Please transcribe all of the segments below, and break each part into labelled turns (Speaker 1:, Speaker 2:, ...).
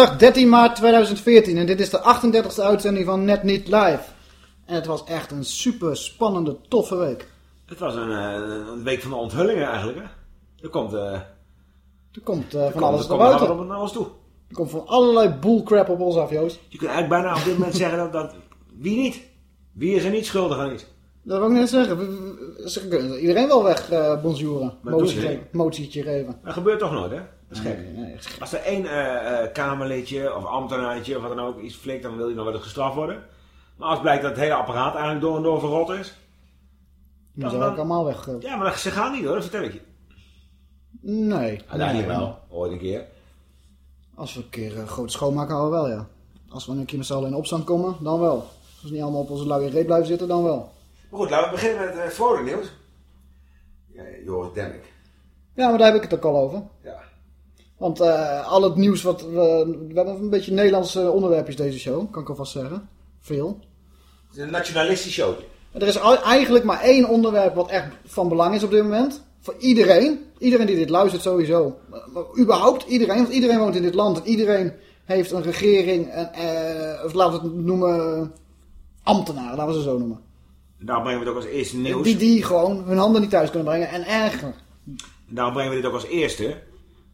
Speaker 1: donderdag 13 maart 2014 en dit is de 38e uitzending van Net Niet Live. En het was echt een super spannende, toffe week.
Speaker 2: Het was een, eh, een week van de onthullingen eigenlijk, hè? Er komt, eh
Speaker 1: Er komt eh,
Speaker 2: er
Speaker 1: van
Speaker 2: komt-
Speaker 1: alles
Speaker 2: er
Speaker 1: naar
Speaker 2: komt
Speaker 1: buiten.
Speaker 2: alles op naar ons toe.
Speaker 1: Er komt van allerlei bullcrap op ons af, Joost.
Speaker 2: Je kunt eigenlijk bijna op dit moment zeggen dat, dat... Wie niet? Wie is er niet schuldig aan iets?
Speaker 1: Dat wil ik net zeggen. Ze kunnen iedereen wel weg uh, bonjouren. Motietje geven.
Speaker 2: Dat gebeurt toch nooit, hè? Dat is gek.
Speaker 1: Nee, nee, dat is gek.
Speaker 2: Als er één eh, eh, kamerlidje of ambtenaartje of wat dan ook iets flikt, dan wil hij nog wel eens gestraft worden. Maar als blijkt dat het hele apparaat eigenlijk door en door verrot is... Dan-
Speaker 1: zijn ook allemaal weg. eh.
Speaker 2: Ja, maar ze gaan niet hoor, dat vertel ik je.
Speaker 1: Nee.
Speaker 2: Uiteindelijk
Speaker 1: nee.
Speaker 2: wel, ooit een keer.
Speaker 1: Als we een keer uh, groot schoonmaken, houden we wel, ja. Als we een keer met z'n allen in opstand komen, dan wel. Als we niet allemaal op onze luie reet blijven zitten, dan wel.
Speaker 2: Maar goed, laten we beginnen met het vrolijk nieuws. Ja, Joris Demmik.
Speaker 1: Ja, maar daar heb ik het ook al over.
Speaker 2: Ja.
Speaker 1: Want eh, al het nieuws wat we... We hebben een beetje Nederlandse onderwerpjes deze show, kan ik alvast zeggen. Veel.
Speaker 2: Het is een nationalistisch show.
Speaker 1: Er is eigenlijk maar één onderwerp wat echt van belang is op dit moment. Voor iedereen. Iedereen die dit luistert sowieso. Maar, überhaupt iedereen. Want iedereen woont in dit land. En iedereen heeft een regering. En, eh, of laten we het noemen... Ambtenaren, laten we ze zo noemen.
Speaker 2: En daarom brengen we het ook als eerste nieuws.
Speaker 1: Die, die gewoon hun handen niet thuis kunnen brengen. En erger.
Speaker 2: Daarom brengen we dit ook als eerste.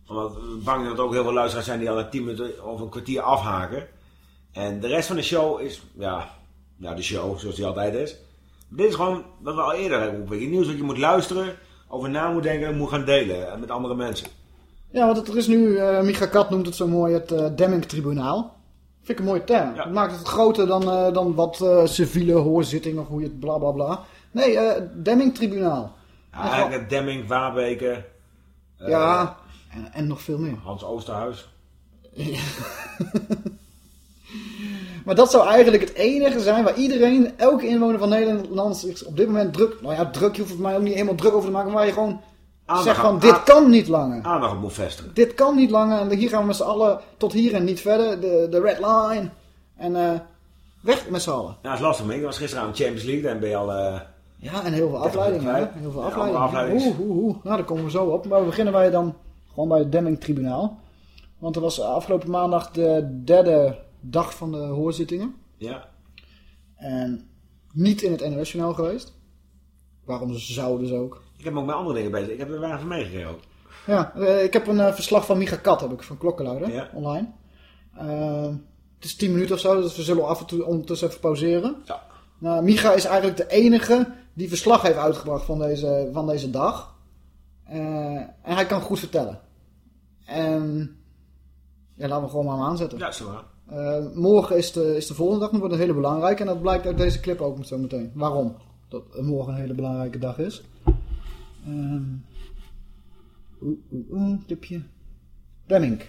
Speaker 2: Omdat we bang dat er ook heel veel luisteraars zijn die al een tien minuten of een kwartier afhaken. En de rest van de show is, ja, ja de show zoals die altijd is. Dit is gewoon wat we al eerder hebben opgepikt. Nieuws dat je moet luisteren, over na moet denken en moet gaan delen eh, met andere mensen.
Speaker 1: Ja, want er is nu... eh Micha Kat noemt het zo mooi het eh Demming-tribunaal. Vind ik een mooie term.
Speaker 2: Ja.
Speaker 1: Het maakt het groter dan, eh, dan wat eh, civiele hoorzitting of hoe je het bla bla bla. Nee, eh Demming-tribunaal.
Speaker 2: Ja, eigenlijk het Demming, Waabeke, eh,
Speaker 1: Ja, en, en nog veel meer.
Speaker 2: Hans Oosterhuis.
Speaker 1: Maar dat zou eigenlijk het enige zijn waar iedereen, elke inwoner van Nederland zich op dit moment druk... Nou ja, druk, je hoeft het mij ook niet helemaal druk over te maken, maar waar je gewoon
Speaker 2: Aandacht
Speaker 1: zegt van,
Speaker 2: aan-
Speaker 1: dit
Speaker 2: aan-
Speaker 1: kan niet langer.
Speaker 2: Aandacht op moet vestigen.
Speaker 1: Dit kan niet langer en hier gaan we met z'n allen tot hier en niet verder. De, de red line. En eh, weg met z'n allen.
Speaker 2: Ja, dat is lastig. Ik was gisteravond Champions League, dan ben je al... eh,
Speaker 1: Ja, en heel veel afleidingen. hè? Heel veel
Speaker 2: Ja,
Speaker 1: afleidingen.
Speaker 2: allemaal afleidings.
Speaker 1: Oeh, oeh, oeh. Nou, daar komen we zo op. Maar we beginnen bij dan gewoon bij het Demming-tribunaal. Want er was afgelopen maandag de derde dag van de hoorzittingen.
Speaker 2: ja,
Speaker 1: En niet in het NOS-journaal geweest. Waarom zouden ze ook?
Speaker 2: ik heb me ook met andere dingen bezig. Ik heb er weinig van meegekregen ook.
Speaker 1: Ja, eh, ik heb een eh, verslag van Micha Kat, heb ik van Klokkenluider,
Speaker 2: Ja.
Speaker 1: online. Eh, het is 10 minuten of zo, dus we zullen af en toe ondertussen even pauzeren.
Speaker 2: Ja.
Speaker 1: Nou, Micha is eigenlijk de enige die verslag heeft uitgebracht van deze, van deze dag. Eh, en hij kan goed vertellen. En ja, laten we gewoon maar hem aanzetten.
Speaker 2: Ja, zo waar.
Speaker 1: Eh, morgen is de, is de volgende dag, dat wordt een hele belangrijke. En dat blijkt uit deze clip ook zo meteen. Waarom? Dat morgen een hele belangrijke dag is. Ehm Oeh, oeh, oeh, clipje. Demming.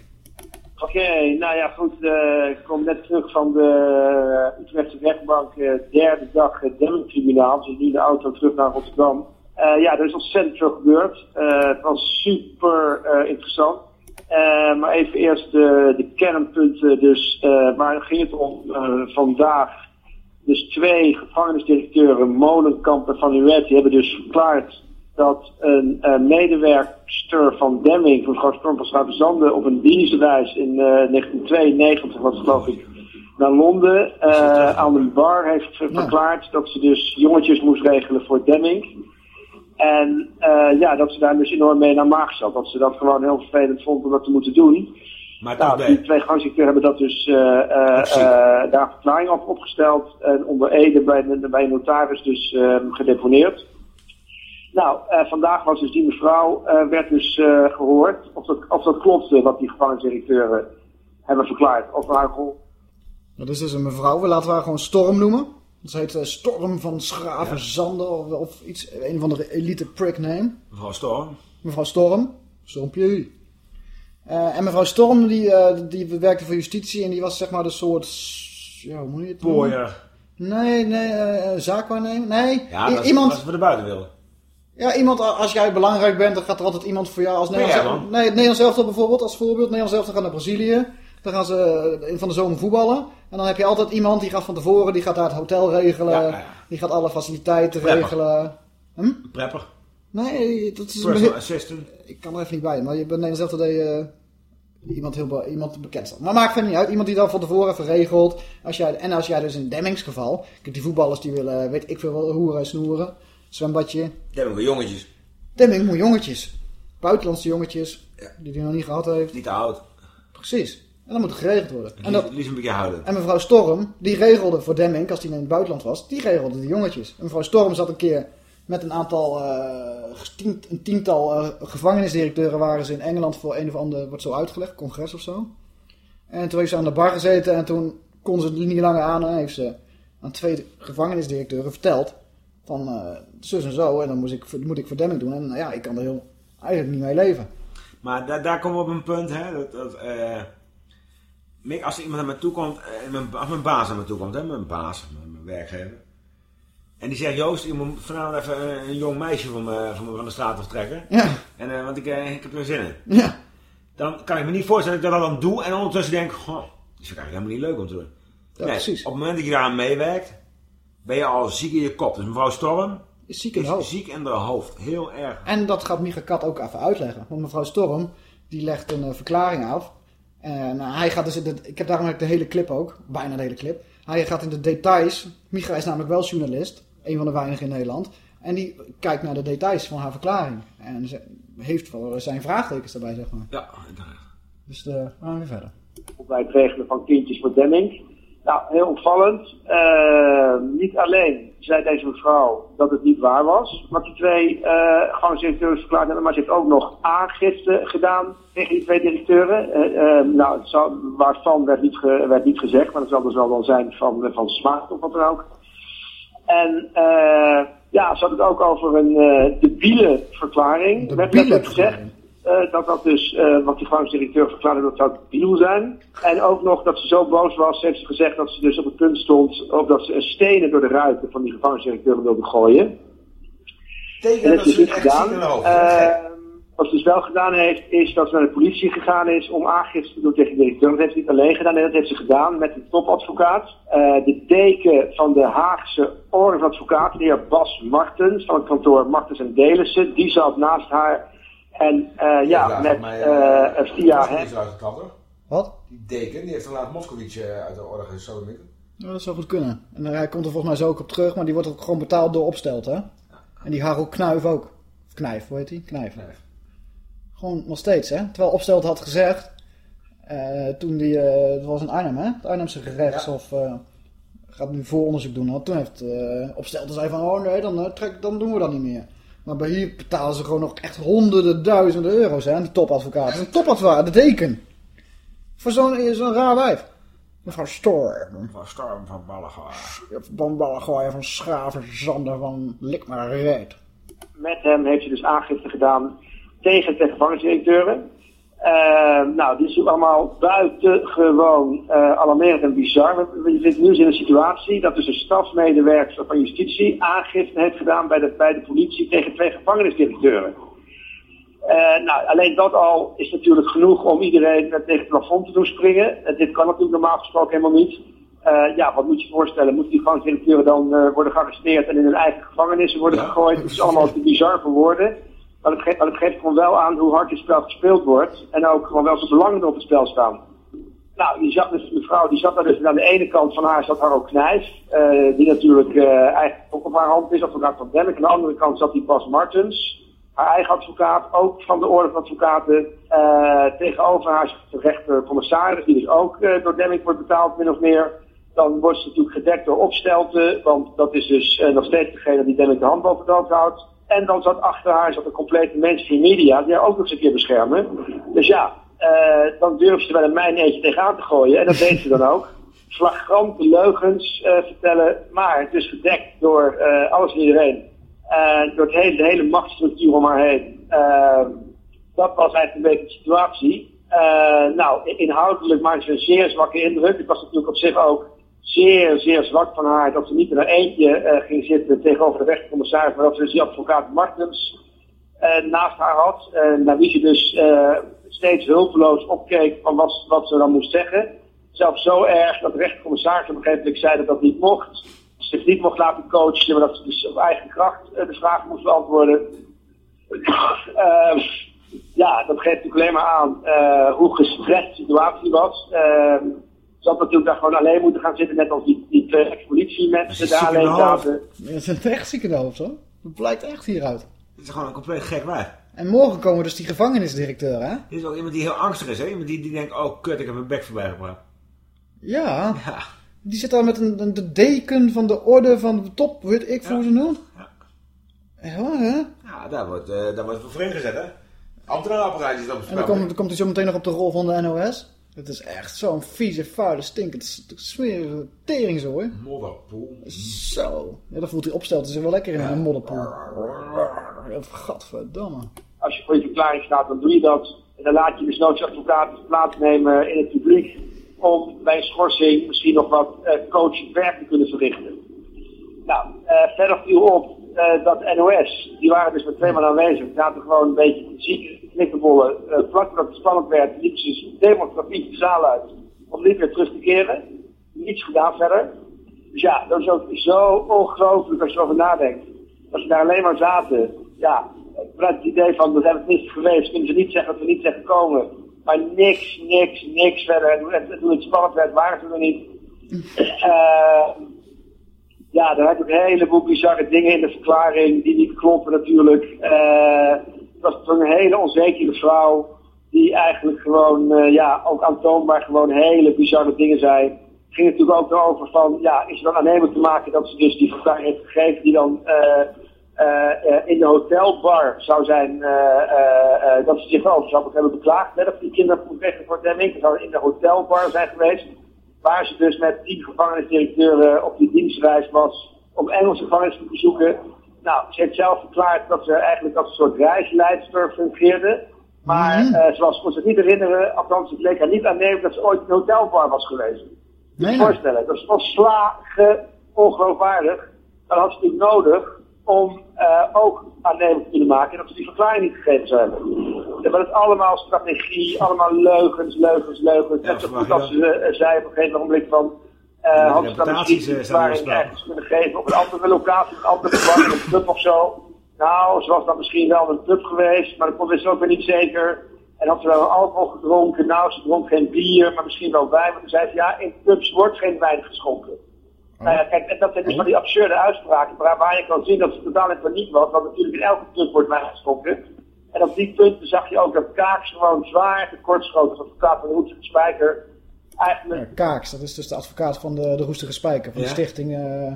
Speaker 3: Oké, nou ja, goed. eh, ik kom net terug van de eh, Utrechtse rechtbank, derde dag uh, Demming-tribunaal. Dus nu de auto terug naar Rotterdam. Eh, ja, er is ontzettend veel gebeurd. Eh, het was super eh, interessant. Eh, maar even eerst de, de kernpunten. Dus eh, waar ging het om eh, vandaag? Dus twee gevangenisdirecteuren, Molenkamp en Van Nuet, die hebben dus verklaard dat een medewerkster van Demming, van Schuiven-Zanden, op een dienstreis in eh, 1992 was geloof ik, naar Londen aan de bar heeft
Speaker 1: Ja.
Speaker 3: verklaard dat ze dus jongetjes moest regelen voor Demming. En eh, ja, dat ze daar dus enorm mee naar maag zat. Dat ze dat gewoon heel vervelend vond om dat te moeten doen.
Speaker 2: Maar
Speaker 3: Nou, die twee gangdirecteuren hebben dat dus eh, eh, eh, daar verklaring op opgesteld en onder Ede bij, een notaris dus eh, gedeponeerd. Nou, eh, vandaag was dus die mevrouw, eh, werd dus eh, gehoord of dat, of dat klopte wat die gevangenisdirecteuren hebben verklaard. Of haar rol
Speaker 1: Dat is dus een mevrouw, we laten haar gewoon Storm noemen. Ze heet eh, Storm van Schravenzanden of, of iets, een van de elite prick name.
Speaker 2: Mevrouw Storm.
Speaker 1: Mevrouw Storm. Stormpje. Eh, en mevrouw Storm, die, eh, die werkte voor justitie en die was zeg maar de soort... Ja, hoe moet je het?
Speaker 2: Pooier.
Speaker 1: Nee, nee, eh, zaakwaarnemer. Nee,
Speaker 2: Ja, dat is
Speaker 1: iemand...
Speaker 2: ze voor de buiten willen.
Speaker 1: Ja, iemand, als jij belangrijk bent, dan gaat er altijd iemand voor jou als Nederlands
Speaker 2: Ja.
Speaker 1: Nee, het Nederlands elftal bijvoorbeeld, als voorbeeld. Nederlands elftal gaat naar Brazilië. Dan gaan ze eh, van de zomer voetballen. En dan heb je altijd iemand die gaat van tevoren, die gaat daar het hotel regelen.
Speaker 2: Ja, ja, ja.
Speaker 1: Die gaat alle faciliteiten
Speaker 2: Prepper.
Speaker 1: regelen. Hm?
Speaker 2: Prepper.
Speaker 1: Nee, dat is een
Speaker 2: Personal assistant.
Speaker 1: Ik kan er even niet bij, maar je bent Nederlands elftal deed je Iemand, heel iemand bekend staat. Maar maakt verder niet uit. Iemand die dat van tevoren even regelt. Als jij, en als jij dus in Demmings geval. Kijk, die voetballers die willen, weet ik veel wel, hoeren en snoeren. Zwembadje.
Speaker 2: Dat we jongetjes.
Speaker 1: Demming jongetjes. Buitenlandse jongetjes.
Speaker 2: Ja.
Speaker 1: Die hij nog niet gehad heeft.
Speaker 2: Niet te oud.
Speaker 1: Precies. En dat moet geregeld worden. En, dat,
Speaker 2: Liefst, een beetje houden.
Speaker 1: en mevrouw Storm, die regelde voor Demming, als die in het buitenland was, die regelde de jongetjes. En mevrouw Storm zat een keer met een aantal, eh, een tiental eh, gevangenisdirecteuren waren ze in Engeland voor een of ander, wordt zo uitgelegd, congres of zo. En toen heeft ze aan de bar gezeten en toen kon ze het niet langer aan en heeft ze aan twee gevangenisdirecteuren verteld van eh zus en zo en dan moest ik, moet ik voor Demming doen. En nou ja, ik kan er heel, eigenlijk niet mee leven.
Speaker 2: Maar daar, daar komen we op een punt, hè. Dat, dat, als er iemand naar me toe komt, eh, mijn, als mijn baas naar me toe komt, hè, mijn baas, mijn, mijn werkgever. En die zegt, Joost, je moet vanavond even een, een jong meisje van, me, van, me van de straat aftrekken.
Speaker 1: Ja,
Speaker 2: En, eh, want ik, eh, ik heb er zin in.
Speaker 1: ja.
Speaker 2: Dan kan ik me niet voorstellen dat ik dat dan doe en ondertussen denk, goh, dat is eigenlijk helemaal niet leuk om te doen.
Speaker 1: Ja,
Speaker 2: Nee,
Speaker 1: precies.
Speaker 2: Op het moment dat je daaraan meewerkt, ben je al ziek in je kop. Dus mevrouw Storm
Speaker 1: Is ziek in
Speaker 2: is
Speaker 1: de hoofd.
Speaker 2: ziek in haar hoofd. Heel erg.
Speaker 1: En dat gaat Micha Kat ook even uitleggen. Want mevrouw Storm, die legt een verklaring af. En eh, hij gaat dus in de, ik heb daarom ook de hele clip ook, bijna de hele clip. Hij gaat in de details. Micha is namelijk wel journalist, een van de weinigen in Nederland. En die kijkt naar de details van haar verklaring. En ze heeft wel zijn vraagtekens daarbij, zeg maar.
Speaker 2: Ja, terecht.
Speaker 1: Dus eh, we gaan weer verder.
Speaker 3: bij het regelen van kindjes voor Demming. Nou, heel opvallend. Eh, niet alleen zei deze mevrouw dat het niet waar was, wat die twee uh, gevangenisdirecteuren verklaard hebben, maar ze heeft ook nog aangifte gedaan tegen die twee directeuren. Eh, eh, nou, het waarvan werd niet, ge, werd niet gezegd, maar het zal dus wel wel zijn van, van smaak of wat dan ook. En eh, ja, ze had het ook over een debiele verklaring.
Speaker 1: De
Speaker 3: werd gezegd. Uh, dat dat dus, uh, wat die gevangenisdirecteur verklaarde, dat zou debiel zijn. En ook nog dat ze zo boos was, heeft ze gezegd dat ze dus op het punt stond, of dat ze stenen door de ruiten van die gevangenisdirecteur wilde gooien.
Speaker 2: Tegen
Speaker 3: En
Speaker 2: dat
Speaker 3: dat is
Speaker 2: ze
Speaker 3: niet gedaan. Uh, wat ze dus wel gedaan heeft, is dat ze naar de politie gegaan is om aangifte te doen tegen de directeur. Dat heeft ze niet alleen gedaan, dat heeft ze gedaan met een topadvocaat. De deken van de Haagse Orde van Advocaten, de heer Bas Martens, van het kantoor Martens en Delissen, die zat naast haar. En uh, ja,
Speaker 2: Ja,
Speaker 3: met
Speaker 2: mij,
Speaker 3: uh, via hem.
Speaker 2: is uitgekapt hoor.
Speaker 1: Wat?
Speaker 2: Die deken, die heeft dan laat Moskowitz eh, uit de orde gesodemieterd.
Speaker 1: Ja, dat zou goed kunnen. En hij komt er volgens mij zo ook op terug, maar die wordt ook gewoon betaald door opstelt, hè? En die Harold Knuif ook. Of Knijf, hoe heet die? Knijf. Gewoon nog steeds, hè? Terwijl Opstelt had gezegd, uh, toen die, uh, het was in Arnhem, hè? Het Arnhemse gerechtshof uh, gaat nu vooronderzoek doen. Want toen heeft uh, Opstelt zei van, oh nee, dan, trek, dan doen we dat niet meer. Maar bij hier betalen ze gewoon nog echt honderden duizenden euro's, hè? Aan die topadvocaat. Een topadvocaat, de deken. Voor zo'n zo'n raar wijf. Mevrouw Storm.
Speaker 2: Van Storm van Ballengoor.
Speaker 1: Van Ballengoor, van Schaven, Zander, van Lik maar reet.
Speaker 3: Met hem heeft ze dus aangifte gedaan tegen de gevangenisdirecteuren. Uh, nou, dit is allemaal buitengewoon uh, alarmerend en bizar. Je zit nu in een situatie dat dus een stafmedewerker van justitie aangifte heeft gedaan bij de, bij de politie tegen twee gevangenisdirecteuren. Uh, nou, alleen dat al is natuurlijk genoeg om iedereen tegen het plafond te doen springen. dit kan natuurlijk normaal gesproken helemaal niet. ja, wat moet je je voorstellen? Moeten die gevangenisdirecteuren dan worden gearresteerd en in hun eigen gevangenissen worden
Speaker 2: Ja.
Speaker 3: gegooid? Het is allemaal te bizar voor woorden. Maar het, geeft, gewoon wel aan hoe hard dit spel gespeeld wordt. En ook gewoon welke belangen er op het spel staan. Nou, die zat dus, mevrouw die zat daar dus aan de ene kant van haar zat haar ook Knijs. Uh, die natuurlijk uh, eigenlijk ook op haar hand is, advocaat van Demmik. Aan de andere kant zat die Bas Martens. Haar eigen advocaat, ook van de orde van advocaten. Uh, tegenover haar de rechtercommissaris, die dus ook door Demmik wordt betaald, min of meer. Dan wordt ze natuurlijk gedekt door opstelten, want dat is dus nog steeds degene die Demmik de hand boven houdt. En dan zat achter haar zat een complete mainstream media die haar ook nog eens een keer beschermen. Dus ja, uh, dan durf ze wel een mijn eentje tegenaan te gooien. En dat deed ze dan ook. Flagrante leugens uh, vertellen, maar het is gedekt door uh, alles en iedereen. door het hele, de hele machtsstructuur om haar heen. dat was eigenlijk een beetje de situatie. nou, inhoudelijk maakte ze een zeer zwakke indruk. Het was natuurlijk op zich ook zeer, zeer zwak van haar dat ze niet in haar eentje uh, ging zitten tegenover de rechtercommissaris, maar dat ze dus die advocaat Martens uh, naast haar had, naar wie ze dus steeds hulpeloos opkeek van wat, wat ze dan moest zeggen. Zelfs zo erg dat de rechtercommissaris op een gegeven moment zei dat dat niet mocht. Ze zich niet mocht laten coachen, maar dat ze dus op eigen kracht de vragen moest beantwoorden. ja, dat geeft natuurlijk alleen maar aan hoe gestrest de situatie was. Ze had natuurlijk daar gewoon alleen moeten gaan zitten, net als die, die twee politiemensen daar alleen zaten.
Speaker 1: Ja, ze zijn echt ziek in de hoofd hoor. Dat blijkt echt hieruit.
Speaker 2: Het is gewoon een compleet gek wijf.
Speaker 1: En morgen komen dus die gevangenisdirecteur, hè?
Speaker 2: Dit is ook iemand die heel angstig is, hè? Iemand die, die denkt, oh kut, ik heb mijn bek voorbij gebracht.
Speaker 1: Ja. ja. Die zit daar met een, een, de deken van de orde van de top, weet ik hoe ze noemt. Ja. Ja, hè?
Speaker 2: Ja, daar wordt, uh, daar wordt voor gezet, hè? Ambtenaarapparaatjes dan
Speaker 1: En dan komt, dan komt hij zo meteen nog op de rol van de NOS. Het is echt zo'n vieze, vuile, stinkend, smerige tering zo, hoor.
Speaker 2: Modderpoel.
Speaker 1: Zo. Ja, dan voelt hij opstelt zich wel lekker in een modderpoel. Gadverdamme.
Speaker 3: Als je voor je verklaring staat, dan doe je dat. En dan laat je dus nooit advocaat plaatsnemen in het publiek. Om bij een schorsing misschien nog wat uh, coaching werk te kunnen verrichten. Nou, uh, verder viel op uh, dat NOS, die waren dus met twee man aanwezig, zaten gewoon een beetje ziek, knikkenbollen. Uh, vlak voordat het spannend werd, liep ze demonstratief de zaal uit om niet weer terug te keren. Niets gedaan verder. Dus ja, dat is ook zo ongelooflijk als je erover nadenkt. Als ze daar alleen maar zaten, ja, het idee van, we zijn het niet geweest, kunnen ze niet zeggen dat we niet zijn gekomen. Maar niks, niks, niks verder. En toen het spannend werd, waren ze er niet. Uh, ja, daar heb ik een heleboel bizarre dingen in de verklaring die niet kloppen natuurlijk. Het was toch een hele onzekere vrouw die eigenlijk gewoon, uh, ja, ook aantoonbaar gewoon hele bizarre dingen zei. Het ging natuurlijk ook over van, ja, is er dan aannemelijk te maken dat ze dus die verklaring heeft gegeven die dan uh, in de hotelbar zou zijn, dat ze zich wel zou hebben beklaagd, net of die kinderen voor Demming, ze in de hotelbar zijn geweest waar ze dus met tien gevangenisdirecteuren op die dienstreis was om Engelse gevangenissen te bezoeken. Nou, ze heeft zelf verklaard dat ze eigenlijk als een soort reisleidster fungeerde. Maar mm. uh, ze was, kon zich niet herinneren, althans het leek haar niet aannemelijk dat ze ooit in een hotelbar was geweest. Moet je je voorstellen, dat was slagen ongeloofwaardig. Dat had ze natuurlijk nodig om uh, ook aannemelijk te kunnen maken en dat ze die verklaring niet gegeven zou hebben. Maar het allemaal strategie, allemaal leugens, leugens, leugens. Net zo goed als ze uh, zei op een gegeven moment van... Uh, hadden ze dan misschien die verklaring ergens kunnen geven op een andere locatie, een andere gevangenis, een club of zo. Nou, ze was dan misschien wel een club geweest, maar dat kon ze ook weer niet zeker. En had ze wel alcohol gedronken, nou, ze dronk geen bier, maar misschien wel wijn. Maar toen zei ze, ja, in clubs wordt geen wijn geschonken. Nou ja, kijk, dat zijn dus van die absurde uitspraken waar, waar je kan zien dat ze totaal in paniek was. Want natuurlijk in elke club wordt mij geschonken. En op die punten zag je ook dat Kaaks gewoon zwaar tekortschoten als advocaat van de Roestige Spijker. Eigenlijk...
Speaker 1: Kaaks, dat is dus de advocaat van de, de Roestige Spijker, van de stichting uh,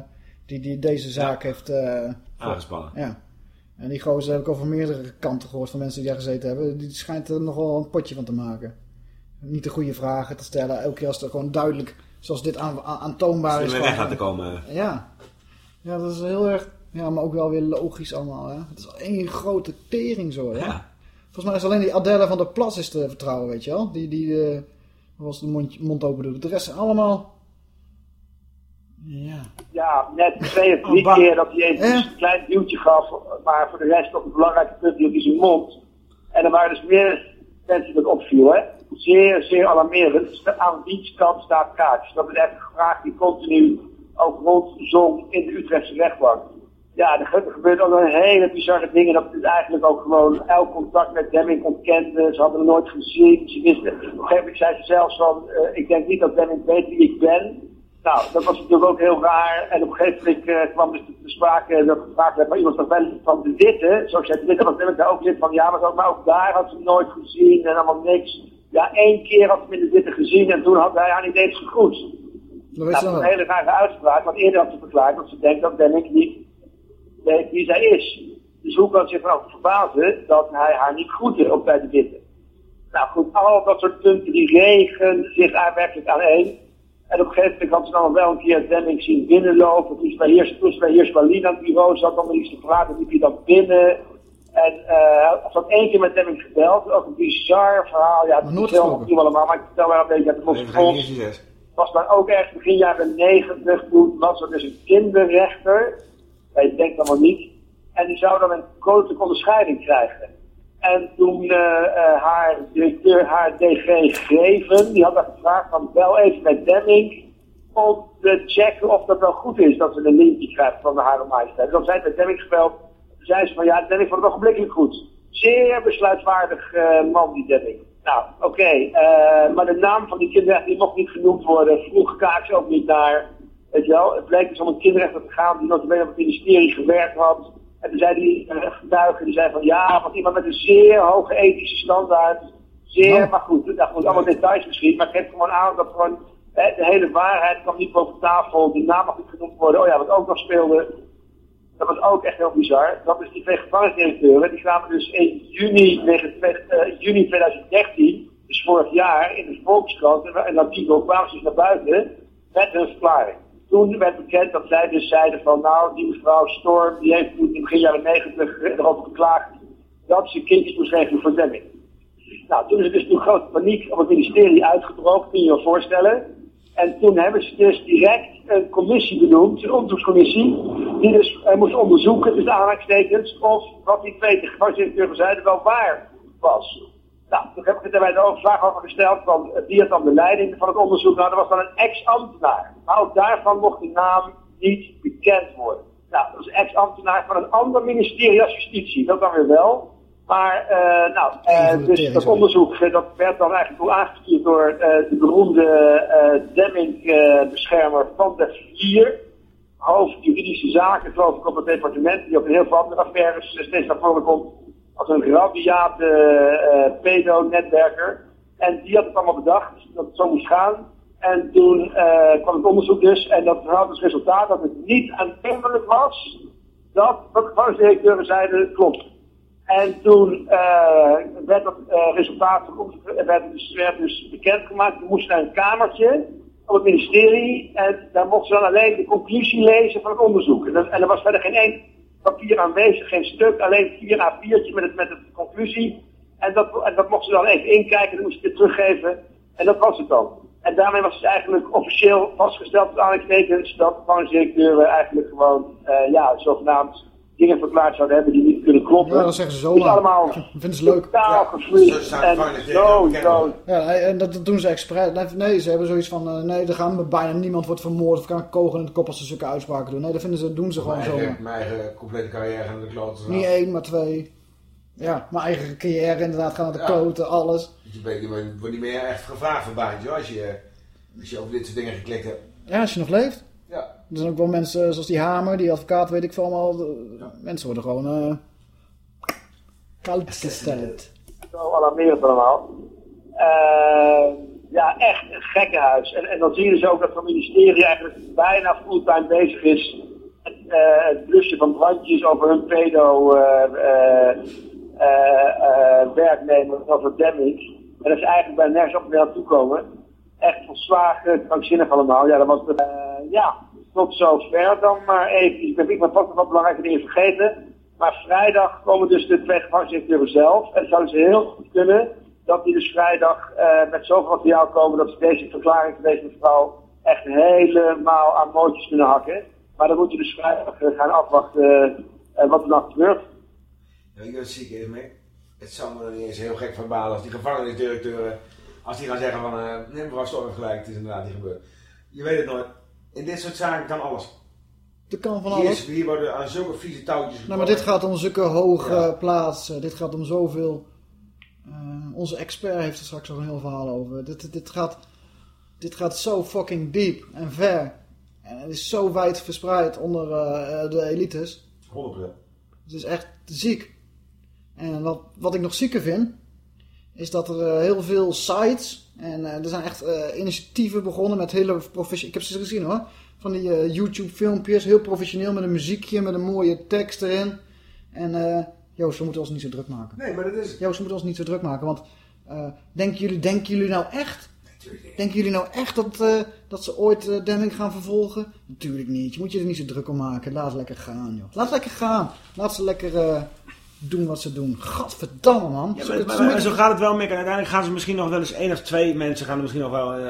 Speaker 1: die, die deze zaak heeft uh,
Speaker 2: aangespannen.
Speaker 1: Ja. En die gozer heb ik over meerdere kanten gehoord van mensen die daar gezeten hebben. Die schijnt er nogal een potje van te maken. Niet de goede vragen te stellen. Elke keer als er gewoon duidelijk zoals dit aan, aantoonbaar is.
Speaker 2: Er weg laten komen.
Speaker 1: Ja. ja, dat is heel erg, ja, maar ook wel weer logisch allemaal. Hè? Het is één grote tering zo. Ja. Volgens mij is alleen die Adelle van der Plas is te vertrouwen, weet je wel. Die, die uh, was de mond, mond open doet. De rest allemaal... Ja.
Speaker 3: Ja, net twee of drie oh, keer dat hij even een klein duwtje gaf. Maar voor de rest op een belangrijke punt die op zijn mond. En er waren dus meer mensen die dat opviel, hè zeer, zeer alarmerend. Aan wiens kant staat Kaats? Dat is echt een vraag die continu ook rondzong in de Utrechtse rechtbank. Ja, er gebeurt ook een hele bizarre dingen. Dat het eigenlijk ook gewoon elk contact met Demming ontkende. Ze hadden hem nooit gezien. Ze wisten, op een gegeven moment zei ze zelfs van, uh, ik denk niet dat Demming weet wie ik ben. Nou, dat was natuurlijk ook heel raar. En op een gegeven moment uh, kwam dus de sprake dat gevraagd werd, maar iemand nog wel van de witte. Zoals de witte was Demming daar ook zit van, ja, maar ook, maar ook daar had ze hem nooit gezien en allemaal niks. Ja, één keer had ze in de witte gezien en toen had hij haar niet eens gegroet. Dat is een hele rare uitspraak, want eerder had ze verklaard dat ze denkt dat ik niet weet wie zij is. Dus hoe kan ze zich nou verbazen dat hij haar niet groette op bij de witte? Nou goed, al dat soort punten die regen zich werkelijk aan één. En op een gegeven moment had ze dan wel een keer Demming zien binnenlopen. Toen ze bij Heers, toen bij Heers aan het bureau zat, dan iets te praten, liep hij dan binnen. En uh, had één keer met hem gebeld. Ook een bizar verhaal. Ja, het is niet allemaal, maar ik vertel wel een beetje uit de Moskou. Was dan ook echt begin jaren negentig. Toen was er dus een kinderrechter. Ik denk dan wel niet. En die zou dan een grote onderscheiding krijgen. En toen uh, uh, haar directeur, haar DG Greven, die had haar gevraagd van wel even met Demming om te checken of dat wel goed is dat ze een lintje krijgt van de Hare Majesteit. Dan zijn met Demming gebeld zei ze van ja, ik voor het ogenblikkelijk goed. Zeer besluitvaardig uh, man, die Demming. Nou, oké. Maar de naam van die kinderrechter die mocht niet genoemd worden. Vroeg Kaaks ook niet naar. Weet je wel, het bleek dus om een kinderrechter te gaan die nog op het ministerie gewerkt had. En toen zei die getuige, die zei van ja, want iemand met een zeer hoge ethische standaard. Zeer, maar goed, dat moet allemaal details misschien. Maar ik geef gewoon aan dat gewoon hè, de hele waarheid kwam niet boven tafel. Die naam mag niet genoemd worden. Oh ja, wat ook nog speelde. Dat was ook echt heel bizar. Dat is die twee gevangenisdirecteuren. Die kwamen dus in juni, uh, juni 2013, dus vorig jaar, in de Volkskrant en dat kwamen ze dus naar buiten met hun verklaring toen werd bekend dat zij dus zeiden van nou, die mevrouw Storm, die heeft in begin jaren negentig erover geklaagd dat ze kindjes moest regelen voor. Nou, toen is er dus toen grote paniek op het ministerie uitgebroken, kun je je voorstellen. En toen hebben ze dus direct een commissie benoemd, een onderzoekscommissie, die dus uh, moest onderzoeken, dus de aanhalingstekens, of wat die twee gevangenisdirecteuren zeiden wel waar was. Nou, toen heb ik er bij de vraag over gesteld van wie had dan de leiding van het onderzoek. Nou, dat was dan een ex-ambtenaar. Maar ook daarvan mocht de naam niet bekend worden. Nou, dat was een ex-ambtenaar van een ander ministerie als justitie. Dat dan weer wel. Maar, uh, nou, uh, dus dat onderzoek uh, dat werd dan eigenlijk aangestuurd door de beroemde Demming-beschermer van de Vier. Hoofd juridische zaken, geloof ik, op het departement. Die ook in heel veel andere affaires steeds naar voren komt als een rabiate uh, pedo-netwerker. En die had het allemaal bedacht, dat het zo moest gaan. En toen uh, kwam het onderzoek dus, en dat had dus resultaat dat het niet aannemelijk was dat wat de gevangenisdirecteuren zeiden klopt. En toen werd dat resultaat van dus, werd dus bekendgemaakt. We moesten naar een kamertje op het ministerie en daar mochten ze dan alleen de conclusie lezen van het onderzoek. En, en er was verder geen één papier aanwezig, geen stuk, alleen vier A4'tje met, het, met de conclusie. En dat, en dat mochten ze dan even inkijken, dan moest je het teruggeven. En dat was het dan. En daarmee was het eigenlijk officieel vastgesteld, met aanhalingstekens, dat gevangenisdirecteuren eigenlijk gewoon, uh, ja, zogenaamd dingen verklaard zouden hebben die niet kunnen kloppen.
Speaker 1: Ja, dat zeggen ze zo lang.
Speaker 3: allemaal
Speaker 1: vinden ze leuk.
Speaker 3: totaal ja. en zo, zo.
Speaker 1: Ja, en dat doen ze expres. Nee, ze hebben zoiets van, uh, nee, er gaan bijna niemand wordt vermoord of kan kogen in de kop als ze zulke uitspraken doen. Nee, dat vinden ze, doen ze gewoon zo.
Speaker 2: Mijn eigen complete carrière aan de kloten.
Speaker 1: Niet één, maar twee. Ja, mijn eigen carrière inderdaad gaan naar de ja. kloten, alles.
Speaker 2: Je wordt niet meer echt gevraagd voor baantje als je, als je over dit soort dingen geklikt hebt.
Speaker 1: Ja, als je nog leeft.
Speaker 2: Ja.
Speaker 1: Er zijn ook wel mensen zoals die Hamer, die advocaat, weet ik veel allemaal. Mensen worden gewoon uh, koud gesteld.
Speaker 3: Zo alarmerend allemaal. Uh, ja, echt een gekkenhuis. En, en dan zie je dus ook dat het ministerie eigenlijk bijna fulltime bezig is. Het, uh, het blusje van brandjes over hun pedo werknemers, over Demming. En dat is eigenlijk bij nergens op meer toekomen. Echt volslagen krankzinnig allemaal. Ja, dat was, ja, tot zover dan maar even. Ik ben vast wat belangrijke dingen vergeten. Maar vrijdag komen dus de twee gevangenisdirecteuren zelf. En het zou dus heel goed kunnen dat die dus vrijdag uh, met zoveel materiaal komen dat ze deze verklaring van deze mevrouw echt helemaal aan mootjes kunnen hakken. Maar dan moet je dus vrijdag uh, gaan afwachten uh, wat er dan gebeurt.
Speaker 2: Ja, ik zie ik mee. Het zou me niet eens heel gek verbalen als die gevangenisdirecteuren, als die gaan zeggen van, nee mevrouw Storm gelijk, het is inderdaad niet gebeurd. Je weet het nooit. In dit soort zaken kan alles.
Speaker 1: Er kan van
Speaker 2: hier
Speaker 1: alles.
Speaker 2: Is, hier worden aan zulke vieze touwtjes
Speaker 1: Nou, maar dit gaat om zulke hoge ja. plaatsen. Dit gaat om zoveel... Uh, onze expert heeft er straks nog een heel verhaal over. Dit, dit, gaat, dit gaat zo fucking diep en ver. En het is zo wijd verspreid onder uh, de elites.
Speaker 2: 100%.
Speaker 1: Het is echt ziek. En wat, wat ik nog zieker vind... is dat er uh, heel veel sites en uh, er zijn echt uh, initiatieven begonnen met hele professionele... Ik heb ze gezien hoor. Van die uh, YouTube filmpjes. Heel professioneel met een muziekje. Met een mooie tekst erin. En Joost, we moeten ons niet zo druk maken.
Speaker 2: Nee, maar dat is...
Speaker 1: Joost, we moeten ons niet zo druk maken. Want denken, jullie, denken jullie nou echt... Denken jullie nou echt dat, dat ze ooit Demming gaan vervolgen? Natuurlijk niet. Je moet je er niet zo druk om maken. Laat lekker gaan, joh. Laat lekker gaan. Laat ze lekker doen wat ze doen. Gadverdamme, man.
Speaker 2: Ja, maar, maar, maar, zo gaat het wel, Mick. En uiteindelijk gaan ze misschien nog wel eens één of twee mensen gaan er misschien nog wel uh,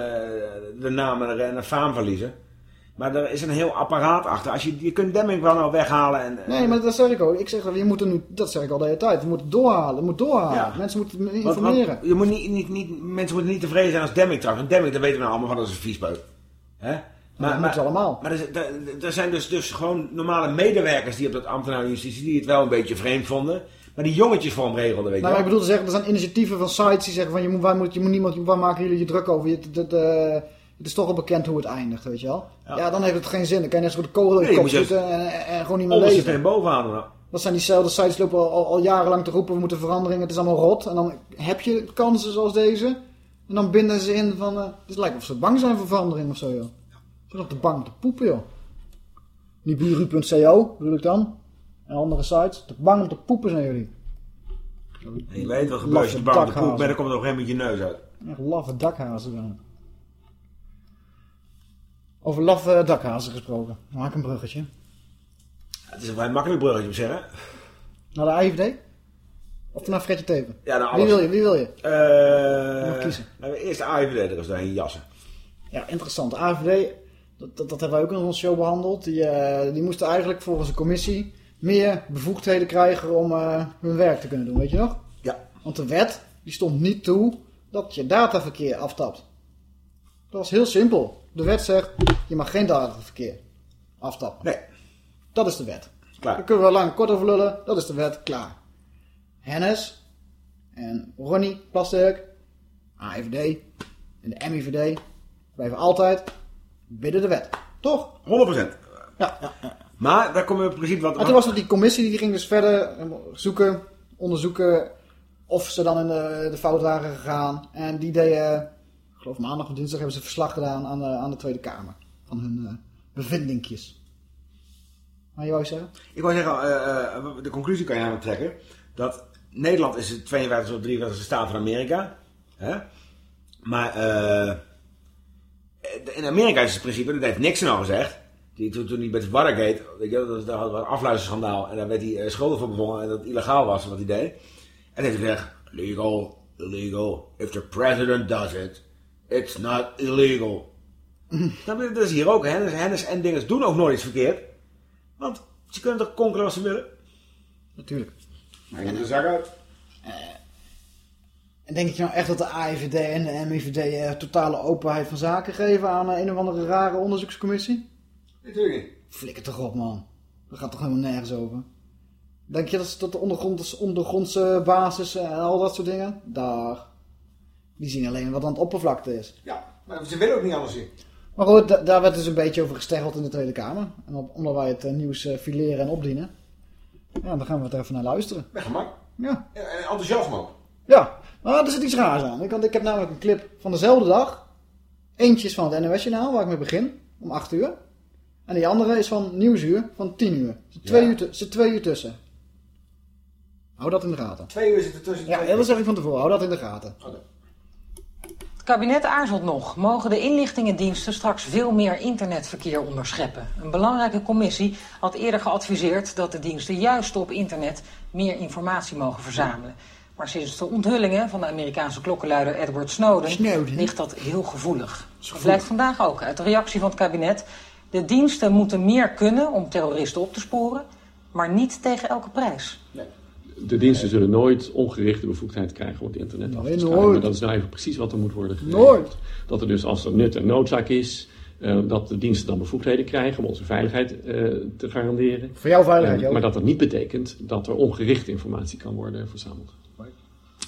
Speaker 2: de naam en de faam verliezen. Maar er is een heel apparaat achter. Als je, je kunt Demming wel nou weghalen. En, uh,
Speaker 1: nee, maar dat zeg ik ook. Ik zeg dat je moet er nu, dat zeg ik al de hele tijd. Je moet doorhalen. Je moet doorhalen. Ja. Mensen moeten informeren. Want,
Speaker 2: je moet niet, niet, niet, mensen moeten niet tevreden zijn als Demming trouwens. Want Demming, dat weten we nou allemaal van, dat is een viesbeuk. Hè?
Speaker 1: Maar, dat maar, allemaal.
Speaker 2: Maar er, er, er, zijn dus, dus gewoon normale medewerkers die op dat ambtenaar justitie die het wel een beetje vreemd vonden. maar die jongetjes voor hem regelden, weet je
Speaker 1: Nou, maar ik bedoel te zeggen, er zijn initiatieven van sites die zeggen van je moet, waar, moet, je moet niemand, waar maken jullie je druk over? Je, het, het, eh, het is toch al bekend hoe het eindigt, weet je wel? Ja,
Speaker 2: Ja.
Speaker 1: dan heeft het geen zin. Dan kan je net zo goed de kogel in
Speaker 2: Nee,
Speaker 1: kop schieten en, en, en gewoon niet meer leven.
Speaker 2: Ondersysteem bovenaan. Nou.
Speaker 1: Dat zijn diezelfde sites die lopen al, al, al jarenlang te roepen, we moeten veranderingen, het is allemaal rot. En dan heb je kansen zoals deze. En dan binden ze in van, eh, het lijkt of ze bang zijn voor verandering of zo, joh. Zijn op de bank te poepen, joh. Nibiru.co bedoel ik dan. En andere sites. Te bang om te poepen zijn jullie.
Speaker 2: En je weet wat gebeurt als je de
Speaker 1: Laffe
Speaker 2: bank op de poep
Speaker 1: dakhazen.
Speaker 2: bent, dan komt er op een gegeven moment je neus uit.
Speaker 1: Echt laffe dakhazen dan. Over laffe dakhazen gesproken. Maak een bruggetje.
Speaker 2: Het is een vrij makkelijk bruggetje op zeggen.
Speaker 1: Naar de AIVD? Of naar Fredje Teven?
Speaker 2: Ja,
Speaker 1: Wie
Speaker 2: alles.
Speaker 1: wil je? Wie wil je?
Speaker 2: Eh,
Speaker 1: mag kiezen.
Speaker 2: nou, eerst de AIVD er eens doorheen jassen.
Speaker 1: Ja, interessant. De dat, dat, dat hebben wij ook in onze show behandeld. Die, eh, die moesten eigenlijk volgens de commissie meer bevoegdheden krijgen om eh, hun werk te kunnen doen, weet je nog?
Speaker 2: Ja.
Speaker 1: Want de wet, die stond niet toe dat je dataverkeer aftapt. Dat was heel simpel. De wet zegt, je mag geen dataverkeer aftappen.
Speaker 2: Nee,
Speaker 1: Dat is de wet. Daar
Speaker 2: klaar.
Speaker 1: kunnen we lang kort over lullen. Dat is de wet. Klaar. Hennis en Ronnie Plasterk, AFD en de MIVD blijven altijd binnen de wet. Toch?
Speaker 2: 100%.
Speaker 1: Ja. ja, ja.
Speaker 2: Maar daar komen we precies wat...
Speaker 1: En toen was er die commissie die ging dus verder eh, zoeken, onderzoeken of ze dan in de, de fout waren gegaan. En die deden, ik geloof maandag of dinsdag hebben ze verslag gedaan aan de, aan de Tweede Kamer. Van hun eh bevindingjes. Maar je wou zeggen?
Speaker 2: Ik wou zeggen, eh, eh, de conclusie kan je aan trekken. Dat Nederland is de 52 of 53 staat van Amerika. Hè? Maar eh, in Amerika is het principe, dat heeft Nixon al gezegd. Die, toen, toen hij met Watergate, weet je, dat, was een afluisterschandaal. En daar werd hij eh, schuldig voor bevonden en dat het illegaal was wat hij deed. En heeft hij gezegd, legal, illegal. If the president does it, it's not illegal. Dat, dat is hier ook. Hennis, Hennis en Dinges doen ook nooit iets verkeerd. Want ze kunnen toch konkelen als ze willen.
Speaker 1: Natuurlijk.
Speaker 2: Maar je de zak uit.
Speaker 1: En denk je nou echt dat de AIVD en de MIVD eh, totale openheid van zaken geven aan eh, een of andere rare onderzoekscommissie?
Speaker 2: Natuurlijk niet.
Speaker 1: Flikker toch op, man. Dat gaat toch helemaal nergens over? Denk je dat ze tot de ondergrondse, ondergrondse basis en al dat soort dingen? Daar. Die zien alleen wat aan het oppervlakte is.
Speaker 2: Ja, maar ze willen ook niet anders zien.
Speaker 1: Maar goed, da- daar werd dus een beetje over gesteggeld in de Tweede Kamer. En op, omdat wij het eh, nieuws eh, fileren en opdienen. Ja, dan gaan we er even naar luisteren.
Speaker 2: Met gemak.
Speaker 1: Ja.
Speaker 2: En enthousiasme ook.
Speaker 1: Ja, maar er zit iets raars aan. Ik, want ik heb namelijk een clip van dezelfde dag. Eentje is van het NOS-journaal, waar ik mee begin, om 8 uur. En die andere is van Nieuwsuur, van 10 uur. Er zit twee,
Speaker 2: Ja.
Speaker 1: uur, zit twee uur tussen. Hou dat in de gaten.
Speaker 2: Twee uur zitten tussen.
Speaker 1: Ja, dat zeg ik van tevoren. Hou dat in de gaten.
Speaker 4: Het kabinet aarzelt nog. Mogen de inlichtingendiensten straks veel meer internetverkeer onderscheppen? Een belangrijke commissie had eerder geadviseerd dat de diensten juist op internet meer informatie mogen verzamelen. Maar sinds de onthullingen van de Amerikaanse klokkenluider Edward Snowden,
Speaker 1: Snowden.
Speaker 4: ligt dat heel gevoelig. Dat blijkt vandaag ook uit de reactie van het kabinet. De diensten moeten meer kunnen om terroristen op te sporen, maar niet tegen elke prijs.
Speaker 5: De diensten zullen nooit ongerichte bevoegdheid krijgen om het internet af te. Maar dat is nou even precies wat er moet worden geregeld.
Speaker 1: Nooit.
Speaker 5: Dat er dus als er nut en noodzaak is, eh, dat de diensten dan bevoegdheden krijgen om onze veiligheid eh, te garanderen.
Speaker 1: Voor jouw veiligheid, joh.
Speaker 5: maar dat dat niet betekent dat er ongerichte informatie kan worden verzameld.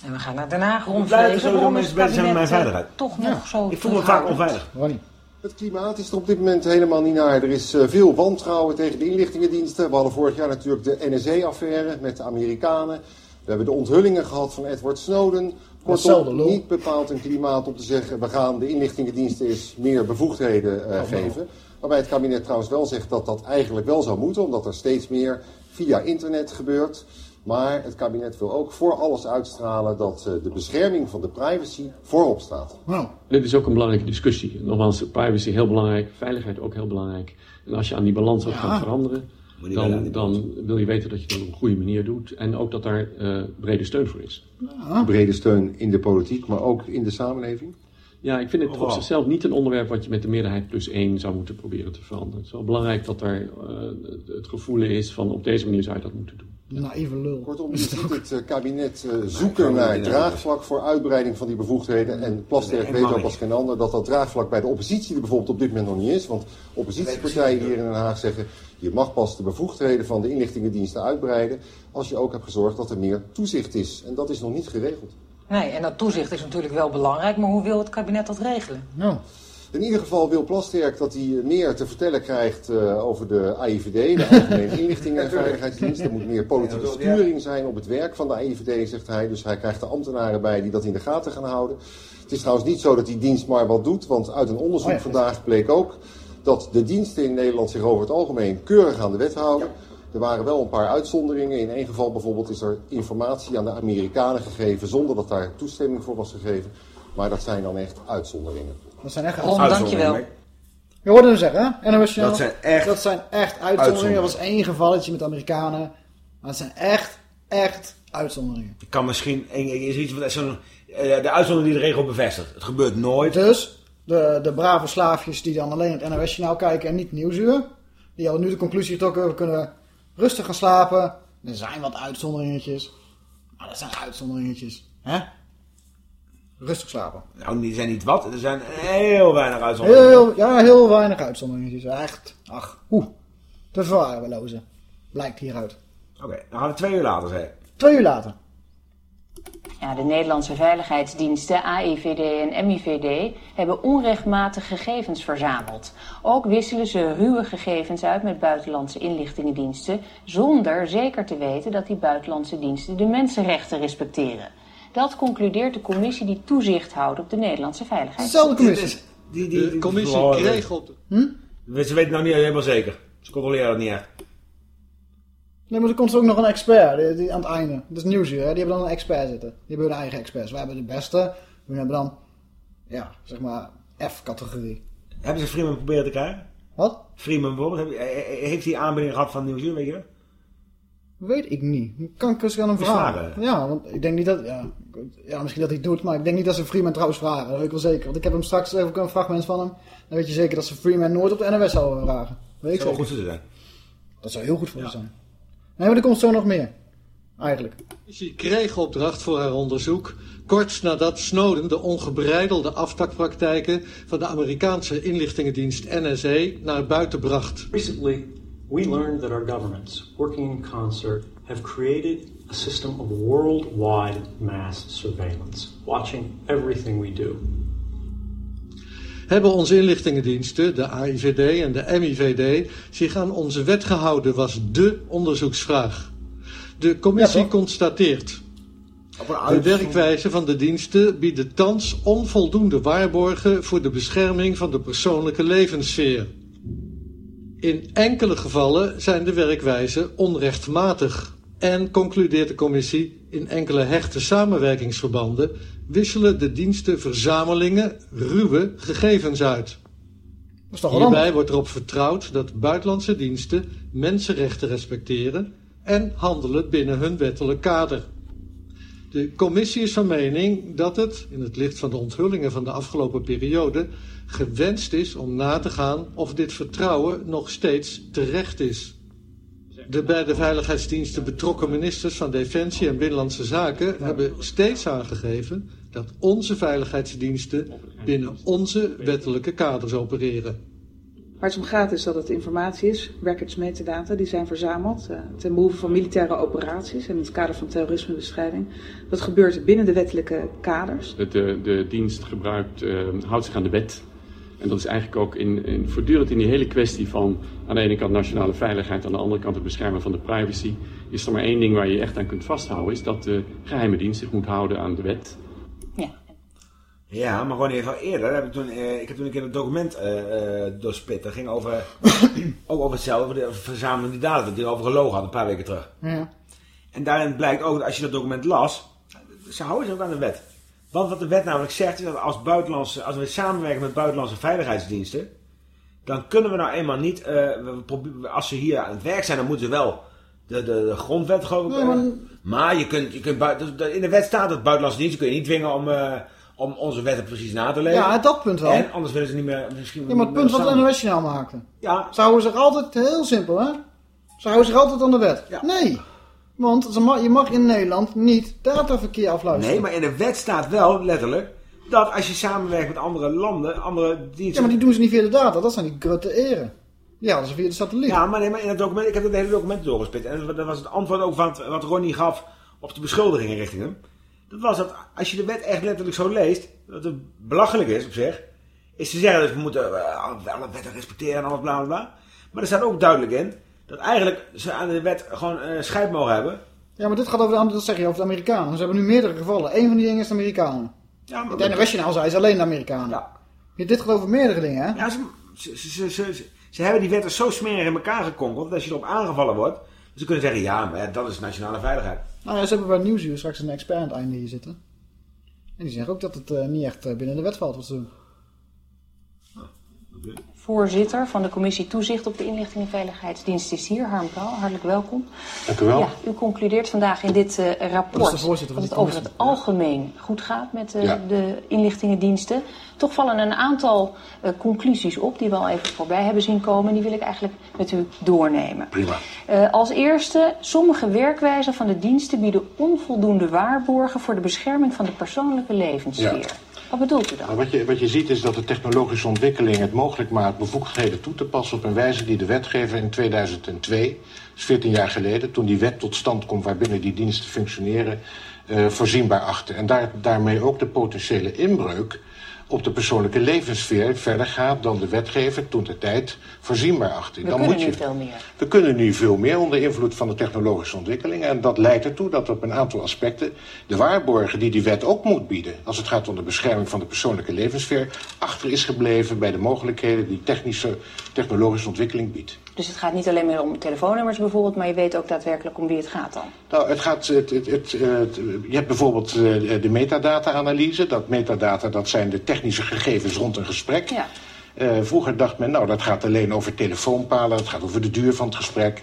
Speaker 4: En we gaan naar Den Haag
Speaker 2: sowieso mensen bezig zijn met mijn
Speaker 4: kabinet,
Speaker 2: veiligheid.
Speaker 4: Toch nog zo
Speaker 2: Ik voel me vaak onveilig.
Speaker 1: Ronnie.
Speaker 6: Het klimaat is er op dit moment helemaal niet naar. Er is eh, veel wantrouwen tegen de inlichtingendiensten. We hadden vorig jaar natuurlijk de NSA-affaire met de Amerikanen. We hebben de onthullingen gehad van Edward Snowden. Kortom, niet bepaald een klimaat om te zeggen... we gaan de inlichtingendiensten eens meer bevoegdheden eh, geven. Waarbij het kabinet trouwens wel zegt dat dat eigenlijk wel zou moeten... omdat er steeds meer via internet gebeurt. Maar het kabinet wil ook voor alles uitstralen... dat eh, de bescherming van de privacy voorop staat.
Speaker 1: Nou,
Speaker 5: Dit is ook een belangrijke discussie. Nogmaals, privacy heel belangrijk, veiligheid ook heel belangrijk. En als je aan die balans wat gaat veranderen, dan, dan wil je weten dat je het op een goede manier doet. En ook dat daar eh, brede steun voor is.
Speaker 6: Brede steun in de politiek, maar ook in de samenleving.
Speaker 5: Ja, ik vind het
Speaker 2: Of
Speaker 5: op zichzelf niet een onderwerp wat je met de meerderheid plus één zou moeten proberen te veranderen. Het is wel belangrijk dat er eh, het gevoel is van op deze manier zou je dat moeten doen.
Speaker 1: Naïeve lul.
Speaker 6: Kortom, je ziet het eh, kabinet eh,
Speaker 2: ik
Speaker 6: zoeken naar draagvlak voor uitbreiding van die bevoegdheden. En Plasterk weet ook als geen ander dat dat draagvlak bij de oppositie er bijvoorbeeld op dit moment nog niet is. Want oppositiepartijen hier in Den Haag zeggen, je mag pas de bevoegdheden van de inlichtingendiensten uitbreiden als je ook hebt gezorgd dat er meer toezicht is. En dat is nog niet geregeld.
Speaker 4: Nee, en dat toezicht is natuurlijk wel belangrijk, maar hoe wil het kabinet dat regelen?
Speaker 1: Nou,
Speaker 6: In ieder geval wil Plasterk dat hij meer te vertellen krijgt eh, over de AIVD, de Algemene Inlichtingen en Veiligheidsdienst. Er moet meer politieke sturing zijn op het werk van de AIVD, zegt hij. Dus hij krijgt er ambtenaren bij die dat in de gaten gaan houden. Het is trouwens niet zo dat die dienst maar wat doet, want uit een onderzoek
Speaker 1: Oh ja.
Speaker 6: vandaag bleek ook dat de diensten in Nederland zich over het algemeen keurig aan de wet houden. Er waren wel een paar uitzonderingen. In één geval bijvoorbeeld is er informatie aan de Amerikanen gegeven zonder dat daar toestemming voor was gegeven. Maar dat zijn dan echt uitzonderingen.
Speaker 1: dat zijn echt uitzonderingen.
Speaker 4: dankjewel.
Speaker 1: Je hoorde hem zeggen, hè? NOS.
Speaker 2: Dat zijn echt
Speaker 1: Dat zijn echt uitzonderingen. Dat was één gevalletje met de Amerikanen. Maar het zijn echt, echt uitzonderingen.
Speaker 2: Ik kan misschien, is iets wat zo'n, eh, de uitzondering die de regel bevestigt. Het gebeurt nooit.
Speaker 1: Dus, de, de brave slaafjes die dan alleen het NOS-journaal kijken en niet Nieuwsuur. Die hadden nu de conclusie getrokken, we kunnen rustig gaan slapen. Er zijn wat uitzonderingetjes. Maar dat zijn uitzonderingetjes. Hè? Rustig slapen.
Speaker 2: Nou, die zijn niet wat, er zijn heel weinig uitzonderingen.
Speaker 1: Heel, ja, heel weinig uitzonderingetjes. Echt, ach, hoe. Te verwaarlozen. Blijkt hieruit.
Speaker 2: Oké, dan gaan we twee uur later zeggen.
Speaker 1: Twee uur later.
Speaker 7: Ja, de Nederlandse veiligheidsdiensten AIVD en MIVD hebben onrechtmatig gegevens verzameld. Ook wisselen ze ruwe gegevens uit met buitenlandse inlichtingendiensten zonder zeker te weten dat die buitenlandse diensten de mensenrechten respecteren. Dat concludeert de commissie die toezicht houdt op de Nederlandse veiligheid.
Speaker 1: Dezelfde
Speaker 2: Dit
Speaker 1: commissie.
Speaker 2: is, die, die,
Speaker 8: De
Speaker 2: die-
Speaker 8: commissie kreeg op de...
Speaker 2: Ze weten nou niet helemaal zeker. Ze controleren dat niet echt.
Speaker 1: Nee, maar er komt ook nog een expert die, die aan het einde. Dat is Nieuwsuur, hè? die hebben dan een expert zitten. Die hebben hun eigen experts. Wij hebben de beste. We hebben dan, ja, zeg maar, F-categorie.
Speaker 2: Hebben ze Freeman proberen te krijgen?
Speaker 1: Wat?
Speaker 2: Freeman bijvoorbeeld, heeft hij aanbieding gehad van Nieuwsuur, weet je dat?
Speaker 1: Weet ik niet. Kan ik eens aan hem vragen?
Speaker 2: vragen.
Speaker 1: Ja, want ik denk niet dat... Ja, ja, misschien dat hij het doet, maar ik denk niet dat ze Freeman trouwens vragen. Dat weet ik wel zeker. Want ik heb hem straks even een fragment van hem. Dan weet je zeker dat ze Freeman nooit op de NOS zouden vragen. Weet ik
Speaker 2: zou goed te zijn.
Speaker 1: Dat zou heel goed voor ze zijn. Nee, maar er komt zo nog meer. Eigenlijk.
Speaker 8: De commissie kreeg opdracht voor haar onderzoek kort nadat Snowden de ongebreidelde aftakpraktijken van de Amerikaanse inlichtingendienst NSA naar buiten bracht.
Speaker 9: Recently, we learned that our governments, working in concert, have created a system of worldwide mass surveillance, watching everything we do.
Speaker 8: Hebben onze inlichtingendiensten, de AIVD en de MIVD, zich aan onze wet gehouden, was dé onderzoeksvraag. De commissie
Speaker 1: Ja,
Speaker 8: constateert. De werkwijze van de diensten biedt thans onvoldoende waarborgen voor de bescherming van de persoonlijke levenssfeer. In enkele gevallen zijn de werkwijzen onrechtmatig. En concludeert de commissie, in enkele hechte samenwerkingsverbanden wisselen de diensten verzamelingen ruwe gegevens uit. Hierbij wordt erop vertrouwd dat buitenlandse diensten mensenrechten respecteren en handelen binnen hun wettelijk kader. De commissie is van mening dat het, in het licht van de onthullingen van de afgelopen periode, gewenst is om na te gaan of dit vertrouwen nog steeds terecht is. De bij de veiligheidsdiensten betrokken ministers van Defensie en Binnenlandse Zaken hebben steeds aangegeven dat onze veiligheidsdiensten binnen onze wettelijke kaders opereren.
Speaker 10: Waar het om gaat is dat het informatie is, records, metadata, die zijn verzameld eh, ten behoeve van militaire operaties en in het kader van terrorismebestrijding. Dat gebeurt binnen de wettelijke kaders.
Speaker 5: De, de, de dienst gebruikt, eh, houdt zich aan de wet. En dat is eigenlijk ook in, in, voortdurend in die hele kwestie van aan de ene kant nationale veiligheid, aan de andere kant het beschermen van de privacy. Is er maar één ding waar je echt aan kunt vasthouden, is dat de geheime dienst zich moet houden aan de wet.
Speaker 7: Ja.
Speaker 2: Ja, maar gewoon even eerder. Heb ik, toen, eh, ik heb toen een keer een document eh eh doorspit. Dat ging over, ook over hetzelfde, over de verzameling die data, die over gelogen had een paar weken terug.
Speaker 1: Ja.
Speaker 2: En daarin blijkt ook dat als je dat document las, ze houden zich ook aan de wet. Want wat de wet namelijk zegt is dat als, buitenlandse, als we samenwerken met buitenlandse veiligheidsdiensten, dan kunnen we nou eenmaal niet, eh, we als ze hier aan het werk zijn, dan moeten ze wel de, de, de grondwet geloof ik.
Speaker 1: Maar-
Speaker 2: maar je kunt, je kunt buiten, in de wet staat dat buitenlandse diensten kun je niet dwingen om, eh, om onze wetten precies na te leven.
Speaker 1: Ja, dat punt wel.
Speaker 2: En anders willen ze niet meer... Misschien
Speaker 1: Ja, maar het punt wat het
Speaker 2: samen-
Speaker 1: NOS Journaal maakte.
Speaker 2: Ja.
Speaker 1: Ze houden zich altijd, heel simpel hè. Ze houden zich altijd aan de wet. Nee. Want je mag in Nederland niet dataverkeer afluisteren.
Speaker 2: Nee, maar in de wet staat wel letterlijk dat als je samenwerkt met andere landen, andere diensten...
Speaker 1: Ja, maar die doen ze niet via de data. Dat zijn die grote eren. Ja, dat is via de satelliet.
Speaker 2: Ja, maar, nee, maar in het document, ik heb het hele document doorgespit. En dat was het antwoord ook van wat Ronnie gaf op de beschuldigingen richting hem. Dat was dat als je de wet echt letterlijk zo leest, dat het belachelijk is op zich, is te zeggen dat we moeten eh, alle wetten respecteren en alles bla bla bla. Maar er staat ook duidelijk in dat eigenlijk ze aan de wet gewoon eh scheid mogen hebben.
Speaker 1: Ja, maar dit gaat over de, dat zeg je over de Amerikanen. Ze hebben nu meerdere gevallen. Eén van die dingen is de Amerikanen.
Speaker 2: Ja, maar-
Speaker 1: Het NOS Journaal zei is alleen de Amerikanen.
Speaker 2: Ja.
Speaker 1: Dit gaat over meerdere dingen, hè?
Speaker 2: Ja, ze, ze, ze, ze, hebben die wetten zo smerig in elkaar gekonkeld dat als je erop aangevallen wordt, ze kunnen zeggen ja, maar ja, dat is nationale veiligheid.
Speaker 1: Nou ja, ze hebben bij Nieuwsuur straks een expert aan het einde hier zitten. En die zeggen ook dat het eh, niet echt eh, binnen de wet valt wat ze doen.
Speaker 7: Voorzitter van de commissie Toezicht op de Inlichting en Veiligheidsdienst is hier, Harm Kaal. Hartelijk welkom.
Speaker 11: Dank u wel.
Speaker 7: Ja, u concludeert vandaag in dit eh,
Speaker 1: Dat
Speaker 7: rapport dat
Speaker 1: van
Speaker 7: het over het algemeen goed gaat met eh,
Speaker 11: Ja.
Speaker 7: de inlichtingendiensten. Toch vallen een aantal eh, conclusies op die we al even voorbij hebben zien komen. En die wil ik eigenlijk met u doornemen.
Speaker 11: Prima.
Speaker 7: Eh, als eerste, sommige werkwijzen van de diensten bieden onvoldoende waarborgen voor de bescherming van de persoonlijke levenssfeer.
Speaker 11: Ja.
Speaker 7: Wat bedoelt u dan?
Speaker 11: Wat, je, wat je ziet is dat de technologische ontwikkeling het mogelijk maakt bevoegdheden toe te passen op een wijze die de wetgever in 2002, dat is 14 jaar geleden, toen die wet tot stand komt waarbinnen die diensten functioneren, eh, voorzienbaar achtte. En daar, daarmee ook de potentiële inbreuk op de persoonlijke levenssfeer verder gaat dan de wetgever toen de tijd voorzienbaar achtte.
Speaker 7: We
Speaker 11: dan
Speaker 7: kunnen
Speaker 11: moet
Speaker 7: nu
Speaker 11: je,
Speaker 7: veel meer.
Speaker 11: We kunnen nu veel meer onder invloed van de technologische ontwikkeling. En dat leidt ertoe dat op een aantal aspecten de waarborgen die die wet ook moet bieden, als het gaat om de bescherming van de persoonlijke levenssfeer, achter is gebleven bij de mogelijkheden die technische, technologische ontwikkeling biedt.
Speaker 7: Dus het gaat niet alleen meer om telefoonnummers bijvoorbeeld, maar je weet ook daadwerkelijk om wie het gaat dan.
Speaker 11: Nou, het gaat, het, het, het, het- je hebt bijvoorbeeld eh, de metadata-analyse. Dat metadata, dat zijn de technische gegevens rond een gesprek.
Speaker 7: Ja.
Speaker 11: Eh, vroeger dacht men, nou, dat gaat alleen over telefoonpalen, dat gaat over de duur van het gesprek.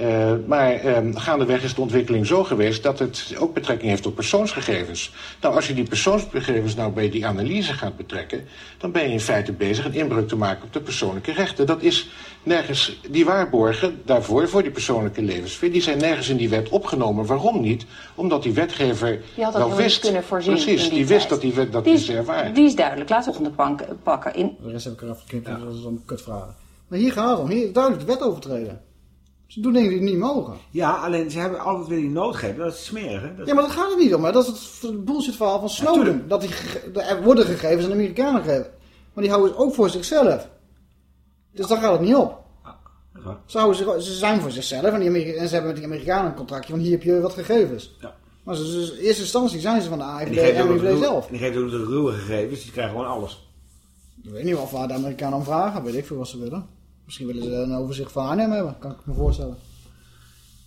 Speaker 11: Eh, maar eh, gaandeweg is de ontwikkeling zo geweest dat het ook betrekking heeft op persoonsgegevens. Nou, als je die persoonsgegevens nou bij die analyse gaat betrekken, dan ben je in feite bezig een inbreuk te maken op de persoonlijke rechten. Dat is nergens, die waarborgen daarvoor, voor die persoonlijke levenssfeer, die zijn nergens in die wet opgenomen. Waarom niet? Omdat die wetgever
Speaker 7: Je had dat
Speaker 11: wel wist,
Speaker 7: kunnen voorzien
Speaker 11: precies,
Speaker 7: die
Speaker 11: die wist dat die wet dat
Speaker 7: Die
Speaker 11: die
Speaker 7: is, die is duidelijk. Laten we de volgende pank- pakken. In,
Speaker 1: De rest heb ik eraf geknipt, want dat is een kutvragen. Maar hier gaat het om. Hier is duidelijk de wet overtreden. Ze doen dingen die niet mogen.
Speaker 2: Ja, alleen ze hebben altijd weer die noodgreep. Dat is smerig, hè? Dat-
Speaker 1: Ja, maar dat gaat er niet om. Hè. Dat is het bullshit verhaal van Snowden. dat die, er worden gegevens aan de Amerikanen gegeven. Maar die houden het ook voor zichzelf. Dus daar gaat het niet op.
Speaker 2: is waar.
Speaker 1: Ze, zich, ze zijn voor zichzelf en, die en ze hebben met die Amerikanen een contractje van hier heb je wat gegevens.
Speaker 2: Ja.
Speaker 1: Maar ze, ze- in eerste instantie zijn ze van de
Speaker 2: geeft
Speaker 1: en de
Speaker 2: ruwe-
Speaker 1: zelf.
Speaker 2: en die geeft ook de ruwe gegevens, die krijgen gewoon alles.
Speaker 1: Ik weet niet of waar de Amerikanen om vragen, weet ik veel wat ze willen. Misschien willen ze een overzicht van Arnhem hebben, kan ik me voorstellen.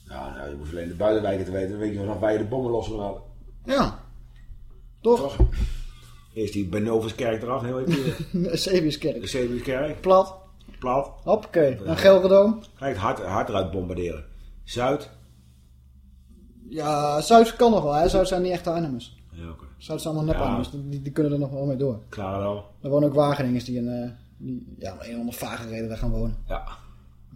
Speaker 2: Ja, nou, je hoeft alleen de buitenwijken te weten. Dan weet je vanaf waar je de bommen los wil halen.
Speaker 1: Ja. Toch?
Speaker 2: Toch? Eerst die Benovuskerk eraf, heel even. De Sebiuskerk,
Speaker 1: Plat.
Speaker 2: plat.
Speaker 1: Hoppakee. En Gelredoom.
Speaker 2: Kijk, hard, hard eruit bombarderen. Zuid.
Speaker 1: Ja, Zuid kan nog wel. Hè. Zuid zijn niet echt Arnhemmers.
Speaker 2: Ja, oké.
Speaker 1: Zuid zijn allemaal nep
Speaker 2: Ja.
Speaker 1: Die, die kunnen er nog wel mee door.
Speaker 2: Klarendal.
Speaker 1: Er wonen ook Wageningers die, een, eh, die ja, om een of andere vage reden daar gaan wonen.
Speaker 2: Ja.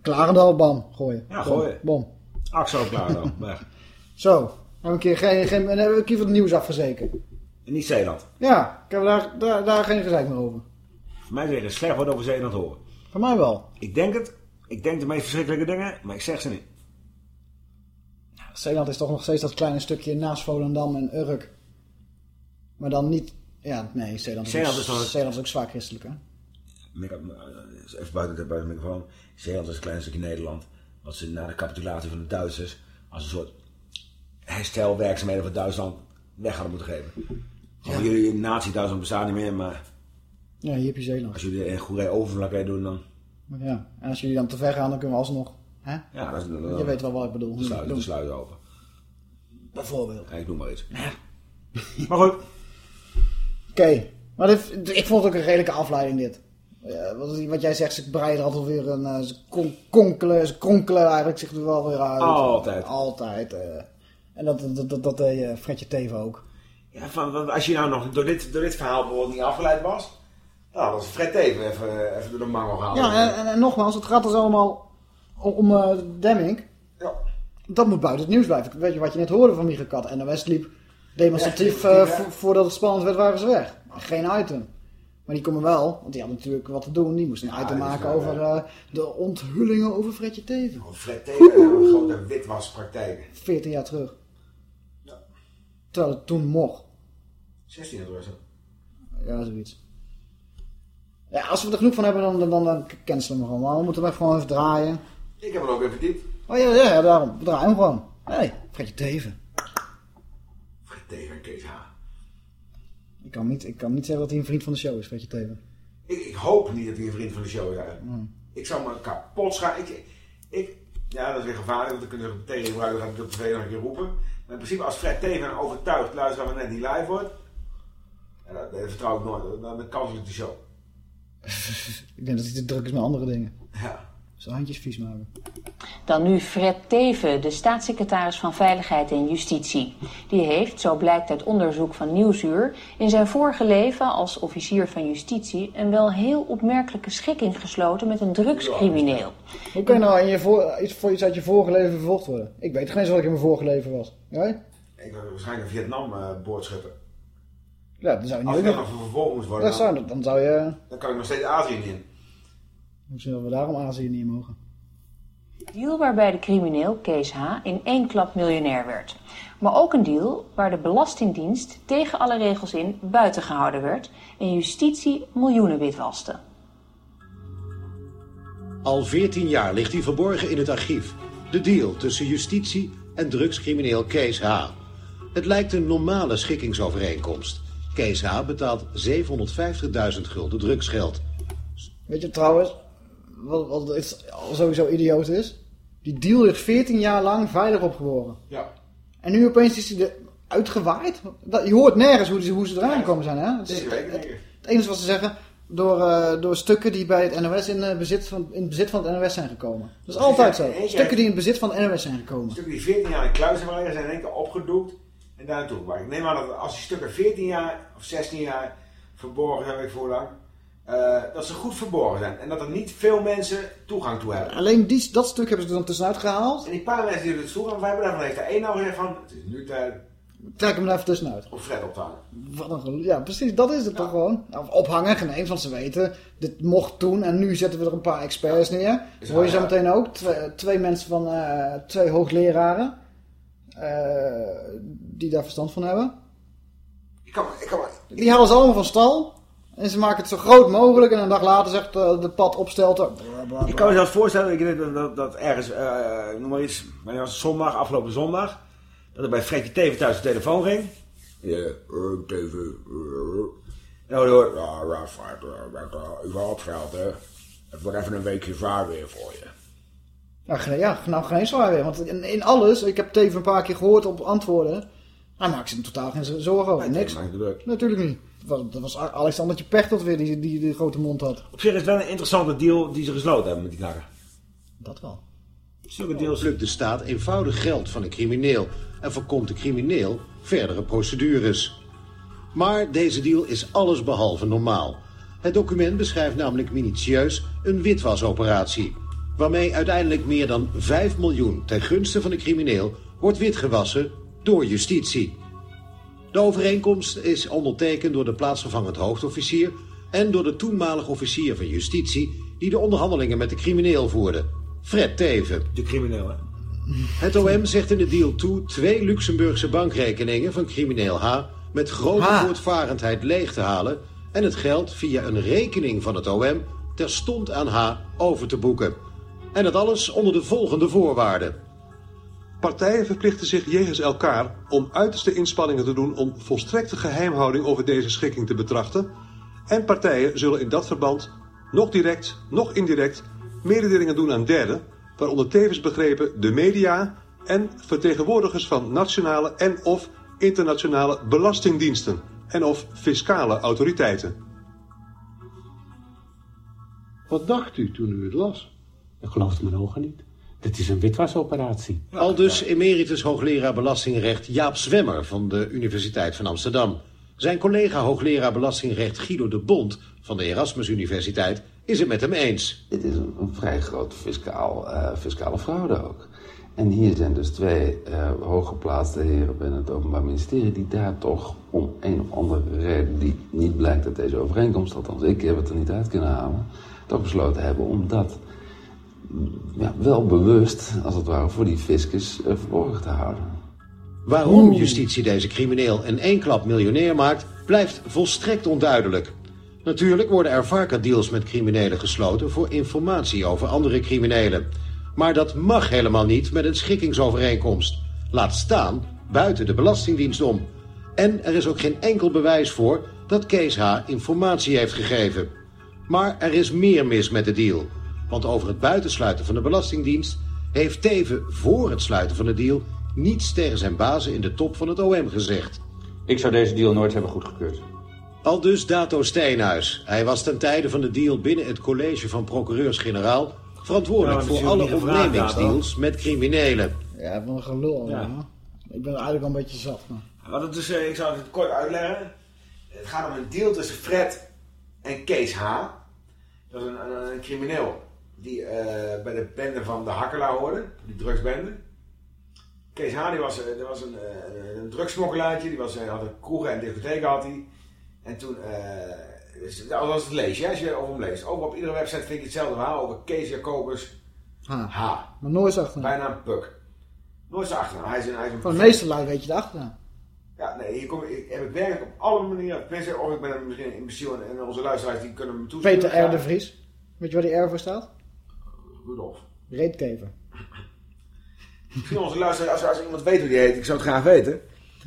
Speaker 1: Klarendal, bam, gooien.
Speaker 2: Ja,
Speaker 1: Bom,
Speaker 2: gooien.
Speaker 1: Bom.
Speaker 2: Axel Klarendal. Weg.
Speaker 1: Zo, hebben we een keer, geen, geen, hebben we een keer van het nieuws afgezeken.
Speaker 2: En niet Zeeland.
Speaker 1: Ja, ik heb daar, daar, daar geen gezeik meer over.
Speaker 2: Voor mij zeggen slecht wat over Zeeland horen.
Speaker 1: Voor mij wel.
Speaker 2: Ik denk het. Ik denk de meest verschrikkelijke dingen, maar ik zeg ze niet.
Speaker 1: Zeeland is toch nog steeds dat kleine stukje naast Volendam en Urk. Maar dan niet... Ja, nee, Zeeland is,
Speaker 2: Zeeland is toch-
Speaker 1: Zeeland is ook zwaar christelijk, hè?
Speaker 2: Mik- eh, Even buiten de, buiten de microfoon. Zeeland is een klein stukje Nederland. Wat ze na de capitulatie van de Duitsers als een soort herstelwerkzaamheden voor Duitsland weg hadden moeten geven. Gewoon jullie nazi-Duitsland bestaat niet meer, maar
Speaker 1: Ja, hier heb je Zeeland.
Speaker 2: als jullie een goede overvlakkheid doen, dan...
Speaker 1: Ja, en als jullie dan te ver gaan, dan kunnen we alsnog... Hè?
Speaker 2: Ja, dat is, dan,
Speaker 1: Je weet wel wat ik bedoel.
Speaker 2: De sluiten, de sluiten open.
Speaker 1: Bijvoorbeeld.
Speaker 2: Ja, ik noem maar iets. Maar goed.
Speaker 1: Oké, maar dit, ik vond het ook een redelijke afleiding dit. Ja, wat, wat jij zegt, ze breiden altijd weer een... eh, ze kon- konkelen, ze kronkelen eigenlijk zich er wel weer uit.
Speaker 2: Altijd.
Speaker 1: Altijd. eh. en dat, dat, dat, dat deed eh, Fredje Teven ook.
Speaker 2: Ja, van, als je nou nog door dit, door dit verhaal bijvoorbeeld niet afgeleid was... Nou, was Fred even, even, even door de mangel gehaald.
Speaker 1: Ja, en, en, en nogmaals, het gaat dus allemaal om, om Demming.
Speaker 2: Ja.
Speaker 1: Dat moet buiten het nieuws blijven. Weet je wat je net hoorde van Mieke Kat? NOS liep demonstratief
Speaker 2: Ja,
Speaker 1: eh, vo- voordat het spannend werd, waren ze weg. Geen item. Maar die komen wel, want die hadden natuurlijk wat te doen. Die moesten een
Speaker 2: Ja,
Speaker 1: item
Speaker 2: die is
Speaker 1: maken over eh, de onthullingen over Fredje Teven.
Speaker 2: Fred Teven en een grote witwaspraktijken.
Speaker 1: 14 jaar terug. Terwijl het toen mocht.
Speaker 2: 16 jaar terug.
Speaker 1: Ja, zoiets. Ja, als we er genoeg van hebben, dan, dan, dan, dan cancelen we hem gewoon. Maar we moeten hem gewoon even draaien.
Speaker 2: Ik heb er ook even verdiept.
Speaker 1: Oh ja, ja, ja daarom. We draaien hem gewoon. Nee, Fredje Teven.
Speaker 2: Fred Teven en Kees H.
Speaker 1: Ik kan, niet, ik kan niet zeggen dat hij een vriend van de show is, Fredje Teven.
Speaker 2: Ik, ik hoop niet dat hij een vriend van de show is.
Speaker 1: Hmm.
Speaker 2: Ik zou me kapot schamen. Ik, ik, ja, dat is weer gevaarlijk, want dan kunnen ze tegen gebruiken. Dan gaat hij op tv nog een keer roepen. Maar in principe, als Fred Teven overtuigd luisteren we net niet live wordt. Ja, dat, dat vertrouw ik nooit. Dan, dan kansel ik de show.
Speaker 1: Ik denk dat hij te druk is met andere dingen.
Speaker 2: Ja.
Speaker 1: Zijn handjes vies maken.
Speaker 7: Dan nu Fred Teven, de staatssecretaris van Veiligheid en Justitie. Die heeft, zo blijkt uit onderzoek van Nieuwsuur, in zijn vorige leven als officier van justitie een wel heel opmerkelijke schikking gesloten met een drugscrimineel.
Speaker 1: Hoe kan je nou in je voor, iets, voor iets uit je vorige leven vervolgd worden? Ik weet geen eens wat ik in mijn vorige leven was. Jij?
Speaker 2: Ik was waarschijnlijk een Vietnam eh boordschipper.
Speaker 1: Ja, dan zou je niet
Speaker 2: Als dan
Speaker 1: nog...
Speaker 2: vervolgd moest worden,
Speaker 1: Dat
Speaker 2: dan,
Speaker 1: zou, dan zou je...
Speaker 2: dan kan ik nog steeds Azië in.
Speaker 1: Misschien dat we daarom Azië niet mogen.
Speaker 7: deal waarbij de crimineel Kees H. in één klap miljonair werd. Maar ook een deal waar de Belastingdienst tegen alle regels in buiten gehouden werd en justitie miljoenen witwaste.
Speaker 12: Al 14 jaar ligt hij verborgen in het archief. De deal tussen justitie en drugscrimineel Kees H. Het lijkt een normale schikkingsovereenkomst. Kees H. betaalt 750.000 gulden drugsgeld.
Speaker 1: Weet je trouwens, wat, wat is, sowieso idioot is? Die deal ligt 14 jaar lang veilig opgeworen.
Speaker 2: Ja.
Speaker 1: En nu opeens is hij er uitgewaaid. Dat, je hoort nergens hoe, die, hoe ze eraan gekomen zijn. Hè? Het, is-
Speaker 2: denk ik.
Speaker 1: het enige wat ze zeggen, door, eh, door stukken die bij het NOS in, eh, bezit van, in het bezit van het NOS zijn gekomen. Dat is altijd zo. Stukken die in het bezit van het NOS zijn gekomen.
Speaker 2: Stukken die 14 jaar in hebben gelegen, zijn in één keer opgedoekt en daar naartoe gebracht. Ik neem aan dat als die stukken 14 jaar of 16 jaar verborgen zijn, ik voor eh, dat ze goed verborgen zijn. En dat er niet veel mensen toegang toe hebben.
Speaker 1: Alleen die, dat stuk hebben ze er dan tussenuit gehaald.
Speaker 2: En die paar mensen die er toegang van hebben, daarvan heeft er één nou gezegd van, het is nu tijd
Speaker 1: Trek hem er even tussenuit.
Speaker 2: om Fred op.
Speaker 1: Wat een. Ja, precies, dat is het toch gewoon. Nou, ophangen, geen eens, want ze weten, dit mocht toen en nu zetten we er een paar experts neer.
Speaker 2: Is
Speaker 1: hoor je zo meteen ook, twee, twee mensen van, eh, twee hoogleraren, eh, die daar verstand van hebben.
Speaker 2: Ik kan, ik kan,
Speaker 1: Die halen ze allemaal van stal en ze maken het zo groot mogelijk en een dag later zegt eh, de pad opstelter.
Speaker 2: ik kan me zelfs voorstellen ik denk dat, dat, dat ergens, eh, noem maar iets, wanneer was zondag, afgelopen zondag, dat er bij Fredje Teven thuis de telefoon ging. Ja, eh, Teven, eh. Nou, hoor, eh, ik, even opstelten. Het wordt even een weekje zwaar weer voor je.
Speaker 1: Ja, geen- ja, nou geen zwaar weer, want in, in alles, ik heb Teven een paar keer gehoord op antwoorden, hij maakt zich totaal geen zorgen over, niks.
Speaker 2: maakt het druk.
Speaker 1: Natuurlijk niet. Dat was, dat was Alexandertje Pechtold weer die, die die grote mond had.
Speaker 2: Op zich is het wel een interessante deal die ze gesloten hebben met die knakker.
Speaker 1: Dat wel.
Speaker 2: Zulke deals.
Speaker 12: Plukt de staat eenvoudig geld van een crimineel en voorkomt de crimineel verdere procedures. Maar deze deal is allesbehalve normaal. Het document beschrijft namelijk minutieus een witwasoperatie. Waarmee uiteindelijk meer dan 5 miljoen ten gunste van de crimineel wordt witgewassen door justitie. De overeenkomst is ondertekend door de plaatsvervangend hoofdofficier en door de toenmalige officier van justitie die de onderhandelingen met de crimineel voerde, Fred Teven.
Speaker 2: De crimineel, hè?
Speaker 12: Het OM zegt in de deal toe twee Luxemburgse bankrekeningen van crimineel H met grote
Speaker 1: Ha.
Speaker 12: voortvarendheid leeg te halen en het geld via een rekening van het OM terstond aan H over te boeken. En dat alles onder de volgende voorwaarden.
Speaker 13: Partijen verplichten zich jegens elkaar om uiterste inspanningen te doen om volstrekte geheimhouding over deze schikking te betrachten. En partijen zullen in dat verband, nog direct, nog indirect, mededelingen doen aan derden, waaronder tevens begrepen de media en vertegenwoordigers van nationale en of internationale belastingdiensten en of fiscale autoriteiten.
Speaker 14: Wat dacht u toen u het las?
Speaker 15: Ik geloofde mijn ogen niet.
Speaker 12: Dit is een witwasoperatie. Al dus emeritus hoogleraar belastingrecht Jaap Zwemmer van de Universiteit van Amsterdam. Zijn collega hoogleraar belastingrecht Guido de Bond van de Erasmus Universiteit is het met hem eens.
Speaker 14: Dit is een, een vrij grote fiscaal, uh, fiscale fraude ook. En hier zijn dus twee uh, hooggeplaatste heren binnen het Openbaar Ministerie... die daar toch om een of andere reden die niet blijkt uit deze overeenkomst... althans ik heb het er niet uit kunnen halen... toch besloten hebben om dat ja, wel bewust, als het ware, voor die fiscus uh, verborgen te houden.
Speaker 12: Waarom justitie deze crimineel in één klap miljonair maakt... blijft volstrekt onduidelijk. Natuurlijk worden er vaker deals met criminelen gesloten... voor informatie over andere criminelen... Maar dat mag helemaal niet met een schikkingsovereenkomst. Laat staan buiten de Belastingdienst om. En er is ook geen enkel bewijs voor dat Kees H. informatie heeft gegeven. Maar er is meer mis met de deal. Want over het buitensluiten van de Belastingdienst... heeft Teven voor het sluiten van de deal... niets tegen zijn bazen in de top van het OM gezegd.
Speaker 15: Ik zou deze deal nooit hebben goedgekeurd.
Speaker 12: Al dus Dato Steenhuis. Hij was ten tijde van de deal binnen het college van procureurs-generaal verantwoordelijk
Speaker 2: Ja,
Speaker 12: voor alle ondernemingsdeals met criminelen.
Speaker 1: Ja, wat een gelul.
Speaker 2: Ja.
Speaker 1: Ik ben eigenlijk al een beetje zat. Maar.
Speaker 2: Wat het dus, ik zal het kort uitleggen. Het gaat om een deal tussen Fred en Kees H. Dat is een, een, een crimineel die eh, bij de bende van de Hakkelaar hoorde, die drugsbende. Kees H. Die was, eh, dat was een, eh, een drugsmokkelaartje, die was, eh, had een kroegen en discotheken had hij. En toen, eh, dus, als als het lees, ja, als je over hem leest. Ook op iedere website vind je hetzelfde verhaal over Kees Jacobus. H.
Speaker 1: Maar nooit zijn achternaam.
Speaker 2: Bijna een puk. Nooit zijn achternaam. Hij is een, hij is een
Speaker 1: Van de meeste lui weet je de achternaam.
Speaker 2: ja, nee, hier kom, ik, heb ik werkelijk op alle manieren, of ik ben er misschien imbeciel en, en onze luisteraars die kunnen me toesturen.
Speaker 1: Peter R. de Vries. Weet je waar die R voor staat?
Speaker 2: Rudolf.
Speaker 1: Reetkever.
Speaker 2: Misschien onze als, als iemand weet hoe die heet, ik zou het graag weten.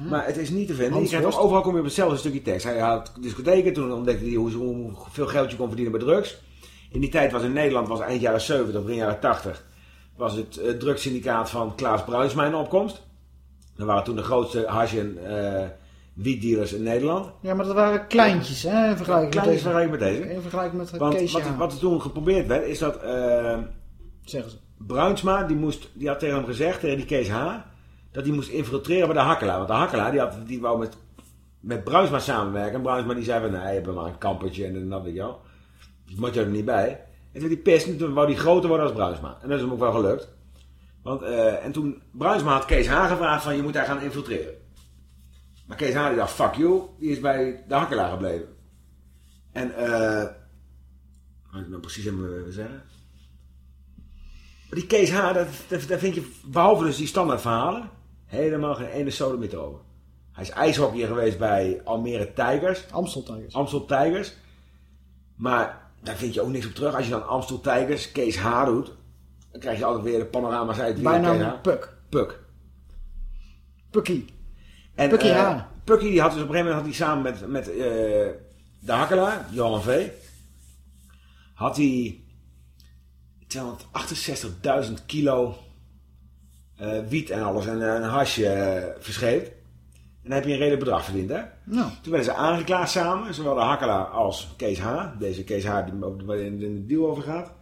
Speaker 2: Maar het is niet te vinden. Je overal kom je op hetzelfde stukje tekst. Hij had discotheken, toen ontdekte hij hoe, hoeveel geld je kon verdienen bij drugs. In die tijd was in Nederland, was eind jaren 70, begin jaren 80, was het uh, drugssyndicaat van Klaas Bruinsma in opkomst. Dat waren toen de grootste hash- en eh wietdealers in Nederland.
Speaker 1: Ja, maar dat waren kleintjes, hè? In vergelijking
Speaker 2: Kleintjes
Speaker 1: met deze.
Speaker 2: vergelijking met deze.
Speaker 1: In vergelijking met
Speaker 2: Want wat, wat er toen geprobeerd werd, is dat eh,
Speaker 1: Zeggen ze.
Speaker 2: Bruinsma, die, moest, die had tegen hem gezegd, tegen die Kees H., dat hij moest infiltreren bij de Hakkelaar. Want de Hakkelaar, die, had, die wou met, met Bruinsma samenwerken. En Bruinsma die zei van, nee, je hebt maar een kampertje en dat weet je wel. Dus moet je er niet bij. En toen die pist, en toen wou die groter worden als Bruinsma. En dat is hem ook wel gelukt. Want, eh, en toen Bruinsma had Kees H. gevraagd van, je moet daar gaan infiltreren. Maar Kees H. die dacht, fuck you, die is bij de Hakkelaar gebleven. En, eh... Ik nou precies hebben willen zeggen? Die Kees H, dat vind je, behalve dus die standaard verhalen, helemaal geen ene sodomiet over. Hij is ijshockeyer geweest bij Almere Tigers.
Speaker 1: Amstel Tigers.
Speaker 2: Amstel Tigers. Maar daar vind je ook niks op terug. Als je dan Amstel Tigers, Kees H doet, dan krijg je altijd weer de panorama's uit. wie
Speaker 1: Bijna
Speaker 2: Kees H.
Speaker 1: een puk.
Speaker 2: Puk.
Speaker 1: Pukkie.
Speaker 2: En,
Speaker 1: Pukkie
Speaker 2: eh,
Speaker 1: H.
Speaker 2: Pukkie die had dus op een gegeven moment had hij samen met, met eh, de hakkelaar, Johan V. Had hij 268.000 kilo eh, wiet en alles en eh, een hasje eh, verscheept. En dan heb je een redelijk bedrag verdiend, hè?
Speaker 1: Nou.
Speaker 2: Toen werden ze aangeklaagd samen, zowel de hakkelaar als Kees H. Deze Kees H. die in de deal over gaat.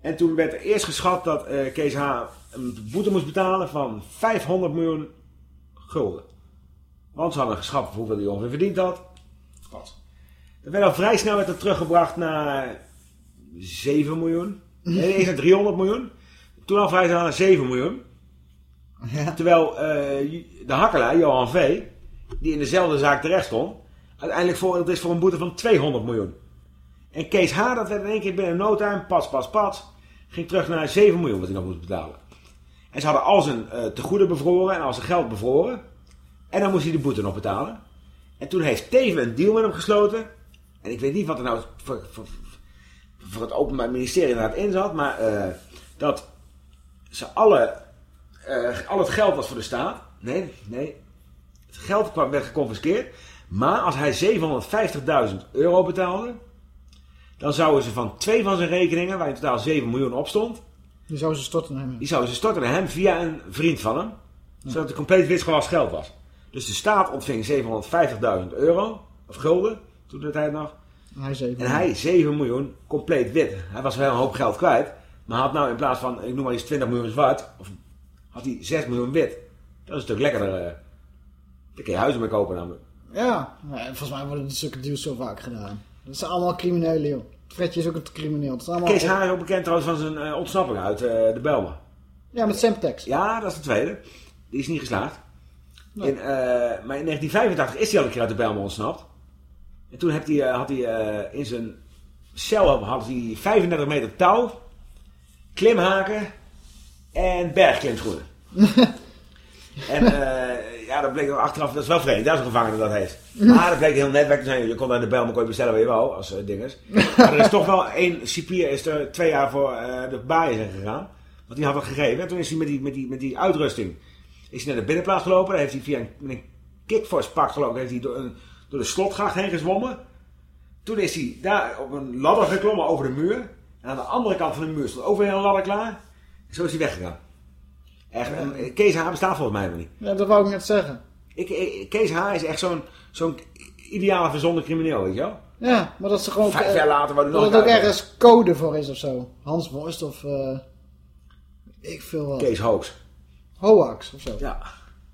Speaker 2: En toen werd er eerst geschat dat Kees H. een boete moest betalen van 500 miljoen gulden. Want ze hadden geschat hoeveel hij ongeveer verdiend had. Wat? Dat werd al vrij snel werd teruggebracht naar 7 miljoen. Nee, eerst naar 300 miljoen. Toen al vrij snel naar 7 miljoen. Terwijl eh, de hakkelaar, Johan V., die in dezelfde zaak terecht stond, uiteindelijk veroordeeld is voor een boete van 200 miljoen. En Kees H., dat werd in één keer binnen no time, pas, pas, pas, ging terug naar 7 miljoen wat hij nog moest betalen. En ze hadden al zijn eh tegoeden bevroren en al zijn geld bevroren. En dan moest hij de boete nog betalen. En toen heeft Teven een deal met hem gesloten. En ik weet niet wat er nou voor, voor, voor het Openbaar Ministerie inderdaad in zat. Maar eh, dat ze alle, eh, al het geld was voor de staat. Nee, nee. Het geld kwam, werd geconfiskeerd. Maar als hij 750.000 euro betaalde. Dan zouden ze van twee van zijn rekeningen, waar in totaal 7 miljoen op stond.
Speaker 1: Die zouden ze storten naar hem.
Speaker 2: Die zouden ze storten naar hem via een vriend van hem. Zodat het compleet witgewas geld was. Dus de staat ontving 750.000 euro. Of gulden, toen de tijd nog.
Speaker 1: Hij.
Speaker 2: En hij 7 miljoen compleet wit. Hij was wel een hoop geld kwijt. Maar had nou in plaats van, ik noem maar eens 20 miljoen zwart, of had hij 6 miljoen wit. Dat is een stuk lekkerder. eh. Daar kun je huizen mee kopen namelijk.
Speaker 1: Ja, volgens mij worden zulke deals zo vaak gedaan. Dat zijn allemaal criminelen, joh. Fredje is ook een crimineel. Dat is allemaal...
Speaker 2: Kees Haar is ook bekend trouwens van zijn eh, ontsnapping uit eh, de Belma.
Speaker 1: Ja, met Semtex.
Speaker 2: Ja, dat is de tweede. Die is niet geslaagd. In, maar in 1985 is hij al een keer uit de Belma ontsnapt. En toen heeft hij, eh, had hij eh, in zijn cel had hij 35 meter touw, klimhaken en bergklimschoenen. en eh, ja, dat bleek achteraf, dat is wel vreemd, dat is een gevangene dat heeft. Maar dat bleek heel netwerk te zijn. Je kon naar de Belma kon je bestellen wat je wou, als uh, dingers. Maar er is toch wel één cipier, is er twee jaar voor de baaien zijn gegaan. Want die had het gegeven. En toen is hij met die, met die, met die uitrusting is hij naar de binnenplaats gelopen. Daar heeft hij via een, met een kickforce pak gelopen. Heeft hij door, een, door de slotgracht heen gezwommen. Toen is hij daar op een ladder geklommen over de muur. En aan de andere kant van de muur stond overheen een ladder klaar. En zo is hij weggegaan. Echt, en Kees H. bestaat volgens mij nog niet.
Speaker 1: Ja, dat wou ik net zeggen.
Speaker 2: Ik, ik- Kees H. is echt zo'n zo'n ideale verzonnen crimineel, weet je wel?
Speaker 1: Ja, maar dat ze gewoon...
Speaker 2: Vijf
Speaker 1: eh,
Speaker 2: jaar later wou hij
Speaker 1: Dat
Speaker 2: nog
Speaker 1: het ook ergens code voor is of zo. Hans Worst of... eh ik veel wat.
Speaker 2: Kees Hoax.
Speaker 1: Hoax of zo.
Speaker 2: Ja.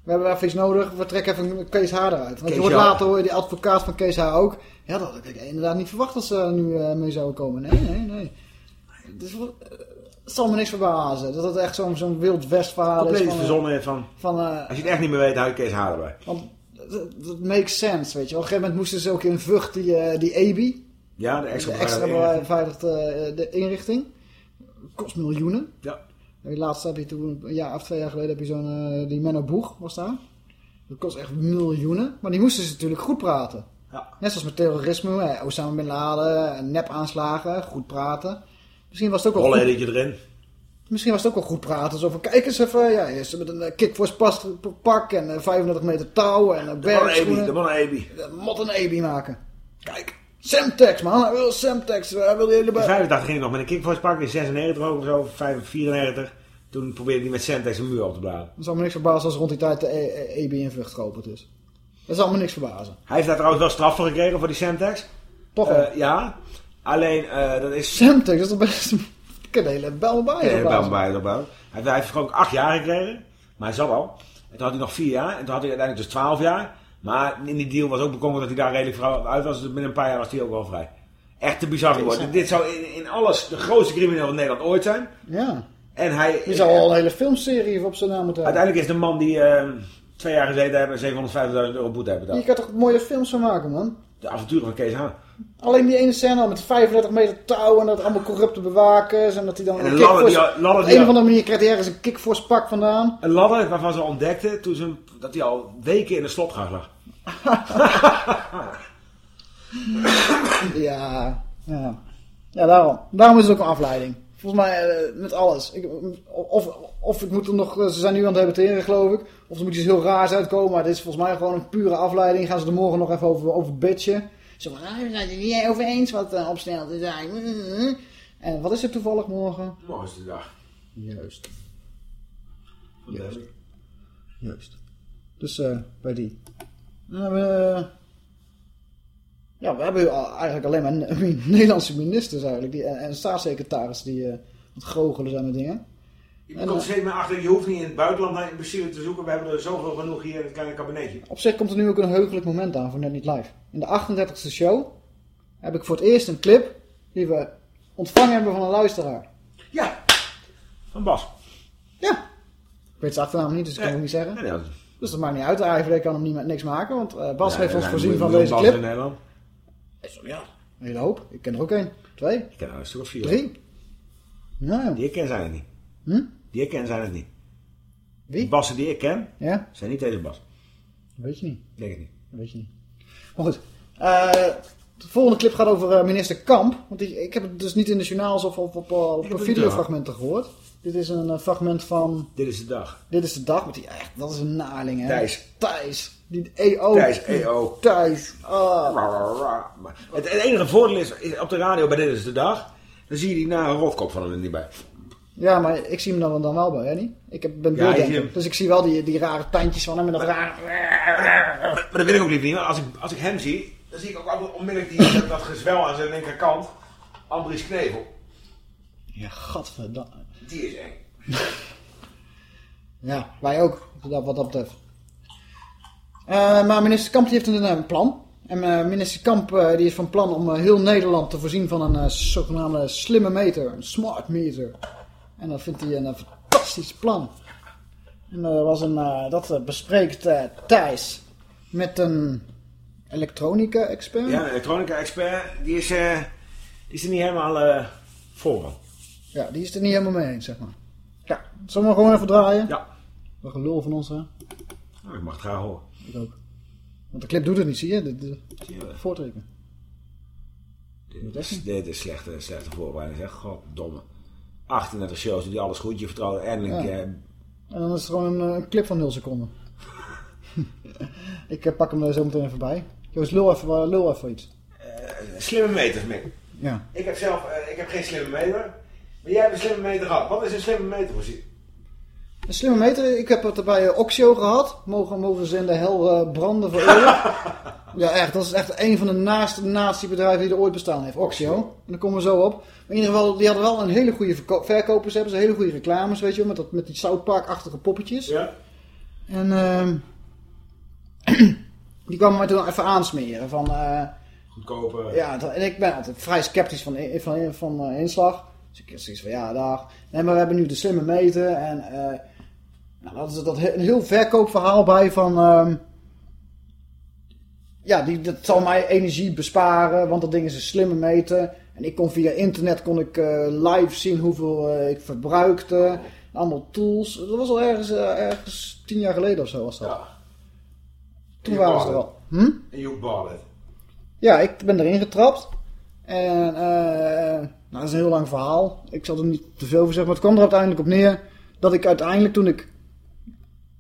Speaker 1: We hebben even iets nodig. We trekken even Kees H. eruit. Want
Speaker 2: Kees
Speaker 1: je hoort later hoor je die advocaat van Kees H. ook. Ja, dat had ik inderdaad niet verwacht dat ze er nu eh, mee zouden komen. Nee, nee, nee. Eh, het zal me niks verbazen. Dat het echt zo'n zo'n wild west verhaal is.
Speaker 2: Compleet
Speaker 1: van,
Speaker 2: verzonnen van...
Speaker 1: van eh,
Speaker 2: Als je het echt niet meer weet, hou je Kees H. erbij.
Speaker 1: want dat- makes sense, weet je. Op een gegeven moment moesten ze ook in Vught die, die EBI.
Speaker 2: Ja, de extra,
Speaker 1: de extra beveiligde de inrichting. Kost miljoenen.
Speaker 2: Ja.
Speaker 1: Laatst heb je toen, een jaar of twee jaar geleden, heb je zo'n, eh, die Menno Boeg was daar. Dat kost echt miljoenen. Maar die moesten ze natuurlijk goed praten.
Speaker 2: Ja.
Speaker 1: Net zoals met terrorisme, eh, Osama Bin Laden, nep-aanslagen, goed praten. Misschien was het ook wel goed,
Speaker 2: erin.
Speaker 1: misschien was het ook wel goed praten. Zo van, kijk eens even, ja, eerst met een eh, kickforce pak en eh, 35 meter touw en een
Speaker 2: De man Ebi,
Speaker 1: bergschoenen.
Speaker 2: de Ebi.
Speaker 1: Mot een Ebi maken. Kijk, Semtex man, hij wil Semtex, hij wil hele...
Speaker 2: 85 ging hij nog met een kickforce pak, in 96 ook of zo, 5, 94. Toen probeerde hij met Semtex een muur op te blazen.
Speaker 1: Het zal me niks verbazen als rond die tijd de E- E- Vught geopend is. Dat zal me niks verbazen.
Speaker 2: Hij heeft daar trouwens wel straf voor gekregen voor die Semtex.
Speaker 1: Toch wel?
Speaker 2: Eh, ja. Alleen, eh, dat is...
Speaker 1: Semtex, dat is toch best... Ik de hele
Speaker 2: Ja, bij het opbouwen. Hij, hij heeft gewoon acht jaar gekregen. Maar hij zat al. En toen had hij nog vier jaar. En toen had hij uiteindelijk dus twaalf jaar. Maar in die deal was ook bekomen dat hij daar redelijk vrouw uit was. Dus binnen een paar jaar was hij ook wel vrij. Echt te bizar geworden. Dit zou in, in alles de grootste crimineel van Nederland ooit zijn.
Speaker 1: Ja.
Speaker 2: En hij...
Speaker 1: Je zou al een hele filmserie op zijn naam moeten hebben.
Speaker 2: Uiteindelijk is de man die eh, twee jaar gezeten hebben en 750.000 euro boete hebben
Speaker 1: Je
Speaker 2: betaald.
Speaker 1: kan toch mooie films van maken, man?
Speaker 2: De avonturen van Kees Haan.
Speaker 1: Alleen die ene scène met 35 meter touw en dat allemaal corrupte bewakers. En dat hij dan
Speaker 2: En
Speaker 1: een
Speaker 2: een ladder die ladder
Speaker 1: Op
Speaker 2: die
Speaker 1: een
Speaker 2: al-
Speaker 1: of andere manier krijgt hij ergens een kickforce pak vandaan.
Speaker 2: Een ladder waarvan ze ontdekten toen ze, dat hij al weken in de slotgracht lag.
Speaker 1: Ja, ja. Ja, daarom. Daarom is het ook een afleiding. Volgens mij eh, met alles. Ik, of, of ik moet er nog, eh, ze zijn nu aan het debatteren geloof ik. Of er moet iets heel raars uitkomen. Maar dit is volgens mij gewoon een pure afleiding. Gaan ze er morgen nog even over, over bitchen. Zo van, ah, we zijn het niet over eens wat uh, opstelt. is eigenlijk. En wat is er toevallig morgen?
Speaker 2: Morgen is de dag.
Speaker 1: Juist.
Speaker 2: Juist.
Speaker 1: Juist. Dus eh, bij die. Nou, we, ja, we hebben eigenlijk alleen maar Ne- Nederlandse ministers eigenlijk. Die, en, en staatssecretarissen die eh aan het goochelen zijn met dingen.
Speaker 2: Je
Speaker 1: En,
Speaker 2: komt steeds meer achter, je hoeft niet in het buitenland naar imbecielen te zoeken. We hebben er zoveel genoeg hier in het kleine kabinetje.
Speaker 1: Op zich komt er nu ook een heugelijk moment aan voor Net Niet Live. In de 38e show heb ik voor het eerst een clip die we ontvangen hebben van een luisteraar.
Speaker 2: Van Bas.
Speaker 1: Ik weet zijn achternaam niet, dus ik kan het niet zeggen.
Speaker 2: Nee, nee, dat-
Speaker 1: Dus dat maakt niet uit, de AIVD kan hem niet met niks maken, want eh, Bas
Speaker 2: Ja,
Speaker 1: heeft
Speaker 2: er
Speaker 1: ons voorzien van deze
Speaker 2: Bassen
Speaker 1: clip.
Speaker 2: in Nederland.
Speaker 1: Ja, een hele hoop. Ik ken er ook één. Twee.
Speaker 2: Ik ken er een stuk of vier.
Speaker 1: Drie. Ja, ja.
Speaker 2: Die ik ken zijn het niet.
Speaker 1: Hm?
Speaker 2: Die ik ken zijn het niet.
Speaker 1: Wie?
Speaker 2: De Bassen die ik ken,
Speaker 1: Ja?
Speaker 2: zijn niet deze Bas.
Speaker 1: Weet je niet.
Speaker 2: Ik denk het niet.
Speaker 1: Weet je niet. Maar goed. Eh, de volgende clip gaat over eh, minister Kamp. Want ik, ik heb het dus niet in de journaals of op, op, op,
Speaker 2: heb
Speaker 1: op videofragmenten gehoord. Dit is een eh, fragment van...
Speaker 2: Dit is de dag.
Speaker 1: Dit is de dag. Want die, echt, dat is een naling, hè.
Speaker 2: Thijs.
Speaker 1: Thijs. Die EO.
Speaker 2: Thijs, EO.
Speaker 1: Thijs. Ah.
Speaker 2: Het, het enige voordeel is, is, op de radio bij Dit is de Dag, dan zie je die nare rotkop van hem er niet bij.
Speaker 1: Ja, maar ik zie hem dan, dan wel bij, niet? Ik heb, ben
Speaker 2: Ja, hem.
Speaker 1: Dus ik zie wel die, die rare tandjes van hem en dat rare...
Speaker 2: Maar dat wil ik ook liever niet, want als ik, als ik hem zie, dan zie ik ook altijd onmiddellijk die, dat, dat gezwel aan zijn linkerkant. Andries Knevel.
Speaker 1: Ja, gadverdamme.
Speaker 2: Die is eng.
Speaker 1: Ja, wij ook, dat- wat dat betreft. Eh, maar minister Kamp die heeft een, eh, plan. En eh, minister Kamp eh, die is van plan om heel Nederland te voorzien van een zogenaamde slimme meter. Een smart meter. En dat vindt hij een eh, fantastisch plan. En er was een, eh, dat eh, bespreekt eh, Thijs met een elektronica-expert.
Speaker 2: Ja, een elektronica-expert, die is, eh, die is er niet helemaal eh, voor.
Speaker 1: Ja, die is er niet helemaal mee eens, zeg maar. Ja, zullen we gewoon even draaien?
Speaker 2: Ja.
Speaker 1: Wat gelul van ons, hè?
Speaker 2: Nou, ik mag het graag horen.
Speaker 1: Ik ook. Want de clip doet het niet, zie je? De, de,
Speaker 2: Zie je wel.
Speaker 1: voortrekken.
Speaker 2: Dit is, dit is slechte, slechte voorbereiding, zeg. Goddomme. 38 shows, die alles goed. Je vertrouwde eindelijk...
Speaker 1: Ja.
Speaker 2: eh,
Speaker 1: En dan is het gewoon een, eh, een clip van 0 seconden. ik eh, pak hem er zo meteen even bij. Joost, lul even, lul even iets.
Speaker 2: slimme meters, Mick.
Speaker 1: Ja.
Speaker 2: Ik heb zelf eh, ik heb geen slimme meter. Maar jij hebt een slimme meter gehad. Wat is een slimme meter precies?
Speaker 1: Een slimme meter, ik heb het bij eh, Oxio gehad. Mogen, mogen ze in de hel eh, branden voor eeuwig. ja, echt. Dat is echt een van de naaste natiebedrijven die er ooit bestaan heeft. Oxio. En daar komen we zo op. Maar in ieder geval, die hadden wel een hele goede verko- verkopers. Hebben ze hele goede reclames, weet je wel. Met, dat, met die South Park-achtige poppetjes.
Speaker 2: Ja.
Speaker 1: En ehm die kwamen mij toen even aansmeren van...
Speaker 2: Goedkope...
Speaker 1: ja, en ik ben altijd vrij sceptisch van, van, van inslag. Dus ik heb zoiets van, ja, dag. Nee, maar we hebben nu de slimme meter. En nou, dat is dat een heel verkoopverhaal bij van... ehm, ja, die, dat zal mij energie besparen, want dat ding is een slimme meter. En ik kon via internet kon ik eh, live zien hoeveel eh, ik verbruikte. Allemaal tools. Dat was al ergens, eh, ergens tien jaar geleden of zo was dat. Toen
Speaker 2: Je
Speaker 1: waren ze er al. Hm?
Speaker 2: En you bought it.
Speaker 1: Ja, ik ben erin getrapt. En nou, dat is een heel lang verhaal. Ik zal er niet te veel over zeggen. Maar het kwam er uiteindelijk op neer dat ik uiteindelijk toen ik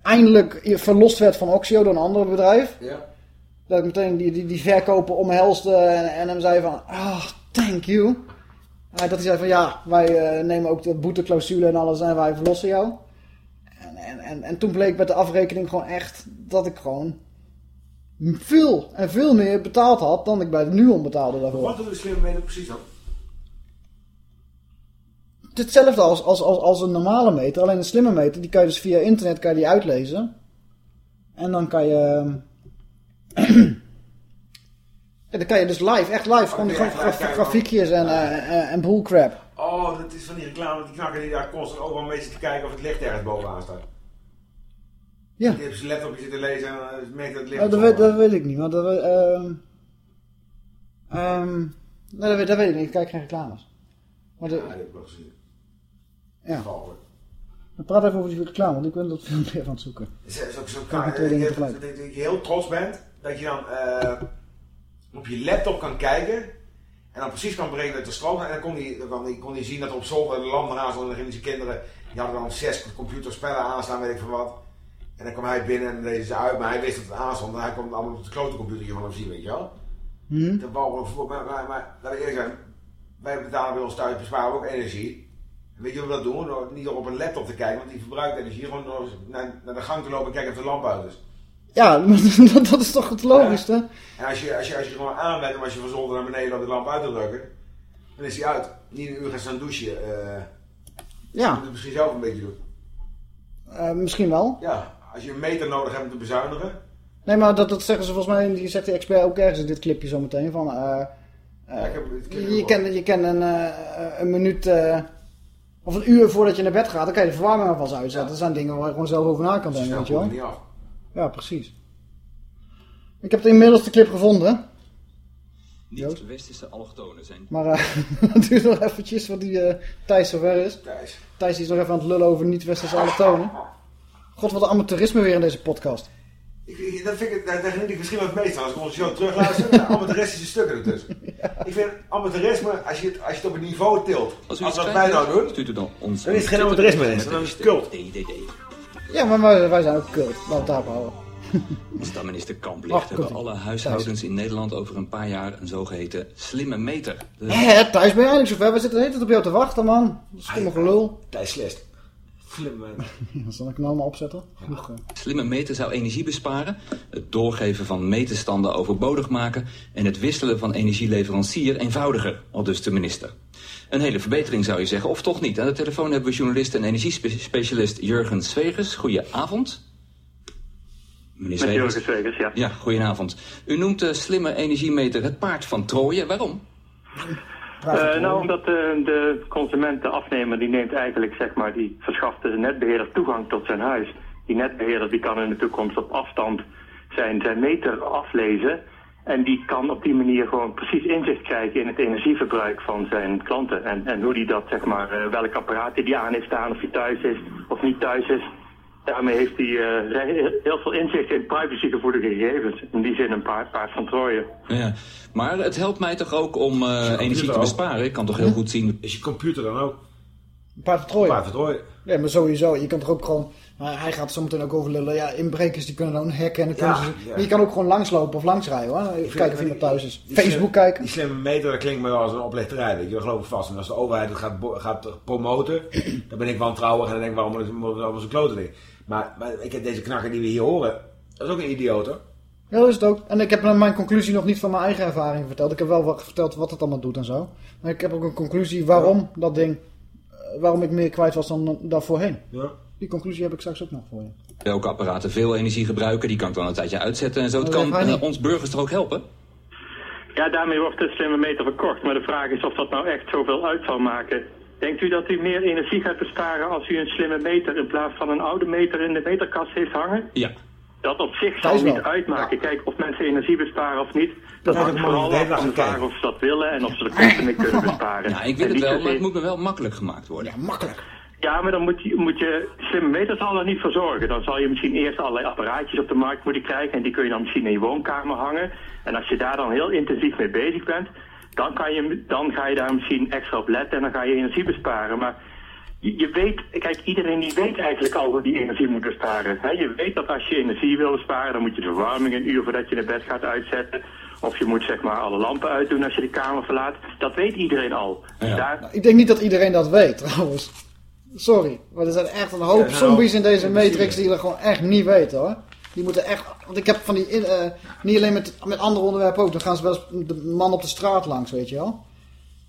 Speaker 1: eindelijk verlost werd van Oxio door een ander bedrijf.
Speaker 2: Ja.
Speaker 1: Dat ik meteen die, die, die verkoper omhelsde en, en hem zei van, ah, thank you. Eh, dat hij zei van, ja, wij eh, nemen ook de boeteclausule en alles en wij verlossen jou. En, en, en, en toen bleek met de afrekening gewoon echt dat ik gewoon veel en veel meer betaald had dan ik bij de Nuon betaalde daarvoor.
Speaker 2: Wat doet de slimme precies dan?
Speaker 1: Hetzelfde als, als, als, als een normale meter, alleen een slimme meter, die kan je dus via internet kan je die uitlezen. En dan kan je... ja, dan kan je dus live, echt live, gewoon, graf-
Speaker 2: kijken.
Speaker 1: grafiekjes en, eh, en, en bullcrap.
Speaker 2: Oh, dat is van die reclame, die knakker die daar constant overal mee zit te kijken of het licht ergens bovenaan staat.
Speaker 1: Ja.
Speaker 2: Die heeft zijn laptopje zitten lezen en dan merkt dat het licht
Speaker 1: Oh, dat, weet, dat weet ik niet, maar dat, ehm ehm, nee, dat, weet, dat weet ik niet, ik kijk geen reclames. Maar de,
Speaker 2: Ja, dat heb ik wel gezien.
Speaker 1: Ja.
Speaker 2: Vallen.
Speaker 1: We praten even over die reclame, want ik ben dat filmpje aan het zoeken.
Speaker 2: Is ook dat je, heel trots bent dat je dan eh, op je laptop kan kijken en dan precies kan berekenen dat er stroom. En dan kon hij, dan kon hij, zien dat er op zolder de lamp eraan stond en dan gingen zijn kinderen, die hadden dan zes computerspellen aanstaan, weet ik veel wat. En dan kwam hij binnen en deed ze uit, maar hij wist dat het aanstond en hij kon allemaal op de klote computer van hem zien, weet je wel.
Speaker 1: Hm?
Speaker 2: Dat maar, maar, maar laten we eerlijk zijn, wij betalen bij ons thuis, besparen ook energie. Weet je hoe we dat doen? Door niet op een laptop te kijken, want die verbruikt energie. Gewoon door naar, naar de gang te lopen en kijken of de lamp uit is.
Speaker 1: Ja, dat, dat is toch het logischste?
Speaker 2: En als je, als je, als je gewoon aanbent en als je van zolder naar beneden loopt de lamp uit te drukken, dan is die uit. Niet een uur gaan staan douchen. eh
Speaker 1: Ja.
Speaker 2: Je moet het misschien zelf een beetje doen.
Speaker 1: Eh, misschien wel.
Speaker 2: Ja, als je een meter nodig hebt om te bezuinigen.
Speaker 1: Nee, maar dat, dat zeggen ze volgens mij, die zegt die expert ook ergens in dit clipje zo meteen van... eh,
Speaker 2: ik heb
Speaker 1: je, kan, je kan een, een minuut of een uur voordat je naar bed gaat, dan kan je de verwarming alvast uitzetten. Dat zijn dingen waar je gewoon zelf over na kan denken, weet je wel.
Speaker 2: het niet af.
Speaker 1: Ja, precies. Ik heb inmiddels de clip gevonden.
Speaker 16: Niet-westerse allochtonen zijn
Speaker 1: Maar eh, het duurt nog eventjes, want die eh, Thijs zover is.
Speaker 2: Thijs.
Speaker 1: Thijs is nog even aan het lullen over niet-westerse allochtonen. God, wat een amateurisme weer in deze podcast.
Speaker 2: Ik, ik- dat vind ik, daar, daar geniet ik misschien wel het meest van. Als ik onze show terugluister, de amateuristische stukken ertussen. Ik vind amateurisme, als je, het, als je het op een niveau tilt, als,
Speaker 16: iets
Speaker 2: wat wij nou doen,
Speaker 16: stuurt u dan ons
Speaker 2: dan is het geen
Speaker 16: een
Speaker 2: amateurisme, dan is het cult.
Speaker 16: DDD.
Speaker 1: Ja, maar wij, wij zijn ook kult. Laten we daarop.
Speaker 16: Als dat minister Kamp ligt, hebben alle huishoudens in Nederland over een paar jaar een zogeheten slimme meter.
Speaker 1: Hé, Thijs, ben je eindelijk zover? We zitten de hele tijd op jou te wachten, man. Dat is stomme gelul.
Speaker 2: Thijs Slest. Slim,
Speaker 1: Ja, zal ik nou maar opzetten? Genoeg, eh.
Speaker 16: Slimme meter zou energie besparen, het doorgeven van meterstanden overbodig maken en het wisselen van energieleverancier eenvoudiger, al dus de minister. Een hele verbetering zou je zeggen, of toch niet? Aan de telefoon hebben we journalist en energiespecialist Jurgen Zwegers. Goedenavond. Meneer
Speaker 17: Met
Speaker 16: Zwegers.
Speaker 17: Jurgen Zwegers, ja.
Speaker 16: Ja, goedenavond. U noemt de slimme energiemeter het paard van Troje. Waarom?
Speaker 17: Eh, nou, omdat de, de consument, de afnemer, die neemt eigenlijk, zeg maar, die verschaft de netbeheerder toegang tot zijn huis. Die netbeheerder die kan in de toekomst op afstand zijn, zijn meter aflezen. En die kan op die manier gewoon precies inzicht krijgen in het energieverbruik van zijn klanten. En, en hoe die dat, zeg maar, eh, welk apparaat die aan heeft staan, of hij thuis is of niet thuis is. Daarmee heeft hij eh, heel- veel inzicht in privacygevoelige gegevens. In die zin een paard, paard van Troje.
Speaker 16: Ja, maar het helpt mij toch ook om eh, energie te besparen? Ik kan toch heel goed zien...
Speaker 2: Is je computer dan ook?
Speaker 1: Een paard van Troje.
Speaker 2: Paard van Troje.
Speaker 1: Ja, maar sowieso. Je kan toch ook gewoon... Maar hij gaat zo meteen ook over lullen. Ja, inbrekers die kunnen dan hacken en dan kunnen
Speaker 2: Ja,
Speaker 1: ze...
Speaker 2: ja.
Speaker 1: Maar je kan ook gewoon langslopen of langsrijden hoor. Even kijken of iemand thuis is. Facebook kijken.
Speaker 2: Die slimme meter, dat klinkt me wel als een oplichterij. Weet je, dat geloof ik vast. En als de overheid het gaat, promoten, dan ben ik wantrouwig en dan denk ik, waarom is het allemaal zo'n klote ding? Maar, maar ik heb deze knakker die we hier horen, dat is ook een idioot hoor.
Speaker 1: Ja, dat is het ook. En ik heb mijn conclusie nog niet van mijn eigen ervaring verteld. Ik heb wel wat verteld wat het allemaal doet en zo. Maar ik heb ook een conclusie waarom dat ding... eh, Waarom ik meer kwijt was dan daarvoorheen.
Speaker 2: Ja.
Speaker 1: Die conclusie heb ik straks ook nog voor je.
Speaker 16: Welke apparaten veel energie gebruiken, die kan ik dan een tijdje uitzetten en zo. Het
Speaker 1: Oh,
Speaker 16: kan eh,
Speaker 1: niet.
Speaker 16: ons burgers toch ook helpen?
Speaker 17: Ja, daarmee wordt de slimme meter verkocht. Maar de vraag is of dat nou echt zoveel uit zal maken. Denkt u dat u meer energie gaat besparen als u een slimme meter in plaats van een oude meter in de meterkast heeft hangen?
Speaker 16: Ja.
Speaker 17: Dat op zich zal niet uitmaken. Kijk, of mensen energie besparen of niet, dat
Speaker 2: Ja,
Speaker 17: hangt
Speaker 2: moet
Speaker 17: vooral
Speaker 2: de
Speaker 17: af van de vraag of ze dat willen en of ze er kosten mee kunnen besparen.
Speaker 16: Ja, ik wil
Speaker 17: En
Speaker 16: het
Speaker 17: niet
Speaker 16: wel, maar het moet me wel makkelijk gemaakt worden.
Speaker 1: Ja, makkelijk.
Speaker 17: Ja, maar dan moet je, moet je slimme meters al er niet voor zorgen. Dan zal je misschien eerst allerlei apparaatjes op de markt moeten krijgen. En die kun je dan misschien in je woonkamer hangen. En als je daar dan heel intensief mee bezig bent, dan, kan je, dan ga je daar misschien extra op letten en dan ga je energie besparen. Maar je, je weet, kijk, iedereen die weet eigenlijk al hoe die energie moet besparen. Hè? Je weet dat als je energie wil besparen, dan moet je de verwarming een uur voordat je naar bed gaat uitzetten. Of je moet zeg maar alle lampen uitdoen als je de kamer verlaat. Dat weet iedereen al. Daar,
Speaker 1: Nou, ik denk niet dat iedereen dat weet trouwens. Sorry. Maar er zijn echt een hoop
Speaker 2: Ja,
Speaker 1: zombies in deze Matrix die dat gewoon echt niet weten hoor. Die moeten echt... Want ik heb van die... eh, niet alleen met, met andere onderwerpen ook. Dan gaan ze wel eens de man op de straat langs, weet je wel.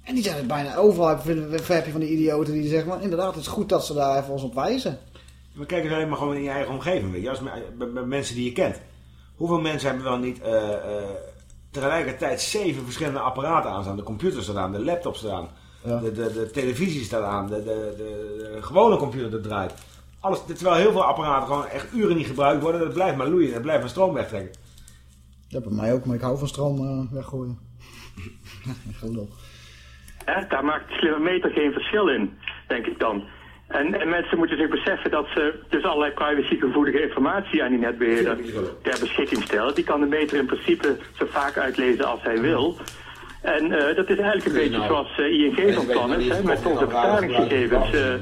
Speaker 1: En die zijn het bijna overal. Heb je- van die idioten die zeggen... Maar inderdaad, het is goed dat ze daar even ons op wijzen.
Speaker 2: Maar kijk eens alleen maar gewoon in je eigen omgeving. Weet je. Als, me- bij- bij mensen die je kent. Hoeveel mensen hebben wel niet eh, eh, tegelijkertijd zeven verschillende apparaten aanstaan? De computers staat aan, de laptop staat aan,
Speaker 1: Ja.
Speaker 2: de, de, de televisie staat aan, de, de, de, de gewone computer dat draait. Alles, terwijl heel veel apparaten gewoon echt uren niet gebruikt worden. Dat blijft maar loeien, dat blijft maar stroom wegtrekken.
Speaker 1: Dat bij mij ook, maar ik hou van stroom eh, weggooien. Gelul.
Speaker 17: Hè, daar maakt de slimme meter geen verschil in, denk ik dan. En, en mensen moeten zich beseffen dat ze dus allerlei privacygevoelige informatie aan die netbeheerder ter beschikking stellen. Die kan de meter in principe zo vaak uitlezen als hij wil. En eh, dat is eigenlijk een beetje zoals eh, ING van plan is, met onze betalingsgegevens. eh,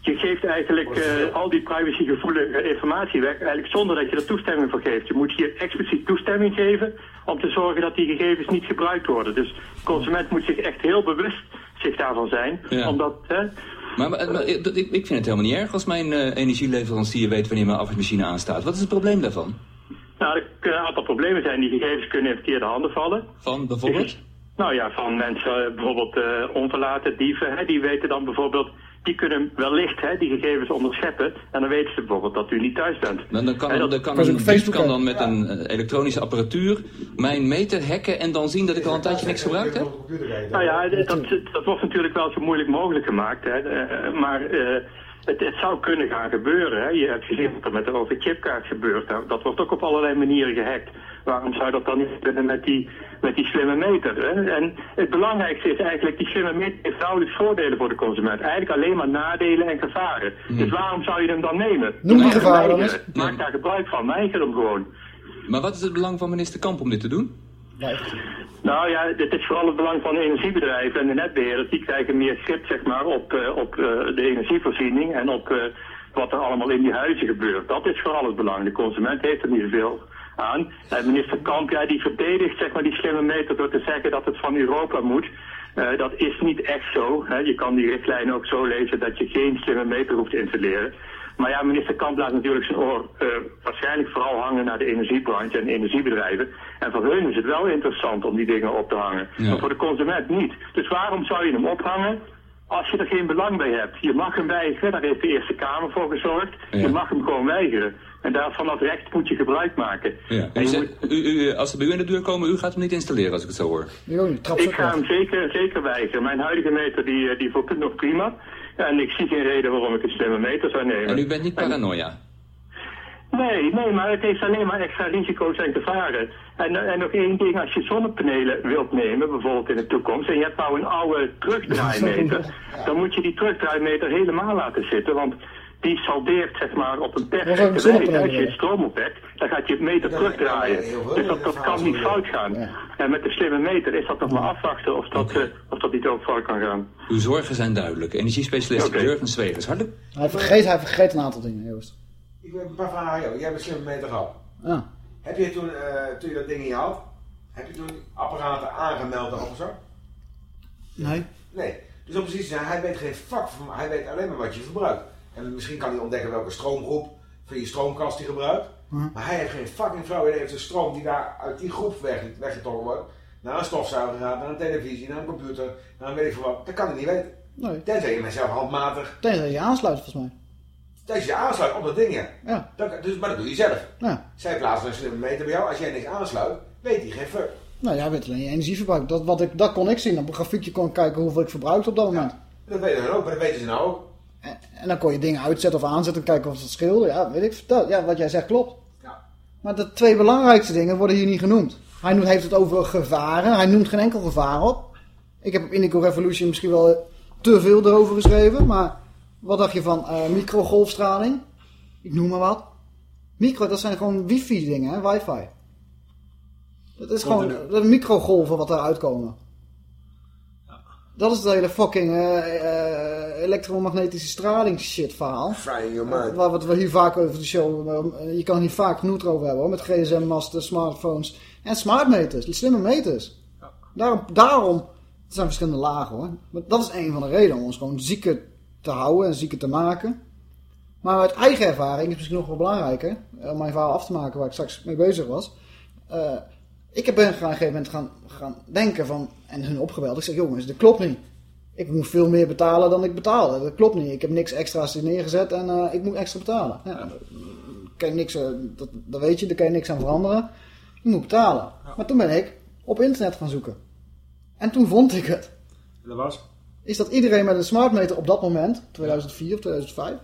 Speaker 17: je geeft eigenlijk al die privacygevoelige informatie weg, eigenlijk zonder dat je er toestemming voor geeft. Je moet hier expliciet toestemming geven om te zorgen dat die gegevens niet gebruikt worden. Dus de consument moet zich echt heel bewust zich daarvan zijn.
Speaker 16: Ja.
Speaker 17: Omdat, hè,
Speaker 16: Maar, maar, maar ik, vind het helemaal niet erg als mijn energieleverancier weet wanneer mijn afwasmachine aanstaat. Wat is het probleem daarvan?
Speaker 17: Nou, er kunnen een aantal problemen zijn. Die gegevens kunnen in verkeerde handen vallen.
Speaker 16: Van bijvoorbeeld?
Speaker 17: Nou ja, van mensen, eh, bijvoorbeeld eh, onverlaten dieven, hè, die weten dan bijvoorbeeld, die kunnen wellicht hè, die gegevens onderscheppen. En dan weten ze bijvoorbeeld dat u niet thuis bent.
Speaker 16: Dan, dan kan,
Speaker 17: Hè, dat-
Speaker 16: dan kan een dief kan dan met een eh, elektronische apparatuur mijn meter hacken en dan zien dat ik al een tijdje niks gebruikt heb?
Speaker 17: Nou ja, dat, dat, dat wordt natuurlijk wel zo moeilijk mogelijk gemaakt. Hè. Eh, maar eh, het, het zou kunnen gaan gebeuren. Hè. Je hebt gezien wat er met de OV-chipkaart gebeurt. Dat wordt ook op allerlei manieren gehackt. Waarom zou dat dan niet kunnen met die, met die slimme meter? Hè? En het belangrijkste is eigenlijk, die slimme meter heeft nauwelijks voordelen voor de consument. Eigenlijk alleen maar nadelen en gevaren. Dus waarom zou je hem dan nemen?
Speaker 1: Noem die gevaren.
Speaker 17: Maak daar gebruik van, weiger hem gewoon.
Speaker 16: Maar wat is het belang van minister Kamp om dit te doen?
Speaker 17: Nou ja, dit is vooral het belang van de energiebedrijven en de netbeheerders. Die krijgen meer grip zeg maar, op, eh, op eh, de energievoorziening en op eh, wat er allemaal in die huizen gebeurt. Dat is vooral het belang. De consument heeft er niet zoveel aan. En minister Kamp, die verdedigt zeg maar, die slimme meter door te zeggen dat het van Europa moet. Dat is niet echt zo. Hè. Je kan die richtlijnen ook zo lezen dat je geen slimme meter hoeft te installeren. Maar ja, minister Kamp laat natuurlijk zijn oor eh, waarschijnlijk vooral hangen naar de energiebranche en energiebedrijven. En voor hun is het wel interessant om die dingen op te hangen.
Speaker 16: Ja.
Speaker 17: Maar voor de consument niet. Dus waarom zou je hem ophangen als je er geen belang bij hebt? Je mag hem weigeren, daar heeft de Eerste Kamer voor gezorgd.
Speaker 16: Ja.
Speaker 17: Je mag hem gewoon weigeren. En daarvan dat recht moet je gebruik maken.
Speaker 16: Ja. En u zegt, u, u, als ze bij u in de deur komen, u gaat hem niet installeren als ik het zo hoor.
Speaker 17: Ik ga hem zeker, zeker weigeren. Mijn huidige meter die, eh, die voldoet nog prima. En ik zie geen reden waarom ik een slimme meter zou nemen.
Speaker 16: En u bent niet paranoia?
Speaker 17: Nee, nee, maar het heeft alleen maar extra risico's en gevaren. En, en nog één ding, als je zonnepanelen wilt nemen, bijvoorbeeld in de toekomst, en je hebt nou een oude terugdraaimeter, dan moet je die terugdraaimeter helemaal laten zitten, want die saldeert zeg maar op een perfecte wijze. Als je
Speaker 1: ja.
Speaker 17: het stroom opwekt, dan gaat je meter terugdraaien. Dus dat, dat kan niet fout gaan. En met de slimme meter is dat nog maar afwachten of dat, eh, of dat niet ook fout kan gaan.
Speaker 16: Uw zorgen zijn duidelijk. Energiespecialist
Speaker 17: Oké.
Speaker 16: Jurgen Zwegers. Hartelijk.
Speaker 1: Hij vergeet, hij vergeet een aantal dingen, Joost.
Speaker 2: Ik heb een paar vragen aan jou. Jij hebt een slimme meter gehad.
Speaker 1: Ja.
Speaker 2: Heb je toen, eh, toen je dat ding in je had, heb je toen apparaten aangemeld of zo?
Speaker 1: Nee.
Speaker 2: Nee. Dus om precies te zijn, hij weet geen vak van, hij weet alleen maar wat je verbruikt. En misschien kan hij ontdekken welke stroomgroep van je stroomkast hij gebruikt. Maar hij heeft geen fucking flauw idee of de stroom die daar uit die groep weg, weggetrokken wordt, naar een stofzuiger gaat, naar een televisie, naar een computer, naar een weet ik veel wat. Dat kan hij niet weten.
Speaker 1: Nee.
Speaker 2: Tenzij je mezelf handmatig,
Speaker 1: Tenzij je aansluit, volgens mij.
Speaker 2: tenzij je aansluit op dat ding, ja.
Speaker 1: Ja.
Speaker 2: Dat, dus, maar dat doe je zelf.
Speaker 1: Ja.
Speaker 2: Zij plaatsen een slimme meter bij jou. Als jij niks aansluit, weet hij geen fuck.
Speaker 1: Nou, jij weet alleen je energieverbruik. Dat, wat ik, dat kon ik zien. Op een grafiekje kon ik kijken hoeveel ik verbruikte op dat moment.
Speaker 2: Dat weten ze ook, maar dat weten ze nou ook.
Speaker 1: En dan kon je dingen uitzetten of aanzetten en kijken of het scheelde. Ja, weet ik. Dat, ja, wat jij zegt klopt.
Speaker 2: Ja.
Speaker 1: Maar de twee belangrijkste dingen worden hier niet genoemd. Hij noemt, heeft het over gevaren. Hij noemt geen enkel gevaar op. Ik heb op Indigo Revolution misschien wel te veel erover geschreven. Maar wat dacht je van eh, microgolfstraling? Ik noem maar wat. Micro, dat zijn gewoon wifi dingen, hè? wifi. Dat is gewoon dat microgolven wat eruit komen. Dat is het hele fucking eh, eh, elektromagnetische straling shit verhaal.
Speaker 2: Frying your mind.
Speaker 1: Waar wat we hier vaak over de show, eh, je kan hier vaak genoeg over hebben hoor, met gsm-masten, smartphones en smartmeters, die slimme meters. Daarom, daarom, er zijn verschillende lagen hoor, maar dat is een van de redenen om ons gewoon zieken te houden en zieken te maken. Maar uit eigen ervaring is misschien nog wel belangrijker, om mijn verhaal af te maken waar ik straks mee bezig was. Eh, ik heb ben gaan, op een gegeven moment gaan, gaan denken van, en hun opgebeld. Ik zeg, jongens, dat klopt niet. Ik moet veel meer betalen dan ik betaalde. Dat klopt niet. Ik heb niks extra's neergezet en eh, ik moet extra betalen. Ja, kan je niks, eh, dat, dat weet je, daar kan je niks aan veranderen. Je moet betalen. Maar toen ben ik op internet gaan zoeken. En toen vond ik het.
Speaker 2: En dat was?
Speaker 1: Is dat iedereen met een smartmeter op dat moment, 2004 of 2005,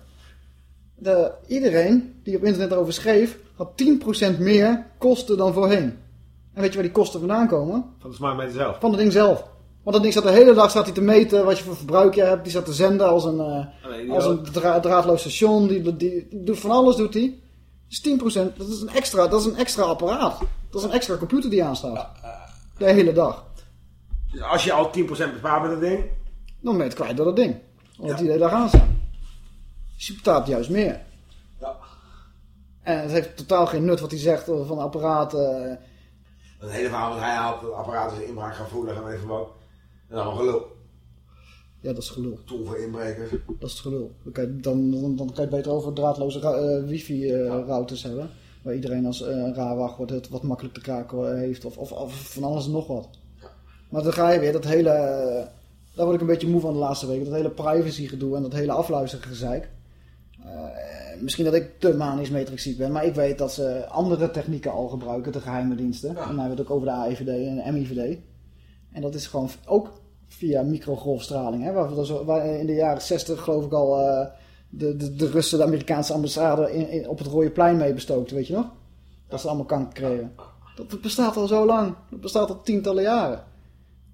Speaker 1: de, iedereen die op internet erover schreef, had 10% meer kosten dan voorheen. En weet je waar die kosten vandaan komen?
Speaker 2: Van de smart meter zelf.
Speaker 1: Van het ding zelf. Want dat ding staat de hele dag staat hij te meten wat je voor verbruik je hebt. Die staat te zenden als een, eh,
Speaker 2: nee,
Speaker 1: als een dra- draadloos station. Die, die, die doet van alles doet hij. Dus 10%, dat is, een extra, dat is een extra apparaat. Dat is een extra computer die aanstaat. De hele dag.
Speaker 2: Dus als je al 10% bespaart met dat ding,
Speaker 1: Dan ben je het kwijt door dat ding. Omdat die de hele dag aanstaat. Dus je betaalt juist meer.
Speaker 2: Ja.
Speaker 1: En het heeft totaal geen nut wat hij zegt over van apparaten.
Speaker 2: Het hele verhaal wat hij haalt, het apparaat is inbraakgevoelig en even wat. En dan een gelul.
Speaker 1: Ja, dat is gelul.
Speaker 2: Tool voor inbrekers.
Speaker 1: Dat is het gelul. Dan kan je, dan, dan, dan kan je het beter over draadloze ra- eh, wifi-routers hebben. Waar iedereen als eh, raar wachtwoord het wat makkelijk te kraken heeft. Of, of, of van alles en nog wat. Maar dan ga je weer dat hele... eh, daar word ik een beetje moe van de laatste weken. Dat hele privacy gedoe en dat hele afluistergezeik. Eh, misschien dat ik te manisch metrixiek ben. Maar ik weet dat ze andere technieken al gebruiken. De geheime diensten. En dan hebben we het ook over de AIVD en de MIVD. En dat is gewoon ook via microgolfstraling. Hè, waar, we waar in de jaren 60 geloof ik al eh, de, de, de Russen, de Amerikaanse ambassade in, in- op het Rode Plein mee bestookten, weet je nog? Dat ze allemaal kanker kregen. Dat, dat bestaat al zo lang. Dat bestaat al tientallen jaren.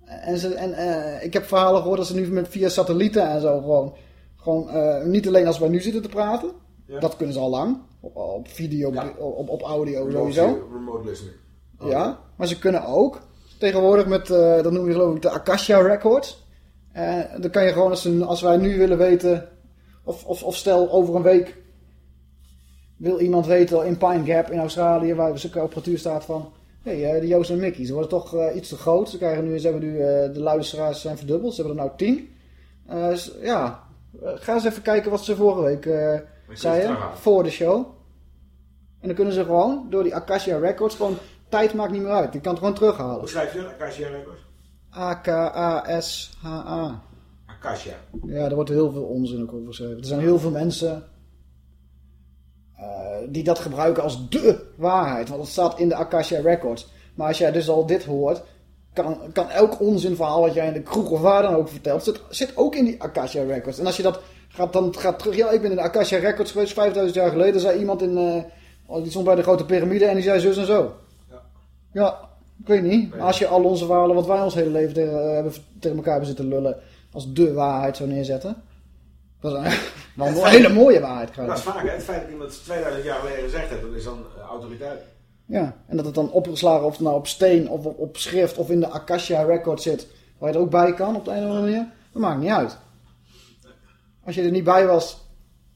Speaker 1: En, ze, en eh, ik heb verhalen gehoord dat ze nu met, via satellieten en zo gewoon... gewoon eh, niet alleen als wij nu zitten te praten.
Speaker 2: Ja.
Speaker 1: Dat kunnen ze al lang. Op, op video, op, op audio sowieso.
Speaker 2: Remote, remote listening.
Speaker 1: Ja, maar ze kunnen ook tegenwoordig met, eh, dat noem je geloof ik de Akasha Records. Eh, dan kan je gewoon, als, een, als wij nu willen weten, of, of, of stel over een week wil iemand weten in Pine Gap in Australië, waar zulke apparatuur staat van, hé, hey, de Joost en Mickey, ze worden toch eh, iets te groot. Ze, krijgen nu, ze hebben nu, eh, de luisteraars zijn verdubbeld, ze hebben er nou tien. Eh, ja, eh, ga eens even kijken wat ze vorige week eh, zei je, voor de show. En dan kunnen ze gewoon, door die Acacia Records, gewoon tijd maakt niet meer uit. Je kan het gewoon terughalen.
Speaker 2: Hoe schrijf je dat? Acacia Records?
Speaker 1: A-K-A-S-H-A.
Speaker 2: Acacia.
Speaker 1: Ja, er wordt heel veel onzin ook over geschreven. Er zijn heel veel mensen eh, die dat gebruiken als dé waarheid. Want het staat in de Acacia Records. Maar als jij dus al dit hoort, kan, kan elk onzinverhaal wat jij in de kroeg of waar dan ook vertelt, zit, zit ook in die Acacia Records. En als je dat gaat, dan gaat terug, ja, ik ben in de Acacia Records geweest 5000 jaar geleden, zei iemand in, oh, die stond bij de grote piramide en die zei zus en zo. Ja, ik weet niet. Als je al onze verhalen, wat wij ons hele leven tegen, eh, hebben, tegen elkaar hebben zitten lullen, als de waarheid zou neerzetten. Dat is een, wel een hele mooie waarheid.
Speaker 2: Dat is vaak, hè? Het feit dat iemand het 2000 jaar geleden gezegd heeft, dat is dan eh, autoriteit.
Speaker 1: Ja, en dat het dan opgeslagen of het nou op steen of op, op schrift of in de Acacia Record zit, waar je er ook bij kan op de een of andere manier, dat maakt niet uit. Als je er niet bij was,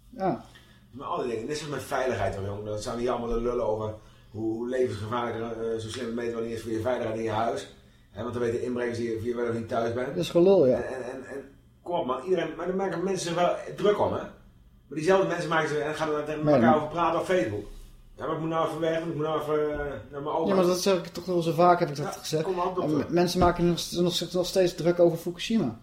Speaker 1: ja.
Speaker 2: Maar alle dingen, net zoals met veiligheid, hoor, jongen. Dat zijn niet allemaal de lullen over hoe, levensgevaarlijk uh, zo slim meten wanneer is voor je veiligheid in je huis. Hè, want dan weten inbrengers die je, je wel of niet thuis bent.
Speaker 1: Dat is gelul, ja.
Speaker 2: En, en, en, en kom op man, iedereen, maar daar maken mensen wel druk om, hè. Maar diezelfde mensen maken ze en gaan er dan tegen
Speaker 1: Nee,
Speaker 2: elkaar
Speaker 1: maar-
Speaker 2: over praten op Facebook. Ja, maar ik moet nou even weg, ik moet nou even eh, naar mijn oma.
Speaker 1: Ja, maar dat zeg ik toch wel zo vaak, heb ik dat gezegd.
Speaker 2: kom maar op,
Speaker 1: En mensen maken nog, nog, nog steeds druk over Fukushima.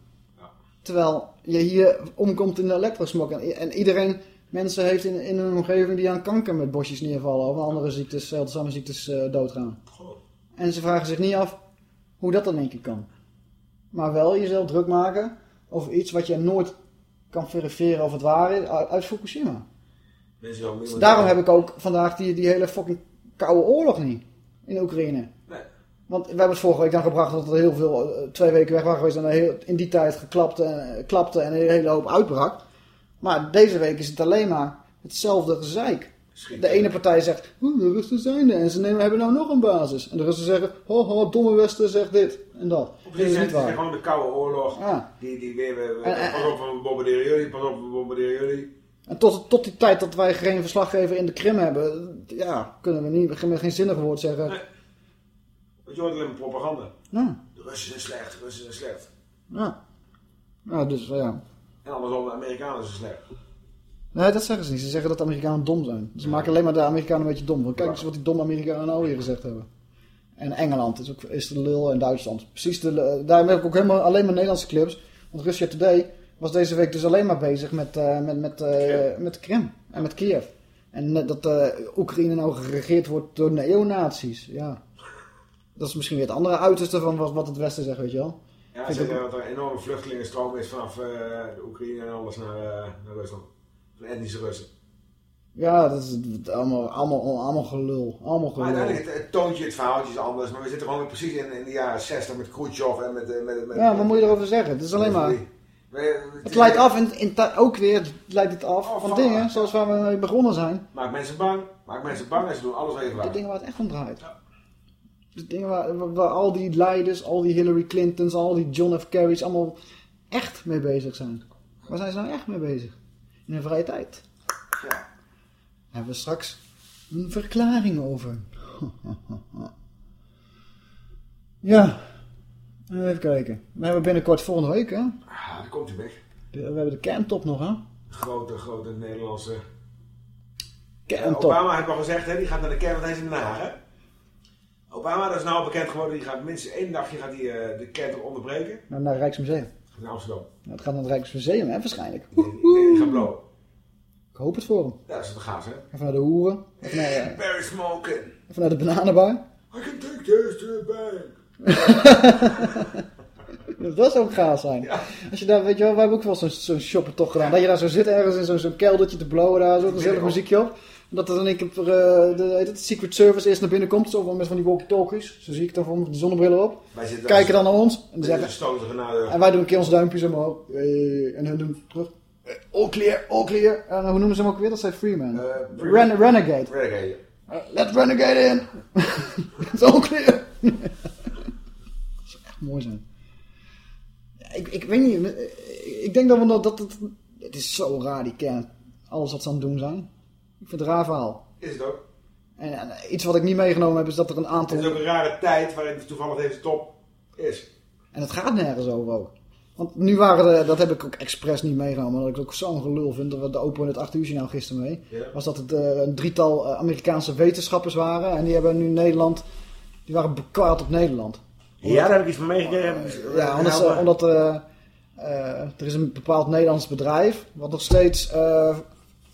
Speaker 1: Terwijl je hier omkomt in de elektrosmog. En, en iedereen, mensen heeft in, in hun omgeving die aan kanker met bosjes neervallen. Of andere ziektes, zeldzame ziektes eh, doodgaan. En ze vragen zich niet af hoe dat dan één keer kan. Maar wel jezelf druk maken over iets wat je nooit kan verifiëren of het waar is uit Fukushima. Dus daarom heb ik ook vandaag die, die hele fucking koude oorlog niet in Oekraïne. Want we hebben het vorige week dan gebracht dat er heel veel, eh, twee weken weg waren geweest en heel, in die tijd geklapt en, eh, klapte en een hele hoop uitbrak. Maar deze week is het alleen maar hetzelfde gezeik. De ene partij zegt, "Oeh, de Russen zijn er en ze nemen, hebben nou nog een basis. En de Russen zeggen, ho ho, domme Westen zegt dit en dat.
Speaker 2: Op dit
Speaker 1: is
Speaker 2: moment
Speaker 1: niet
Speaker 2: is het gewoon de koude oorlog.
Speaker 1: Ja.
Speaker 2: Die, die weer,
Speaker 1: en-
Speaker 2: pas op, we bombarderen jullie, pas op, we bombarderen jullie.
Speaker 1: En tot, tot die tijd dat wij geen verslaggever in de Krim hebben, ja, kunnen we niet, met geen zinnig woord zeggen.
Speaker 2: Want je hoort alleen maar propaganda.
Speaker 1: Ja,
Speaker 2: De Russen zijn slecht, de Russen zijn slecht.
Speaker 1: ja. Ja, dus ja.
Speaker 2: En andersom, de Amerikanen zijn slecht.
Speaker 1: Nee, dat zeggen ze niet. Ze zeggen dat de Amerikanen dom zijn. Ze maken alleen maar de Amerikanen een beetje dom. Want kijk eens wat die domme Amerikanen nou weer gezegd hebben. En Engeland is, ook, is de lul en Duitsland. Precies, de, lul. daarom heb ik ook helemaal alleen maar Nederlandse clips. Want Russia Today was deze week dus alleen maar bezig met, eh, met, met, eh, met de Krim en met Kiev. En eh, dat eh, Oekraïne nou geregeerd wordt door neonazies. Ja. Dat is misschien weer het andere uiterste van wat, wat het Westen zegt, weet je wel.
Speaker 2: Ja, ze zeggen dat er een enorme vluchtelingenstroom is vanaf eh, de Oekraïne en alles naar, eh, naar Rusland. Van etnische Russen.
Speaker 1: Ja, dat is allemaal, allemaal, allemaal gelul. Allemaal
Speaker 2: Maar
Speaker 1: gelul.
Speaker 2: uiteindelijk, het, het toontje, het verhaaltje is anders. Maar we zitten gewoon weer precies in, in de jaren 60 met Khrushchev en met... eh, met, met
Speaker 1: Ja, wat moet je erover zeggen? Het is alleen maar... Het leidt af, in ti- ook weer leidt het af van
Speaker 2: van-
Speaker 1: dingen zoals waar we mee begonnen zijn.
Speaker 2: Maak mensen bang, maak mensen bang en ze doen alles wat je
Speaker 1: De dingen waar het echt om draait. De dingen waar, al die leiders, al die Hillary Clintons, al die John F. Kerry's allemaal echt mee bezig zijn. Waar zijn ze nou echt mee bezig? In hun vrije tijd.
Speaker 2: Ja.
Speaker 1: Hebben we straks een verklaring over. ja, even kijken. We hebben binnenkort volgende week, hè?
Speaker 2: Ah, daar komt hij weg.
Speaker 1: We hebben de kerntop nog, hè?
Speaker 2: Grote, grote Nederlandse...
Speaker 1: Kerntop.
Speaker 2: Obama heeft al gezegd, hè, die gaat naar de kern, want hij is in Den Haag, hè? Obama, dat is nou bekend geworden, die gaat minstens één dagje gaat die, eh, de kern onderbreken.
Speaker 1: Naar het Rijksmuseum.
Speaker 2: In Amsterdam.
Speaker 1: Nou, het gaat naar het Rijksmuseum, hè, waarschijnlijk.
Speaker 2: Ik denk, die gaat blowen.
Speaker 1: Ik hoop het voor hem.
Speaker 2: Ja, dat is de gaas, hè?
Speaker 1: Even naar de hoeren. Even naar, eh,
Speaker 2: Barry Smoking.
Speaker 1: even naar de bananenbar.
Speaker 2: I can take this to the bank.
Speaker 1: Dat zou ook gaaf zijn. Als je daar, weet je wel, we hebben ook wel zo'n zo'n shoppen toch gedaan. Dat je daar zo zit ergens in zo'n zo'n keldertje te blowen daar, zo gezellig muziekje op. Dat er dan een keer eh, de, Secret Service eerst naar binnen komt, zo met van die walkie-talkies. Zo zie ik dan van met die zonnebrillen op.
Speaker 2: Wij zitten
Speaker 1: Kijken dan naar ons en zeggen,
Speaker 2: de...
Speaker 1: en wij doen een keer ons duimpjes omhoog. Eh, En hun doen terug. Eh, All clear, all clear. En hoe noemen ze hem ook weer? Dat zei Freeman. Ren Renegade.
Speaker 2: Renegade.
Speaker 1: Uh, let Renegade in. It's all clear. dat zou echt mooi zijn. Ja, ik, ik weet niet. Ik denk dat we dat, dat het... Het is zo raar, die kern. Alles wat ze aan het doen zijn. Ik vind het een raar verhaal.
Speaker 2: Is het ook.
Speaker 1: En, en iets wat ik niet meegenomen heb, is dat er een aantal...
Speaker 2: Het is ook een rare tijd waarin toevallig deze top is.
Speaker 1: En het gaat nergens over ook. Want nu waren de, dat heb ik ook expres niet meegenomen, omdat ik het ook zo'n gelul vind. Dat we de Open in het 8 uur journaal gisteren mee.
Speaker 2: Ja.
Speaker 1: Was dat het eh, een drietal eh, Amerikaanse wetenschappers waren. En die hebben nu Nederland, die waren bekwaad op Nederland.
Speaker 2: Ja, daar heb ik iets van meegekregen.
Speaker 1: Ja, omdat, ze- omdat eh, eh, er is een bepaald Nederlands bedrijf, wat nog steeds eh,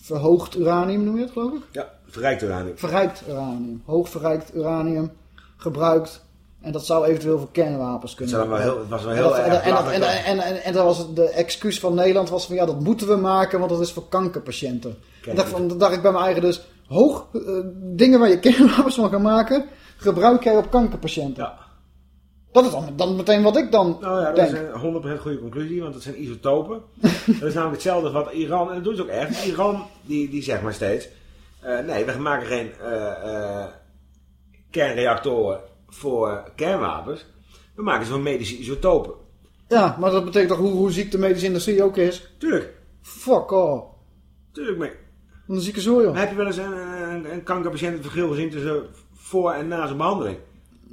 Speaker 1: verhoogd uranium, noem je het geloof ik?
Speaker 2: Ja, verrijkt uranium.
Speaker 1: Verrijkt uranium, hoog verrijkt uranium gebruikt. En dat zou eventueel voor kernwapens kunnen
Speaker 2: wel heel- het was wel
Speaker 1: En
Speaker 2: heel
Speaker 1: dat-
Speaker 2: erg
Speaker 1: en, en, dat- en, en, en, en dat was de excuus van Nederland was van ja, dat moeten we maken, want dat is voor kankerpatiënten. En dacht dan dacht ik bij mijn eigen dus, hoog eh, dingen waar je kernwapens van kan maken, gebruik jij op kankerpatiënten.
Speaker 2: Ja.
Speaker 1: Dat is dan, dan meteen wat ik dan
Speaker 2: Nou ja, dat
Speaker 1: denk.
Speaker 2: is een 100% goede conclusie, want dat zijn isotopen. dat is namelijk hetzelfde wat Iran, en dat doen ze ook echt. Iran, die, die zegt maar steeds, eh, nee, we maken geen eh, eh, kernreactoren voor kernwapens. We maken ze voor medische isotopen.
Speaker 1: Ja, maar dat betekent toch hoe, hoe ziek de medische industrie ook is?
Speaker 2: Tuurlijk.
Speaker 1: Fuck off.
Speaker 2: Tuurlijk.
Speaker 1: Een zieke zooi, joh.
Speaker 2: Heb je wel eens een, een, een kankerpatiënt het verschil gezien tussen voor en na zijn behandeling?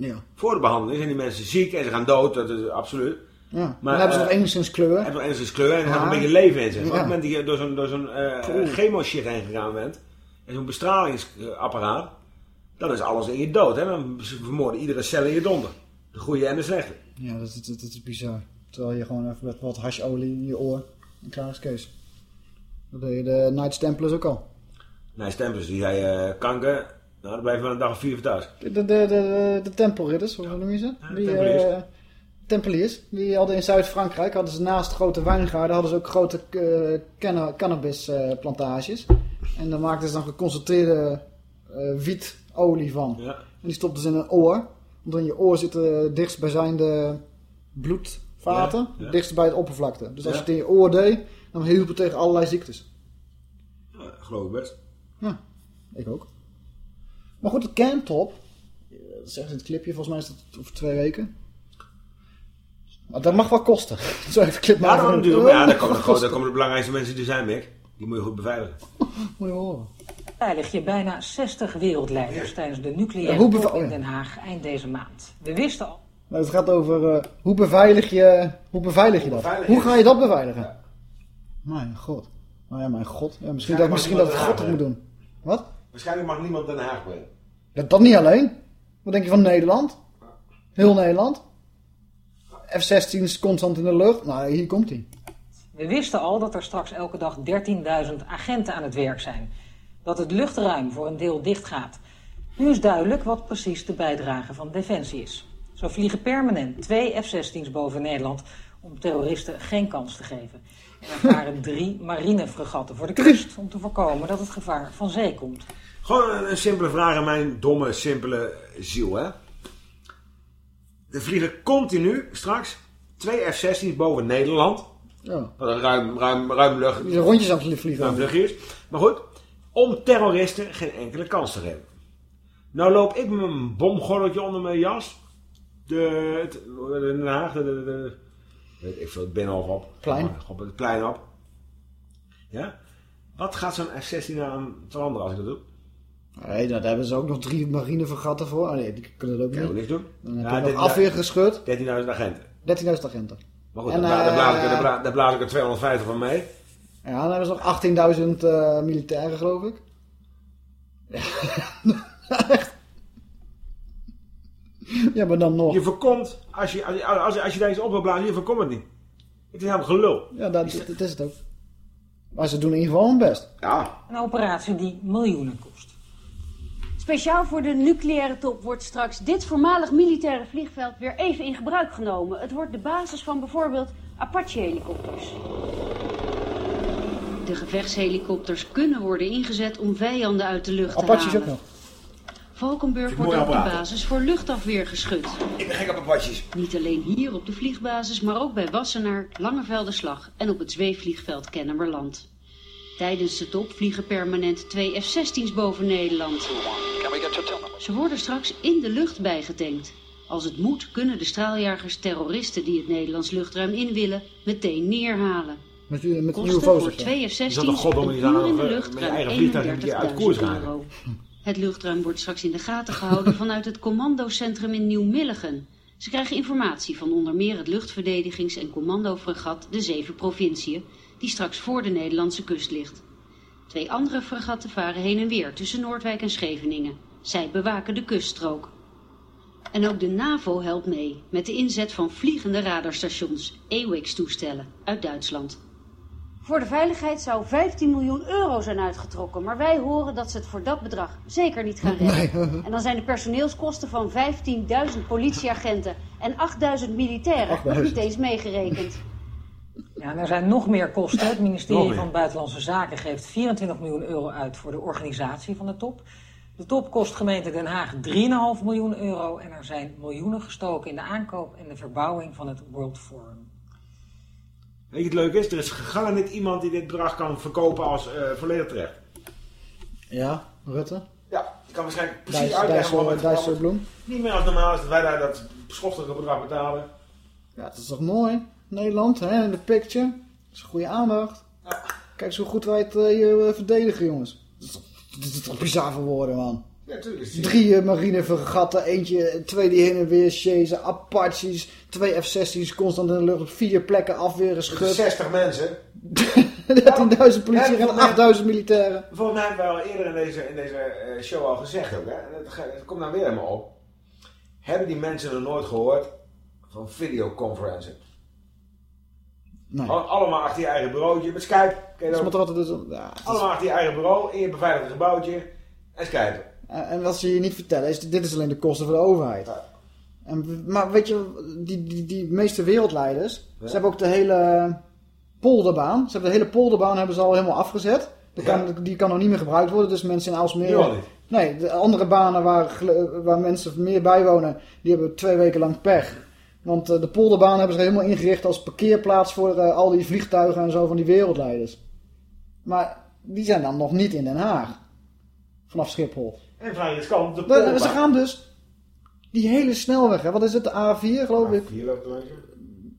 Speaker 1: Ja.
Speaker 2: Voor de behandeling zijn die mensen ziek en ze gaan dood, dat is absoluut.
Speaker 1: Ja. dan hebben ze
Speaker 2: eh,
Speaker 1: nog enigszins kleur.
Speaker 2: Hebben nog enigszins kleur en
Speaker 1: Ja.
Speaker 2: een beetje leven in zich. Maar
Speaker 1: Ja.
Speaker 2: op het moment dat je door zo'n zo'n eh, chemo-shit heen gegaan bent, en zo'n bestralingsapparaat, dan is alles in je dood. Hè? Dan vermoorden iedere cel in je donder. De goede en de slechte.
Speaker 1: Ja, dat, is- dat, dat is bizar. Terwijl je gewoon even met wat hasholie in je oor en klaar is Kees. Dat deed je de Knights Templars ook al.
Speaker 2: Nee, stempels, die zei eh, kanker, nou dan blijf je wel een dag of vier thuis.
Speaker 1: De, de, de, de, de tempelridders, hoe noem je ze? Die,
Speaker 2: tempeliers.
Speaker 1: eh, tempeliers. Die hadden in Zuid-Frankrijk, hadden ze naast grote wijngaarden, hadden ze ook grote uh, canna cannabisplantages. en daar maakten ze dan geconcentreerde eh, wietolie van.
Speaker 2: Ja.
Speaker 1: En die stopten ze in een oor. Want in je oor zitten dichtstbijzijnde bloedvaten,
Speaker 2: Ja, ja.
Speaker 1: dichtst bij het oppervlakte. Dus als
Speaker 2: Ja.
Speaker 1: je het in je oor deed, dan hielp het tegen allerlei ziektes.
Speaker 2: Ja, geloof ik best.
Speaker 1: Ja, ik ook. Maar goed, de kerntop, eh, dat zegt in het clipje, volgens mij is dat over twee weken. Maar dat mag wel kosten. Zo even clip
Speaker 2: Ja,
Speaker 1: maken.
Speaker 2: dat natuurlijk. Maar ja, daar
Speaker 1: dat
Speaker 2: komen, de, daar komen de belangrijkste mensen die er zijn, Mick. Die moet je goed beveiligen.
Speaker 1: Moet je horen.
Speaker 4: Veilig je bijna 60 wereldleiders tijdens de nucleaire
Speaker 1: Ja,
Speaker 4: top in
Speaker 1: ja.
Speaker 4: Den Haag eind deze maand. We wisten al.
Speaker 1: Nou, het gaat over eh, hoe beveilig je, hoe beveilig je dat?
Speaker 2: beveilig
Speaker 1: Hoe ga je dat beveiligen? Mijn god. Nou ja, mijn god. Ja, misschien dat, misschien dat God het moet doen. Wat?
Speaker 2: Waarschijnlijk mag niemand Den Haag brengen.
Speaker 1: Ja, dat niet alleen. Wat denk je van Nederland? Heel Nederland? F-16 is constant in de lucht. Nou, hier komt hij.
Speaker 4: We wisten al dat er straks elke dag 13.000 agenten aan het werk zijn. Dat het luchtruim voor een deel dichtgaat. Nu is duidelijk wat precies de bijdrage van Defensie is. Zo vliegen permanent twee F-16's boven Nederland om terroristen geen kans te geven. En er varen drie marinefregatten voor de kust om te voorkomen dat het gevaar van zee komt.
Speaker 2: Gewoon een, een simpele vraag aan mijn domme, simpele ziel, hè. Er vliegen continu straks twee F-16's boven Nederland.
Speaker 1: Ja.
Speaker 2: Wat een ruim, ruim, ruim lucht.
Speaker 1: Zijn rondjes aan het vliegen.
Speaker 2: ruim luchtje is. Maar goed, om terroristen geen enkele kans te geven. Nou loop ik met mijn bomgordeltje onder mijn jas. De, het, de Den Haag, de, de, de- weet ik veel, het binnenhof op.
Speaker 1: Plein.
Speaker 2: Op het plein op. Ja? Wat gaat zo'n F-16 aan veranderen als ik dat doe?
Speaker 1: Nee, daar hebben ze ook nog drie marinevergatten voor. Oh nee, die kunnen dat ook niet.
Speaker 2: niks doen.
Speaker 1: Dan heb
Speaker 2: Ja,
Speaker 1: je nog afweer geschud.
Speaker 2: 13.000 agenten.
Speaker 1: 13.000 agenten.
Speaker 2: Maar goed,
Speaker 1: En,
Speaker 2: daar, daar, blaas ik, er-
Speaker 1: eh,
Speaker 2: daar, bla- daar blaas ik er 250 van mee.
Speaker 1: Ja, dan hebben ze nog 18.000 eh, militairen, geloof ik. Ja, echt. Ja, maar dan nog.
Speaker 2: Je voorkomt, als je, als, je, als, je- als je daar iets op wil blazen, je voorkomt het niet. Het is helemaal gelul.
Speaker 1: Ja, dat, dat is het ook. Maar ze doen in ieder geval hun best.
Speaker 2: Ja.
Speaker 4: Een operatie die miljoenen kost.
Speaker 18: Speciaal voor de nucleaire top wordt straks dit voormalig militaire vliegveld weer even in gebruik genomen. Het wordt de basis van bijvoorbeeld Apache-helikopters. De gevechtshelikopters kunnen worden ingezet om vijanden uit de lucht te
Speaker 1: Apache is ook
Speaker 18: halen.
Speaker 1: nog.
Speaker 18: Valkenburg wordt ook de basis voor luchtafweergeschut.
Speaker 2: Ik ben gek op Apaches.
Speaker 18: Niet alleen hier op de vliegbasis, maar ook bij Wassenaar, Langevelderslag en op het zweefvliegveld Kennemerland. Tijdens de top vliegen permanent twee F-16's boven Nederland. Ze worden straks in de lucht bijgetankt. Als het moet kunnen de straaljagers terroristen die het Nederlands luchtruim in willen meteen neerhalen.
Speaker 1: Met, met de
Speaker 18: Kosten voor twee
Speaker 2: Is dat
Speaker 18: F-16's
Speaker 2: een god om
Speaker 18: een
Speaker 2: die dan
Speaker 18: uur in de
Speaker 2: eh,
Speaker 18: lucht ruim
Speaker 2: eigen vliegtuig een keer uit koers
Speaker 18: 31.000
Speaker 2: rijden?
Speaker 18: euro. Het luchtruim wordt straks in de gaten gehouden vanuit het commandocentrum in Nieuw-Milligen. Ze krijgen informatie van onder meer het luchtverdedigings- en commandofregat de Zeven Provinciën, die straks voor de Nederlandse kust ligt. Twee andere fregatten varen heen en weer tussen Noordwijk en Scheveningen. Zij bewaken de kuststrook. En ook de NAVO helpt mee met de inzet van vliegende radarstations, AWACS-toestellen, uit Duitsland.
Speaker 19: Voor de veiligheid zou 15 miljoen euro zijn uitgetrokken, maar wij horen dat ze het voor dat bedrag zeker niet gaan redden. En dan zijn de personeelskosten van 15.000 politieagenten en 8.000 militairen nog
Speaker 4: 8.000.
Speaker 19: niet eens meegerekend.
Speaker 4: Ja, en er zijn nog meer kosten. Het ministerie
Speaker 19: meer.
Speaker 4: van Buitenlandse Zaken geeft 24 miljoen euro uit voor de organisatie van de top. De top kost gemeente Den Haag 3,5 miljoen euro en er zijn miljoenen gestoken in de aankoop en de verbouwing van het World Forum.
Speaker 2: Weet je het leuk is? Er is gegaan niet iemand die dit bedrag kan verkopen als eh, volledig terecht.
Speaker 1: Ja, Rutte.
Speaker 2: Ja, ik kan waarschijnlijk precies
Speaker 1: Dijs-
Speaker 2: uitleggen waarom
Speaker 1: Dijssel-
Speaker 2: het
Speaker 1: Dijsselbloem.
Speaker 2: niet meer als normaal is dat wij daar dat schoftige bedrag betalen.
Speaker 1: Ja, het is toch mooi? Nederland, hè, in de picture. Dat is goede aandacht. Kijk eens hoe goed wij het eh, hier eh, verdedigen, jongens. Dat is toch, bizar voor woorden, man.
Speaker 2: Ja, tuurlijk.
Speaker 1: Drie uh, marinevergatten, eentje, twee die heen en weer chasen, Apaches, twee F-16's constant in de lucht, op vier plekken afweren, schut.
Speaker 2: 60 mensen.
Speaker 1: 13.000 politie en 8.000 militairen.
Speaker 2: Volgens mij hebben we al eerder in deze, in deze eh, show al gezegd ook, hè? Het komt nou weer helemaal op. Hebben die mensen nog nooit gehoord van videoconferencing?
Speaker 1: Nee.
Speaker 2: Allemaal achter je eigen bureautje, met Skype. Ken je
Speaker 1: Dat is
Speaker 2: dat?
Speaker 1: wat altijd is. Ja, is-
Speaker 2: Allemaal achter je eigen bureau, in je beveiligde gebouwtje en Skype.
Speaker 1: En wat ze je niet vertellen is, dit is alleen de kosten voor de overheid. En, maar weet je, die, die, die meeste wereldleiders,
Speaker 2: Ja.
Speaker 1: ze hebben ook de hele polderbaan, ze hebben de hele polderbaan hebben ze al helemaal afgezet. Die kan, die kan nog niet meer gebruikt worden, dus mensen in Aalsmeer... Nee, de andere banen waar, waar mensen meer bij wonen, die hebben twee weken lang pech. Want eh, de polderbaan hebben ze helemaal ingericht als parkeerplaats voor eh, al die vliegtuigen en zo van die wereldleiders. Maar die zijn dan nog niet in Den Haag. Vanaf Schiphol.
Speaker 2: En vrij riskant, de
Speaker 1: Nee, nee,
Speaker 2: polder.
Speaker 1: Ze gaan dus die hele snelweg, hè, wat is het, de A4 geloof ik,
Speaker 2: Hier loopt er eentje.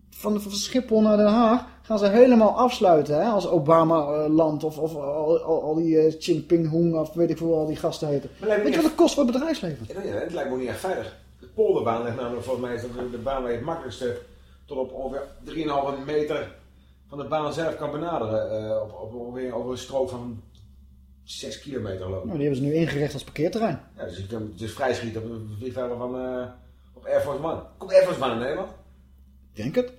Speaker 1: van, van Schiphol naar Den Haag, gaan ze helemaal afsluiten hè, als Obama-land of, of al, al, al die uh, Jinping Hung of weet ik veel al die gasten heten.
Speaker 2: Maar
Speaker 1: Weet je wat het kost voor het bedrijfsleven?
Speaker 2: Ja, het lijkt me niet echt veilig. De polderbaan ligt namelijk volgens mij is dat de, de baan waar je het makkelijkste tot op ongeveer 3,5 meter van de baan zelf kan benaderen. eh, op, op ongeveer over een strook van 6 kilometer ik.
Speaker 1: Nou, die hebben ze nu ingericht als parkeerterrein.
Speaker 2: Ja, dus ik kan het is vrij schieten op een vliegtuig van eh, op Air Force One. Komt Air Force One in Nederland?
Speaker 1: Ik denk het.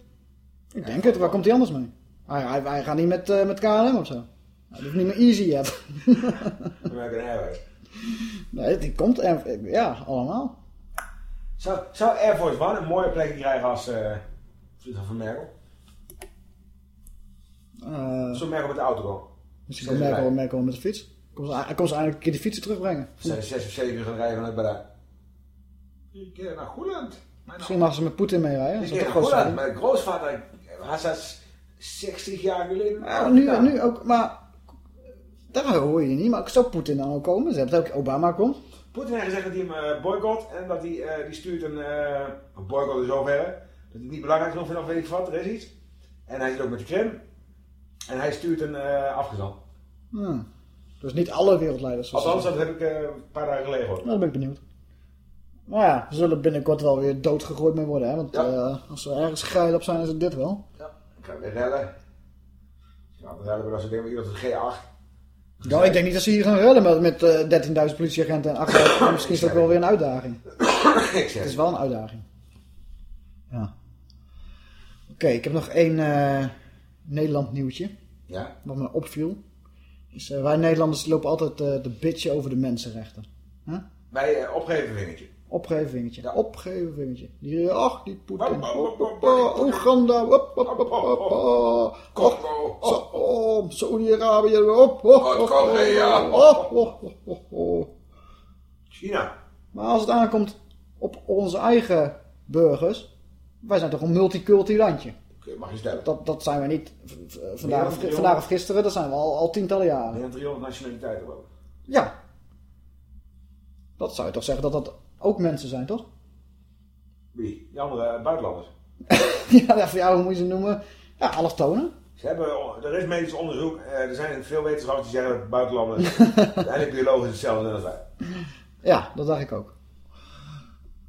Speaker 1: Ik denk het, waar komt hij anders mee? Hij, hij, hij gaat niet met, eh, met KLM of zo. Hij hoeft niet meer EasyJet.
Speaker 2: American Airways.
Speaker 1: nee, die komt, ja, allemaal.
Speaker 2: Zou, zou Air Force One een mooie plekje krijgen als eh vliegtuig van Merkel?
Speaker 1: Eh,
Speaker 2: Zou Merkel met de auto komen?
Speaker 1: misschien komt Merkel, Merkel met de fiets. Komt ze, hij komt ze eigenlijk een keer de fietsen terugbrengen.
Speaker 2: Zijn zes of zeven uur gaan rijden vanuit Berlijn. Een keer naar Goeland.
Speaker 1: Misschien mag ze met Poetin meerijden. Dat
Speaker 2: Ik keer naar
Speaker 1: groot
Speaker 2: Goeland. Mijn grootvader, hij zat 60 jaar geleden.
Speaker 1: Ja, nu, nu ook, maar daar hoor je niet. Maar zou Poetin dan ook komen? Ze hebben het ook Obama komt.
Speaker 2: Poetin heeft gezegd dat hij hem eh, boycott en dat hij eh, die stuurt een, eh een boycott in zoverre. Dat hij het niet belangrijk genoeg vindt of weet ik wat, er is iets. En hij zit ook met de Krim. En hij stuurt een afgezant.
Speaker 1: Hmm. Dus niet alle wereldleiders.
Speaker 2: Althans, dat heb ik een paar dagen geleden gehoord.
Speaker 1: Nou, dan ben ik benieuwd. Maar ja, ze zullen binnenkort wel weer doodgegooid mee worden. Hè? Want als ze ergens geil op zijn, is het dit wel.
Speaker 2: Ja, ik ga weer rellen. Ja, dan rellen we als ik denk iemand het G8.
Speaker 1: Ja, ik denk niet dat ze hier gaan redden met, met eh 13.000 politieagenten en 8.000. Misschien is dat wel weer een uitdaging.
Speaker 2: het
Speaker 1: is wel een uitdaging. Ja. Oké, ik heb nog één uh, Nederland nieuwtje.
Speaker 2: Ja?
Speaker 1: Wat me opviel. Is, uh, wij Nederlanders lopen altijd de bitchen over de mensenrechten. Huh?
Speaker 2: Bij uh, opgeven vingertje.
Speaker 1: Opgeven vingertje. Ja. Opgeven vingertje. Die, ach, die Poetin. Oeganda. Congo. Saudi-Arabië.
Speaker 2: Noord-Korea. China.
Speaker 1: Maar als het aankomt op onze eigen burgers. Wij zijn toch een multiculti landje.
Speaker 2: Mag je stellen.
Speaker 1: Dat, dat zijn we niet vandaag of, vandaag of gisteren. Dat zijn we al, al tientallen jaren.
Speaker 2: Meer dan 300 nationaliteiten ook.
Speaker 1: Ja. Dat zou je toch zeggen dat dat ook mensen zijn, toch?
Speaker 2: Wie? Die andere uh, buitenlanders.
Speaker 1: ja, voor jou hoe moet je ze noemen? Ja, allochtonen.
Speaker 2: Ze hebben, er is medisch onderzoek. Uh, er zijn veel wetenschappers die zeggen dat buitenlanders uiteindelijk biologisch hetzelfde zijn als wij.
Speaker 1: Ja, dat dacht ik ook.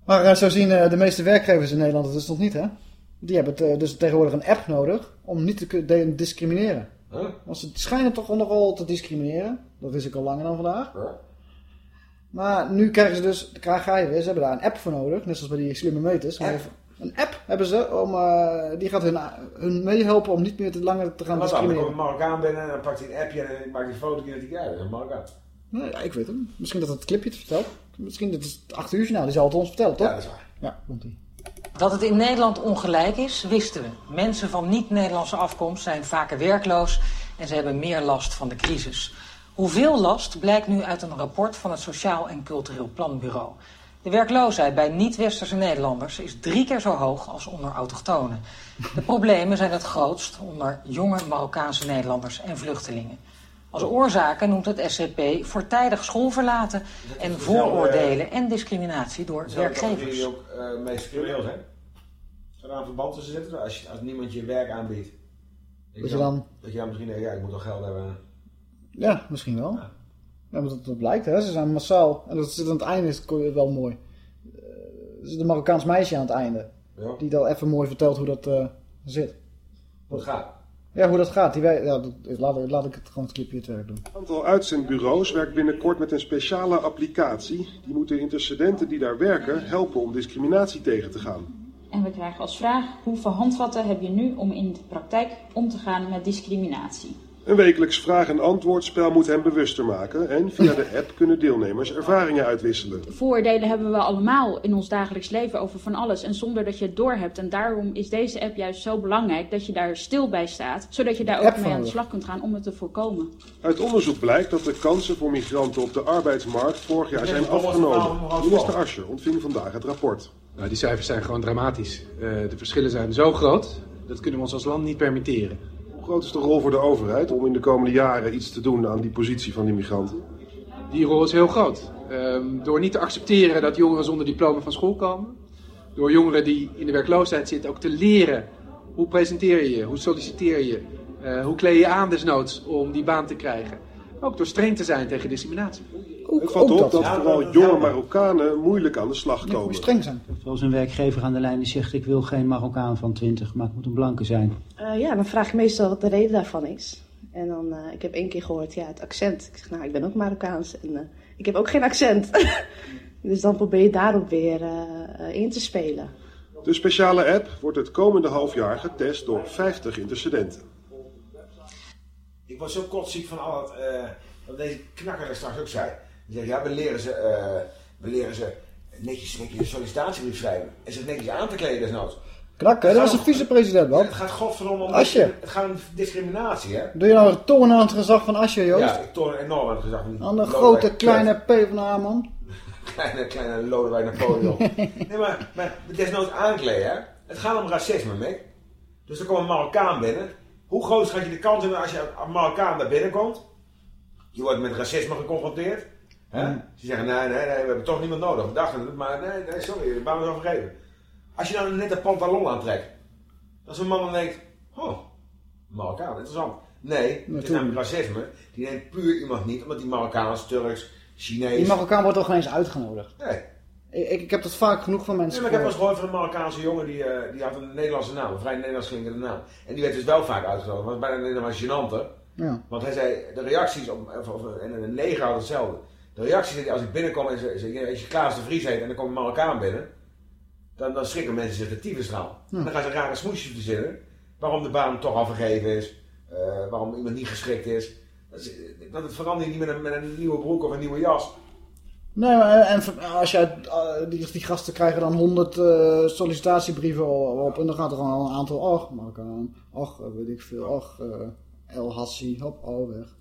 Speaker 1: Maar eh, zo zien eh, de meeste werkgevers in Nederland het dus nog niet, hè? Die hebben eh, dus tegenwoordig een app nodig om niet te kunnen discrimineren.
Speaker 2: Huh?
Speaker 1: Want ze schijnen toch nogal te discrimineren. Dat wist ik al langer dan vandaag. Maar nu krijgen ze dus, krijg je weer, ze hebben daar een app voor nodig. Net zoals bij die slimme meters. Een app hebben ze, om, eh, die gaat hun, hun meehelpen om niet meer te langer te gaan
Speaker 2: Wat dan? Dan komt een Marokkaan binnen en dan pakt hij een appje en dan maakt hij een foto en dan ja, dat is een Marokkaan.
Speaker 1: Nou ja, ik weet het. Misschien dat het clipje het vertelt. Misschien dat het het acht uur nou, die zal het ons vertellen, toch?
Speaker 2: Ja, dat is waar.
Speaker 1: Ja, komt ie.
Speaker 4: Dat het in Nederland ongelijk is, wisten we. Mensen van niet-Nederlandse afkomst zijn vaker werkloos en ze hebben meer last van de crisis. Hoeveel last blijkt nu uit een rapport van het Sociaal en Cultureel Planbureau. De werkloosheid bij niet-westerse Nederlanders is drie keer zo hoog als onder autochtonen. De problemen zijn het grootst onder jonge Marokkaanse Nederlanders en vluchtelingen. Als oorzaken noemt het SCP voortijdig school verlaten en vooroordelen en discriminatie door
Speaker 2: Zou dat
Speaker 4: werkgevers.
Speaker 2: jullie ook eh meest crimineel zijn? Zou er een verband tussen zitten? Als, je, als niemand je werk aanbiedt.
Speaker 1: Dat je dan-
Speaker 2: Dat je dan misschien denkt, ja, ik moet toch geld hebben.
Speaker 1: Ja, misschien wel. Ja, maar dat, dat blijkt, hè. Ze zijn massaal. En dat zit aan het einde, is het wel mooi. Eh, Er zit een Marokkaans meisje aan het einde.
Speaker 2: Ja.
Speaker 1: Die dan even mooi vertelt hoe dat eh, zit.
Speaker 2: Hoe het gaat.
Speaker 1: Ja, hoe dat gaat. Die, wij- ja, dat, laat, laat ik het gewoon het clipje het werk doen.
Speaker 13: Een aantal uitzendbureaus werkt binnenkort met een speciale applicatie. Die moet de intercedenten die daar werken helpen om discriminatie tegen te gaan.
Speaker 20: En we krijgen als vraag: hoeveel handvatten heb je nu om in de praktijk om te gaan met discriminatie?
Speaker 13: Een wekelijks vraag- en antwoordspel moet hen bewuster maken. En via de app kunnen deelnemers ervaringen uitwisselen.
Speaker 20: Vooroordelen hebben we allemaal in ons dagelijks leven over van alles en zonder dat je het doorhebt. En daarom is deze app juist zo belangrijk dat je daar stil bij staat, zodat je daar ook mee aan de slag kunt gaan om het te voorkomen.
Speaker 13: Uit onderzoek blijkt dat de kansen voor migranten op de arbeidsmarkt vorig jaar zijn afgenomen. Minister. Ascher ontving vandaag het rapport.
Speaker 21: Nou, die cijfers zijn gewoon dramatisch. Eh, de verschillen zijn zo groot, dat kunnen we ons als land niet permitteren.
Speaker 13: Hoe groot is de rol voor de overheid om in de komende jaren iets te doen aan die positie van die migranten?
Speaker 21: Die rol is heel groot. Ehm, door niet te accepteren dat jongeren zonder diploma van school komen. Door jongeren die in de werkloosheid zitten ook te leren hoe presenteer je je, hoe solliciteer je, eh, hoe kleed je aan desnoods om die baan te krijgen. Ook door streng te zijn tegen discriminatie.
Speaker 13: Het valt op dat vooral jonge Marokkanen moeilijk aan de slag komen.
Speaker 1: streng zijn.
Speaker 22: Zoals een werkgever aan de lijn die zegt: Ik wil geen Marokkaan van 20, maar het moet een blanke zijn.
Speaker 23: Eh, ja, dan vraag ik meestal wat de reden daarvan is. En dan, eh, ik heb één keer gehoord, ja, het accent. Ik zeg, nou, ik ben ook Marokkaans en eh, ik heb ook geen accent. dus dan probeer je daarop weer in te spelen.
Speaker 13: De speciale app wordt het komende half jaar getest door 50 intercedenten.
Speaker 2: Ik was zo kotsziek van al het, eh, wat deze knakker er straks ook zei. Die zegt, ja, we leren ze, eh, we leren ze netjes netjes een sollicitatiebrief schrijven. En zich netjes aan te kleden desnoods.
Speaker 1: Knakken, dat was een vicepresident, man.
Speaker 2: Het gaat godverdomme om
Speaker 1: Asje.
Speaker 2: Het gaat om discriminatie, hè?
Speaker 1: Doe je nou een toren aan het gezag van Asje, Joost?
Speaker 2: Ja, ik toon enorm aan het gezag van
Speaker 1: Aan de grote, kleine PvdA-man.
Speaker 2: Kleine, kleine Lodewijk Napoleon. nee, maar, maar desnoods aankleden, hè? Het gaat om racisme, Mick. Dus er komt een Marokkaan binnen. Hoe groot schat je de kans hebben als je een Marokkaan daar binnenkomt? Je wordt met racisme geconfronteerd. Hè? Ze zeggen, nee, nee, nee, we hebben toch niemand nodig. We dachten maar nee, nee, sorry, de baan is overgeven. Als je nou net een pantalon aantrekt. Dat zo'n man dan denkt, oh, Marokkaan, interessant. Nee, het is namelijk racisme. Die neemt puur iemand niet, omdat die Marokkaans, Turks, Chinees...
Speaker 1: Die Marokkaan wordt toch geen eens uitgenodigd.
Speaker 2: Nee.
Speaker 1: Ik, ik heb dat vaak genoeg van
Speaker 2: Nee,
Speaker 1: mensen
Speaker 2: maar ik heb wel eens
Speaker 1: gehoord.
Speaker 2: van een Marokkaanse jongen die, eh, die had een Nederlandse naam, een vrij Nederlands klinkende naam. En die werd dus wel vaak uitgenodigd, want bijna helemaal gênanter.
Speaker 1: Ja.
Speaker 2: Want hij zei, de reacties, op, of, of- en een neger had hetzelfde. De reacties, die als ik binnenkom en ze, ze, als je Klaas de Vries heet en dan komt een Marokkaan binnen, dan, dan schrikken mensen zich de tyfusstraal.
Speaker 1: Ja.
Speaker 2: En dan gaan ze rare smoesjes verzinnen, waarom de baan toch al vergeven is, eh, waarom iemand niet geschikt is. Dat, is, dat het verandert niet met een, met een nieuwe broek of een nieuwe jas.
Speaker 1: Nee, maar, eh, en als jij, eh, die, die gasten krijgen dan 100 eh, sollicitatiebrieven op en dan gaat er gewoon een aantal, och, Marokkaan, och, eh, weet ik veel, och, eh, El Hassi, hop, oh, weg.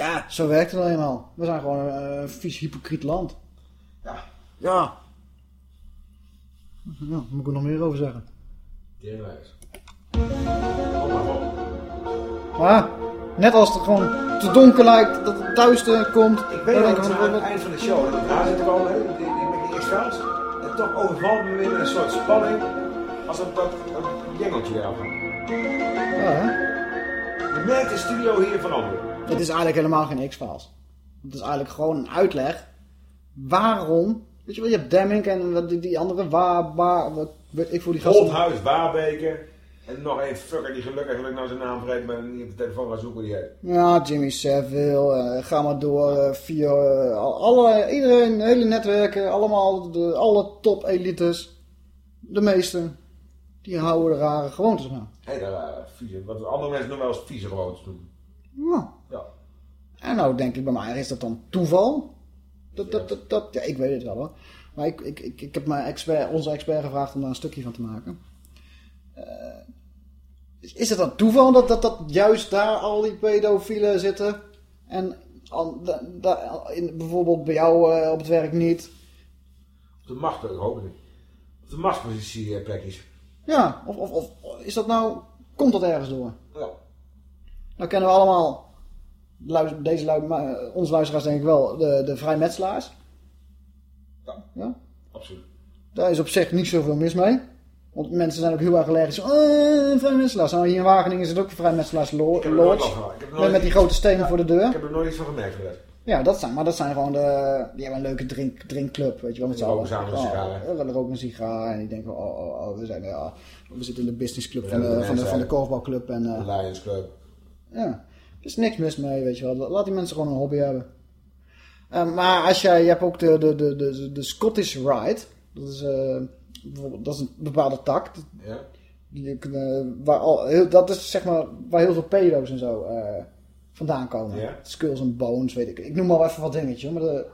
Speaker 1: Ja, zo werkt het eenmaal. We zijn gewoon eh, een vies hypocriet land.
Speaker 2: Ja.
Speaker 1: Ja. Ja, daar moet ik er nog meer over zeggen.
Speaker 2: Teringwijs.
Speaker 1: Maar, net als het gewoon te donker lijkt, dat het duister komt.
Speaker 2: Ik weet wel dat we aan het eind van de show dat we daar zitten komen, hè, die- die- met die X-Files. En toch overvalt me weer een soort spanning als dat, dat, dat jengeltje weer afgaat.
Speaker 1: Ja, hè?
Speaker 2: Je merkt de studio hier veranderen.
Speaker 1: Het is eigenlijk helemaal geen X-Files. Het is eigenlijk gewoon een uitleg waarom Weet je wel, je hebt Demming en die, die andere waar, waar, wat, weet ik voor die gasten.
Speaker 2: Holthuis, Waarbeker. En nog één fucker die gelukkig ik nou zijn naam vergeet, maar niet op de telefoon gaat zoeken die heet.
Speaker 1: Ja, Jimmy Savile, eh, ga maar door, eh, via eh, al- alle, iedereen, hele netwerken, allemaal, de, alle top elites, de meesten, die houden de rare gewoontes aan.
Speaker 2: Hé, daar uh, vieze. Wat andere mensen nog wel eens vieze gewoontes doen.
Speaker 1: Ja. Nou denk ik bij mij, is dat dan toeval? Dat, dat, dat, dat, ja, ik weet het wel hoor. Maar ik, ik, ik, ik heb mijn expert, onze expert gevraagd om daar een stukje van te maken. Eh, is- is het dan toeval dat, dat, dat juist daar al die pedofielen zitten? En al, da, da- in, bijvoorbeeld bij jou eh, op het werk niet?
Speaker 2: Op de macht, ik hoop niet. Op de machtspositie plekjes.
Speaker 1: Ja, of, of, of is dat nou, komt dat ergens door?
Speaker 2: Ja.
Speaker 1: Nou kennen we allemaal, deze eh, onze luisteraars denk ik wel, de, de vrijmetselaars.
Speaker 2: Ja.
Speaker 1: ja?
Speaker 2: Absoluut.
Speaker 1: Daar is op zich niet zoveel mis mee. Want mensen zijn ook heel erg allergisch. Oh, vrijmetselaars. Nou, hier in Wageningen is het ook vrijmetselaars lodge. Met, met die grote stenen voor de deur.
Speaker 2: Ik heb er nooit iets van gemerkt.
Speaker 1: Ja, dat zijn, maar dat zijn gewoon de... Die hebben een leuke drink, drinkclub, weet je wel, met
Speaker 2: roken samen een sigaar,
Speaker 1: Oh, we roken een sigaar en die denken, oh, oh, oh, we zijn, ja, we zitten in de businessclub
Speaker 2: Ja,
Speaker 1: van, de, van, de, van de korfbalclub. En, eh,
Speaker 2: De Lions Club.
Speaker 1: ja, er is niks mis mee, weet je wel. Laat die mensen gewoon een hobby hebben. Eh, maar als jij, je hebt ook de, de, de, de, de Scottish Rite. Dat is, eh, dat is een bepaalde tak.
Speaker 2: Ja.
Speaker 1: Die kunnen, waar al, heel, dat is zeg maar waar heel veel pedo's en zo eh, vandaan komen.
Speaker 2: Ja.
Speaker 1: Skulls and Bones, weet ik. Ik noem maar even wat dingetjes. Maar de,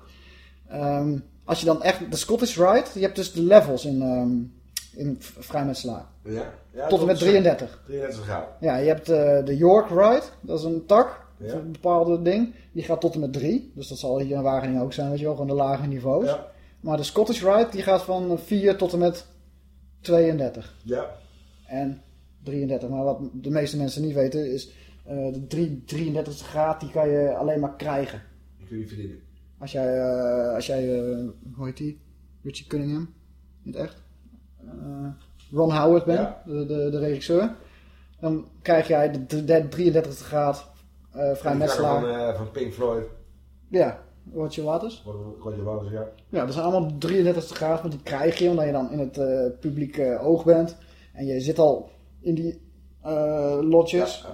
Speaker 1: ehm, als je dan echt, de Scottish Rite, je hebt dus de levels in, ehm in vrijmetselaar.
Speaker 2: Ja. ja
Speaker 1: Tot en met 33.
Speaker 2: 33 graden.
Speaker 1: Ja, je hebt eh, de York Ride, dat is een tak,
Speaker 2: Ja.
Speaker 1: een bepaalde ding. Die gaat tot en met 3. Dus dat zal hier in Wageningen ook zijn, weet je wel, gewoon de lage niveaus.
Speaker 2: Ja.
Speaker 1: Maar de Scottish Rite, die gaat van 4 tot en met 32.
Speaker 2: Ja.
Speaker 1: En 33. Maar wat de meeste mensen niet weten is, eh, de 3, 33 graad, die kan je alleen maar krijgen.
Speaker 2: Die kun je verdienen.
Speaker 1: Als jij, eh, als jij eh, hoe heet die? Richie Cunningham, in het echt. Eh, Ron Howard bent,
Speaker 2: Ja.
Speaker 1: de, de, de regisseur. Dan krijg jij de, de 33 graad eh vrijmetselaar.
Speaker 2: Van, eh, van Pink Floyd.
Speaker 1: Ja, Roger Waters.
Speaker 2: Roger Waters, ja.
Speaker 1: Ja, dat zijn allemaal 33 graden, maar die krijg je omdat je dan in het publiek eh, oog bent. En je zit al in die eh lodges.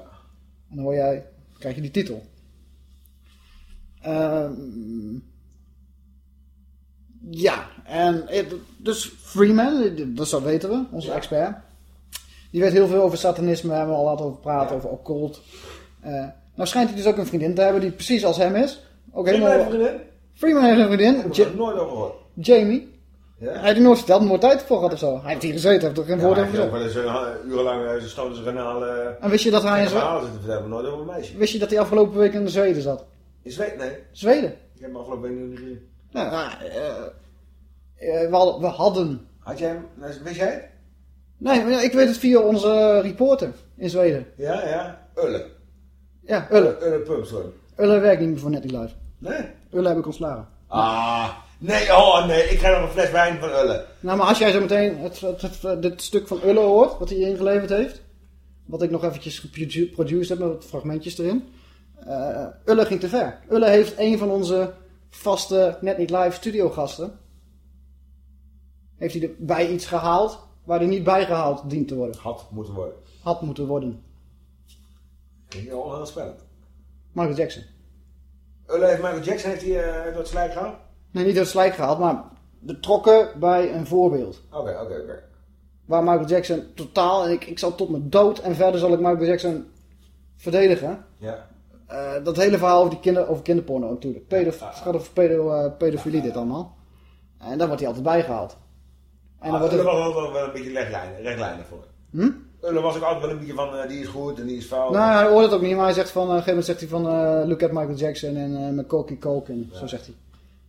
Speaker 1: En dan word jij, krijg je die titel. Ehm, ja, en dus Freeman, dat weten we, onze expert. Die weet heel veel over satanisme, daar hebben we al laten over praten, over occult. Eh, nou schijnt hij dus ook een vriendin te hebben die precies als hem is. Ook
Speaker 2: Freeman heeft een vriendin?
Speaker 1: Freeman heeft een vriendin.
Speaker 2: Ik heb
Speaker 1: Ja-
Speaker 2: er nooit over gehoord.
Speaker 1: Jamie.
Speaker 2: Ja?
Speaker 1: Hij heeft nooit verteld, nooit tijd voor gehad of zo. Hij heeft hier gezeten, heeft er geen
Speaker 2: Ja,
Speaker 1: woord over gezegd.
Speaker 2: wel eens een uh, urenlang uh, zijn stoten. Uh,
Speaker 1: En wist je dat hij in Zweden...
Speaker 2: nooit over een meisje.
Speaker 1: Wist je dat hij afgelopen week in Zweden zat?
Speaker 2: In Zweden? Nee.
Speaker 1: Zweden?
Speaker 2: Ik heb hem afgelopen week niet gezien.
Speaker 1: Nou, nou, eh, eh, we, hadden, we hadden...
Speaker 2: Had jij hem, wist jij het?
Speaker 1: Nee, ik weet het via onze reporter in Zweden.
Speaker 2: Ja, ja. Ulle.
Speaker 1: Ja, Ulle.
Speaker 2: Ulle Pubstorm.
Speaker 1: Ulle werkt niet meer voor Netty Live.
Speaker 2: Nee.
Speaker 1: Ulle heb ik ontslagen.
Speaker 2: Ah, nee, oh nee, ik krijg nog een fles wijn van Ulle.
Speaker 1: Nou, maar als jij zo meteen het, het, het- dit stuk van Ulle hoort, wat hij ingeleverd heeft, wat ik nog eventjes geproduced heb met wat fragmentjes erin. eh, Ulle ging te ver. Ulle heeft een van onze vaste Net Niet Live studio gasten. Heeft hij erbij iets gehaald waar hij niet bij gehaald dient te worden.
Speaker 2: Had moeten worden.
Speaker 1: Had moeten worden.
Speaker 2: Vind al heel spannend.
Speaker 1: Michael Jackson.
Speaker 2: Ulle heeft Michael Jackson heeft hij uh, door het slijk gehaald?
Speaker 1: Nee, niet door het slijk gehaald, maar betrokken bij een voorbeeld.
Speaker 2: Oké, oké, oké.
Speaker 1: Waar Michael Jackson totaal, en ik, ik zal tot mijn dood en verder zal ik Michael Jackson verdedigen.
Speaker 2: Ja.
Speaker 1: Uh, dat hele verhaal over, die kinder, over kinderporno natuurlijk. Pedof het gaat over pedo, uh, pedofilie dit allemaal. En daar wordt hij altijd bijgehaald.
Speaker 2: En dan ah, wordt was altijd wel een beetje rechtlijnig voor.
Speaker 1: Hm?
Speaker 2: Ulle was ook altijd wel een beetje van uh, die is goed en die is fout.
Speaker 1: Nou, hij hoort het ook niet, maar hij zegt van, op een gegeven moment zegt hij van look at Michael Jackson en met Cokie Coke en ja. zo zegt hij.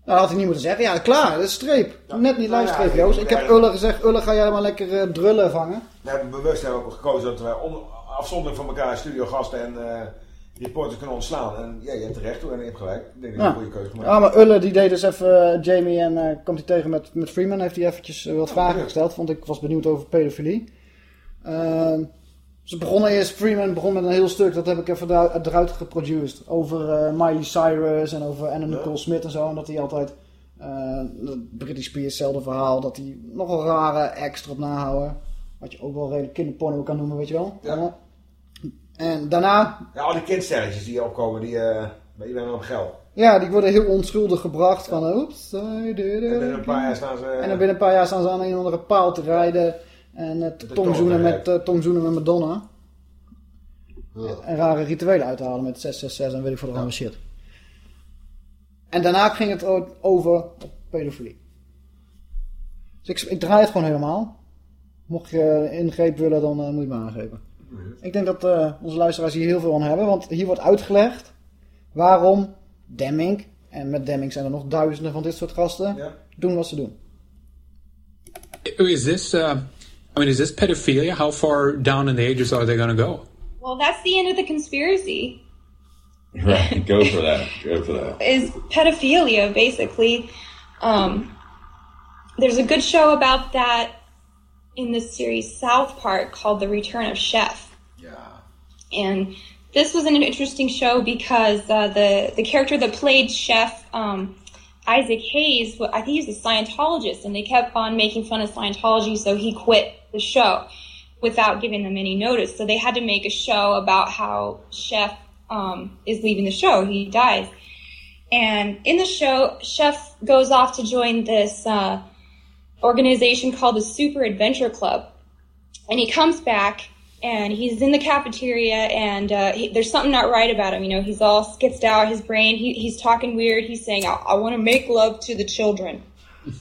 Speaker 1: Nou, had hij niet moeten zeggen. Ja, klaar, dat is streep. Ja. Net niet live streep, Joost. Ik heb Ulle gezegd, Ulle, ga jij maar lekker drullen vangen.
Speaker 2: We hebben bewust hebben we ook gekozen dat wij on, afzonderlijk van elkaar studiogasten en uh, reporters kunnen ontslaan. En ja, je hebt terecht toe en je hebt gelijk. Ik denk dat je een goede keuze gemaakt
Speaker 1: Ja, maar Ulle die deed dus even, uh, Jamie en uh, komt hij tegen met, met Freeman, heeft hij eventjes wat vragen gesteld. Vond ik was benieuwd over pedofilie. Ehm, ze begonnen eerst, Freeman begon met een heel stuk, dat heb ik even eruit geproduced. Over uh, Miley Cyrus en over Anna Nicole. Smith en zo. En dat hij altijd Britney Spears, hetzelfde verhaal. Dat die nogal rare acts erop nahouden. Wat je ook wel redelijk kinderporno kan noemen, weet je wel.
Speaker 2: Ja.
Speaker 1: En daarna...
Speaker 2: Ja, al die kindsterretjes die opkomen, die uh, bij iedereen op geld.
Speaker 1: Ja, die worden heel onschuldig gebracht van... Oeps,
Speaker 2: En binnen een paar jaar staan ze...
Speaker 1: En dan binnen een paar jaar staan ze aan een andere paal te rijden. En uh, tongzoenen met, uh, tongzoenen met Madonna. Ja. En rare rituelen uithalen met 666 en weet ik veel ja. shit. En daarna ging het over pedofilie. Dus ik, ik draai het gewoon helemaal. Mocht je ingreep willen, dan uh, moet je me aangeven. Ik denk dat uh, onze luisteraars hier heel veel aan hebben. Want hier wordt uitgelegd waarom Demming, en met Demming zijn er nog duizenden van dit soort gasten,
Speaker 2: ja.
Speaker 1: doen wat ze doen.
Speaker 24: Is this, uh, I mean, is this pedophilia? How far down in the ages are they going to go?
Speaker 25: Well, that's the end of the conspiracy.
Speaker 26: Right, go for that. Go for that.
Speaker 25: Is pedophilia basically? Um, there's a good show about that in the series South Park called The Return of Chef.
Speaker 2: Yeah.
Speaker 25: And this was an interesting show because uh, the the character that played Chef um, Isaac Hayes, I think he's a Scientologist, and they kept on making fun of Scientology, so he quit the show without giving them any notice. So they had to make a show about how Chef um, is leaving the show. He dies. And in the show, Chef goes off to join this uh, organization called the Super Adventure Club. And he comes back and he's in the cafeteria and uh, he, there's something not right about him. You know, he's all skitzed out, his brain, he, he's talking weird. He's saying, I, I want to make love to the children.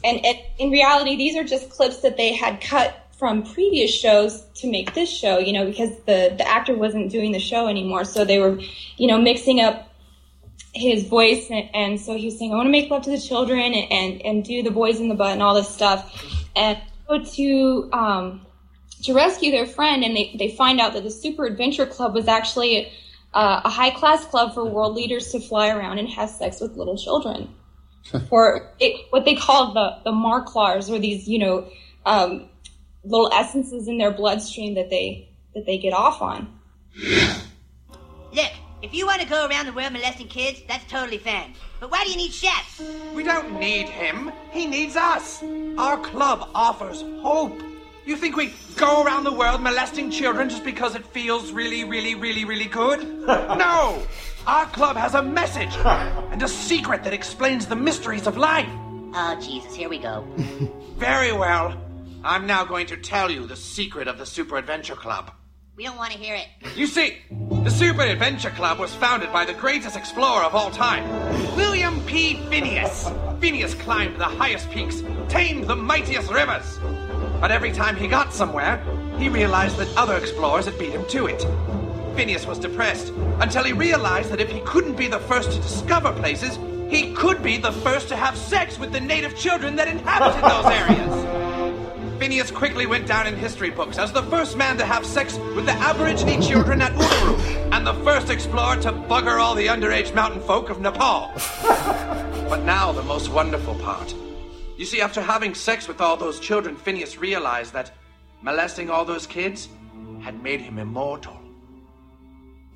Speaker 25: and, and in reality, these are just clips that they had cut from previous shows to make this show, you know, because the, the actor wasn't doing the show anymore. So they were, you know, mixing up his voice. And, and so he was saying, I want to make love to the children and, and, and do the boys in the butt and all this stuff. And go to, um, to rescue their friend. And they, they find out that the Super Adventure Club was actually uh, a high class club for world leaders to fly around and have sex with little children. or it, what they call the, the Marklars or these, you know, um, little essences in their bloodstream that they that they get off on.
Speaker 27: Look, if you want to go around the world molesting kids, that's totally fine. But why do you need Chef?
Speaker 28: We don't need him. He needs us. Our club offers hope. You think we go around the world molesting children just because it feels really, really, really, really good? no! Our club has a message and a secret that explains the mysteries of life.
Speaker 27: Oh, Jesus, here we go.
Speaker 28: Very well. I'm now going to tell you the secret of the Super Adventure Club.
Speaker 27: We don't want to hear it.
Speaker 28: You see, the Super Adventure Club was founded by the greatest explorer of all time, William P. Phineas. Phineas climbed the highest peaks, tamed the mightiest rivers. But every time he got somewhere, he realized that other explorers had beat him to it. Phineas was depressed until he realized that if he couldn't be the first to discover places, he could be the first to have sex with the native children that inhabited those areas. Phineas quickly went down in history books as the first man to have sex with the Aborigine children at Uluru, and the first explorer to bugger all the underage mountain folk of Nepal. but now the most wonderful part. You see, after having sex with all those children, Phineas realized that molesting all those kids had made him immortal.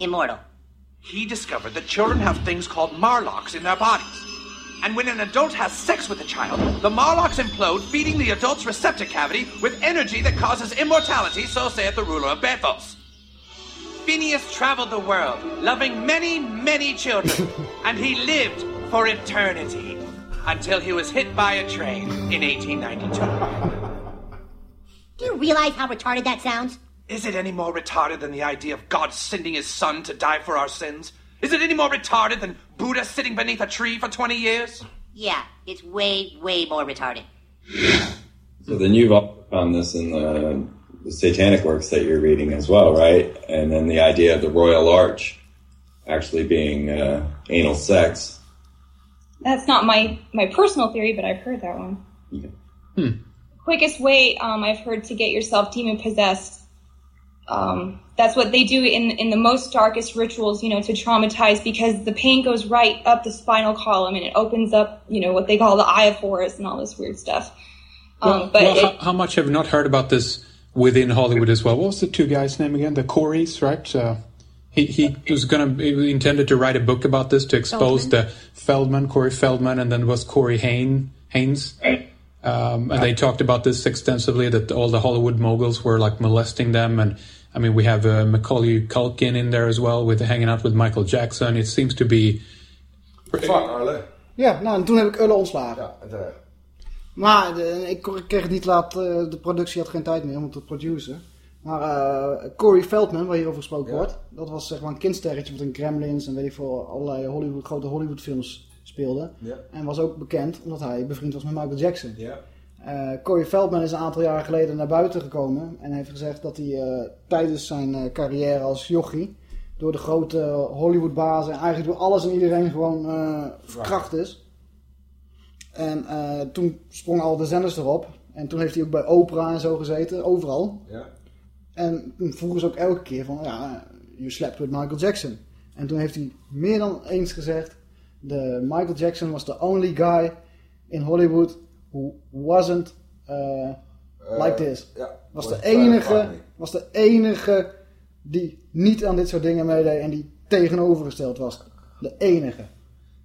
Speaker 27: Immortal.
Speaker 28: He discovered that children have things called marlocks in their bodies. And when an adult has sex with a child, the Marlocks implode, feeding the adult's receptor cavity with energy that causes immortality, so saith the ruler of Bethos. Phineas traveled the world, loving many, many children, and he lived for eternity until he was hit by a train in 1892.
Speaker 27: Do you realize how retarded that sounds?
Speaker 28: Is it any more retarded than the idea of God sending his son to die for our sins? Is it any more retarded than Buddha sitting beneath a tree for 20 years?
Speaker 27: Yeah, it's way, way more retarded.
Speaker 26: So then you've also found this in the, the satanic works that you're reading as well, right? And then the idea of the Royal Arch actually being uh, anal sex.
Speaker 25: That's not my my personal theory, but I've heard that one.
Speaker 24: Hmm.
Speaker 25: Quickest way um, I've heard to get yourself demon possessed. Um, that's what they do in in the most darkest rituals, you know, to traumatize because the pain goes right up the spinal column and it opens up, you know, what they call the eye of Horus and all this weird stuff. Um,
Speaker 24: Well,
Speaker 25: but
Speaker 24: well,
Speaker 25: it,
Speaker 24: how, how much have you not heard about this within Hollywood as well? What was the two guys' name again? The Coreys, right? Uh, he he was gonna he intended to write a book about this to expose
Speaker 20: Feldman.
Speaker 24: the Feldman, Corey Feldman, and then was Corey Haim Haynes. Um, and they talked about this extensively that all the Hollywood moguls were like molesting them. And I mean, we have uh, Macaulay Culkin in there as well with hanging out with Michael Jackson. It seems to be.
Speaker 2: Fuck, Arle.
Speaker 1: Ja, nou, en toen heb ik Ulle ontslagen.
Speaker 2: Ja, het, eh,
Speaker 1: Maar de- ik, ik kreeg het niet laat, eh, de productie had geen tijd meer om te produceren. Maar eh, Corey Feldman, waar hierover gesproken wordt, dat was zeg maar een kindsterretje wat in Gremlins en weet ik veel, allerlei Hollywood, grote Hollywood films speelde.
Speaker 2: Ja.
Speaker 1: En was ook bekend omdat hij bevriend was met Michael Jackson.
Speaker 2: Ja.
Speaker 1: Eh, Corey Feldman is een aantal jaren geleden naar buiten gekomen en heeft gezegd dat hij eh, tijdens zijn eh, carrière als jochie door de grote Hollywoodbazen en eigenlijk door alles en iedereen gewoon verkracht is. En toen sprongen al de zenders erop. En toen heeft hij ook bij Oprah en zo gezeten, overal.
Speaker 2: Ja.
Speaker 1: En toen vroegen ze ook elke keer van, ja, you slept with Michael Jackson. En toen heeft hij meer dan eens gezegd, de Michael Jackson was the only guy in Hollywood who wasn't uh, like this.
Speaker 2: ja,
Speaker 1: was, de enige,
Speaker 2: fuck me.
Speaker 1: was de enige die niet aan dit soort dingen meedeed en die tegenovergesteld was. De enige.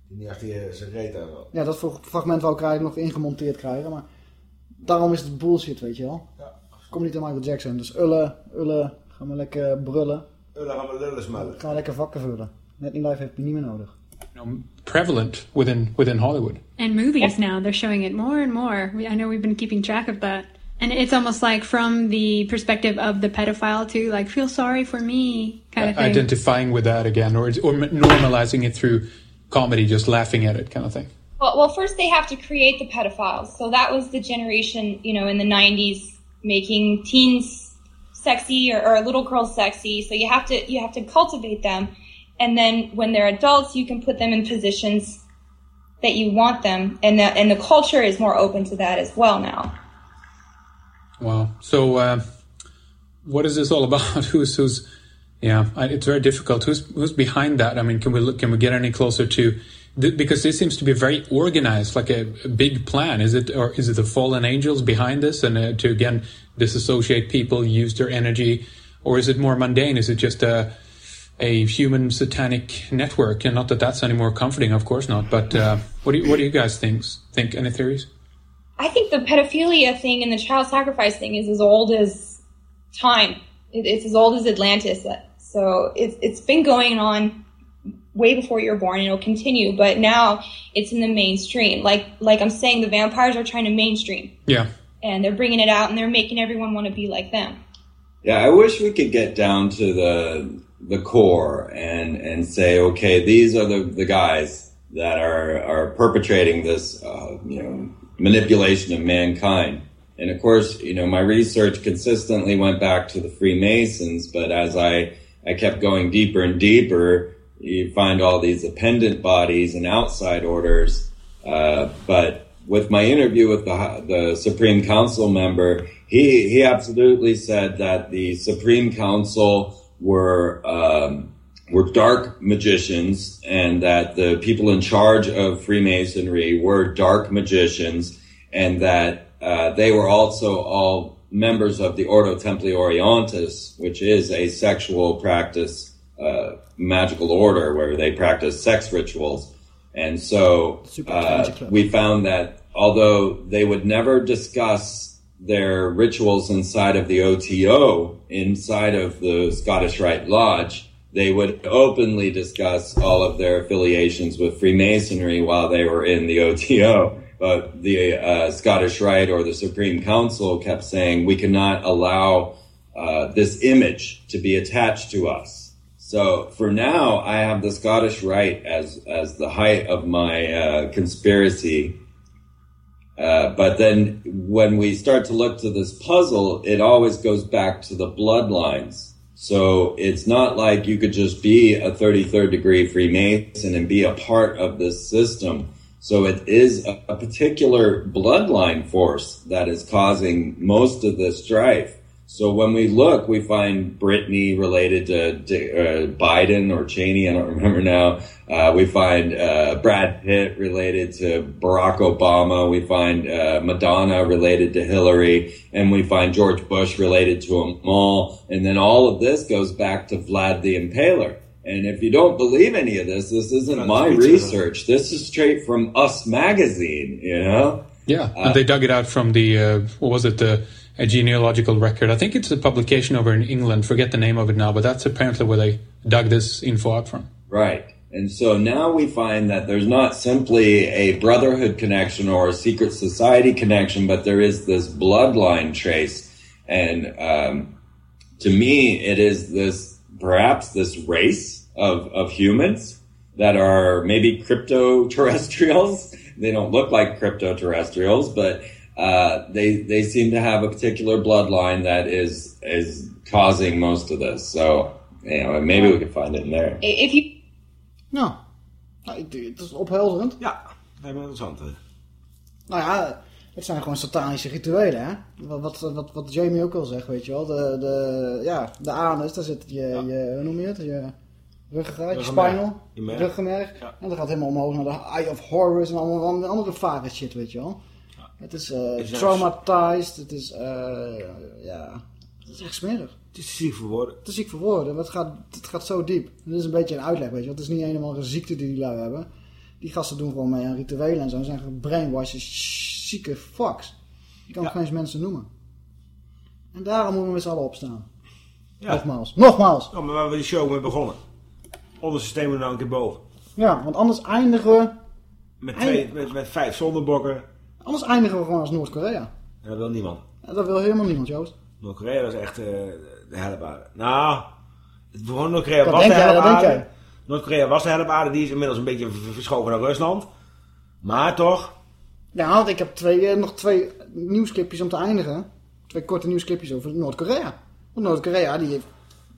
Speaker 2: Die niet echt die, eh, zijn reet hebben.
Speaker 1: Ja, dat fragment wou ik eigenlijk nog ingemonteerd krijgen, maar daarom is het bullshit, weet je wel. Kom niet aan Michael Jackson, dus Ulle, Ulle, ga maar lekker brullen.
Speaker 2: Ulle gaan we lullen smellen.
Speaker 1: Ga lekker vakken vullen. Net niet live heb je niet meer nodig.
Speaker 24: Prevalent within within Hollywood.
Speaker 29: And movies now, they're showing it more and more. We- I know we've been keeping track of that. And it's almost like from the perspective of the pedophile to like, feel sorry for me kind of uh, thing.
Speaker 24: Identifying with that again, or or normalizing it through comedy, just laughing at it, kind of thing.
Speaker 25: Well, well, first they have to create the pedophiles. So that was the generation, you know, in the 90s making teens sexy or, or little girls sexy. So you have to you have to cultivate them, and then when they're adults, you can put them in positions that you want them, and that and the culture is more open to that as well now.
Speaker 24: Wow. So, uh, what is this all about? who's who's? Yeah, it's very difficult. Who's who's behind that? I mean, can we look? Can we get any closer to? Because this seems to be very organized, like a, a big plan. Is it, or is it the fallen angels behind this, and uh, to again disassociate people, use their energy, or is it more mundane? Is it just a a human satanic network? And not that that's any more comforting, of course not. But uh, what do you, what do you guys think? Think any theories?
Speaker 25: I think the pedophilia thing and the child sacrifice thing is as old as time. It's as old as Atlantis. So it's it's been going on way before you're born, and it'll continue. But now it's in the mainstream. Like like I'm saying, the vampires are trying to mainstream,
Speaker 24: Yeah.
Speaker 25: and they're bringing it out, and they're making everyone want to be like them.
Speaker 26: Yeah, I wish we could get down to the the core and and say, okay, these are the the guys that are are perpetrating this, uh, you know, manipulation of mankind. And of course, you know, my research consistently went back to the Freemasons, but as I I kept going deeper and deeper, you find all these appendant bodies and outside orders. Uh, but with my interview with the the Supreme Council member, he he absolutely said that the Supreme Council were um, were dark magicians, and that the people in charge of Freemasonry were dark magicians, and that uh, they were also all members of the Ordo Templi Orientis, which is a sexual practice uh, magical order where they practice sex rituals. And so uh, we found that although they would never discuss their rituals inside of the OTO, inside of the Scottish Rite Lodge, they would openly discuss all of their affiliations with Freemasonry while they were in the OTO. But the uh, Scottish Rite or the Supreme Council kept saying we cannot allow uh, this image to be attached to us. So for now, I have the Scottish Rite as as the height of my uh, conspiracy. Uh, but then when we start to look to this puzzle, it always goes back to the bloodlines. So it's not like you could just be a 33rd degree Freemason and be a part of this system. So it is a, a particular bloodline force that is causing most of this strife. So when we look, we find Brittany related to, to uh, Biden or Cheney, I don't remember now. Uh, we find uh, Brad Pitt related to Barack Obama. We find uh, Madonna related to Hillary, and we find George Bush related to them all. And then all of this goes back to Vlad the Impaler. And if you don't believe any of this, this isn't my research. This is straight from Us Magazine, you know?
Speaker 24: Yeah,
Speaker 26: Uh,
Speaker 24: and they dug it out from the uh, what was it the a genealogical record? I think it's a publication over in England. Forget the name of it now, but that's apparently where they dug this info out from.
Speaker 26: Right. And so now we find that there's not simply a brotherhood connection or a secret society connection, but there is this bloodline trace. And um, to me, it is this perhaps this race of, of humans that are maybe crypto terrestrials. they don't look like crypto terrestrials, but uh, they they seem to have a particular bloodline that is is causing most of this. So you know, maybe we could find it in there.
Speaker 25: If you
Speaker 1: Nou, nou, ik- het is ophelderend.
Speaker 2: Ja, is interessant. hè.
Speaker 1: Nou ja, het zijn gewoon satanische rituelen, hè? Wat, wat, wat, wat Jamie ook al zegt, weet je wel. De, de, ja, de anus, daar zit je, je hoe noem je het? Je ruggengraat, je spinal,
Speaker 2: Je merg.
Speaker 1: ruggenmerg.
Speaker 2: Ja.
Speaker 1: En dat gaat helemaal omhoog naar de Eye of Horus en allemaal andere- andere vage shit, weet je wel. Het is
Speaker 2: is
Speaker 1: traumatized, het is, eh, ja, het is echt smerig.
Speaker 2: Het is ziek voor woorden.
Speaker 1: Het is ziek voor woorden, want het gaat, het gaat zo diep. Het is een beetje een uitleg, weet je wel. Het is niet helemaal een ziekte die die lui hebben. Die gasten doen gewoon mee aan rituelen en zo. Ze zijn gewoon brainwashed, zieke fucks. Je kan ook geen eens mensen noemen. En daarom moeten we met z'n allen opstaan.
Speaker 2: Ja.
Speaker 1: Nogmaals. Nogmaals.
Speaker 2: Ja, maar waar we die show mee begonnen. Onder systeem nou een keer boven.
Speaker 1: Ja, want anders eindigen we...
Speaker 2: Met, twee, met, met vijf zondebokken.
Speaker 1: Anders eindigen we gewoon als Noord-Korea.
Speaker 2: En dat wil niemand.
Speaker 1: Dat wil helemaal niemand, Joost.
Speaker 2: Noord-Korea was echt eh, de helpaarde. Nou, het begon Noord-Korea was de helpaarde. Noord-Korea was de helpaarde. Die is inmiddels een beetje verschoven naar Rusland. Maar toch,
Speaker 1: Ja, want ik heb twee, eh, nog twee nieuwsclipjes om te eindigen. Twee korte nieuwsclipjes over Noord-Korea. Want Noord-Korea, die heeft...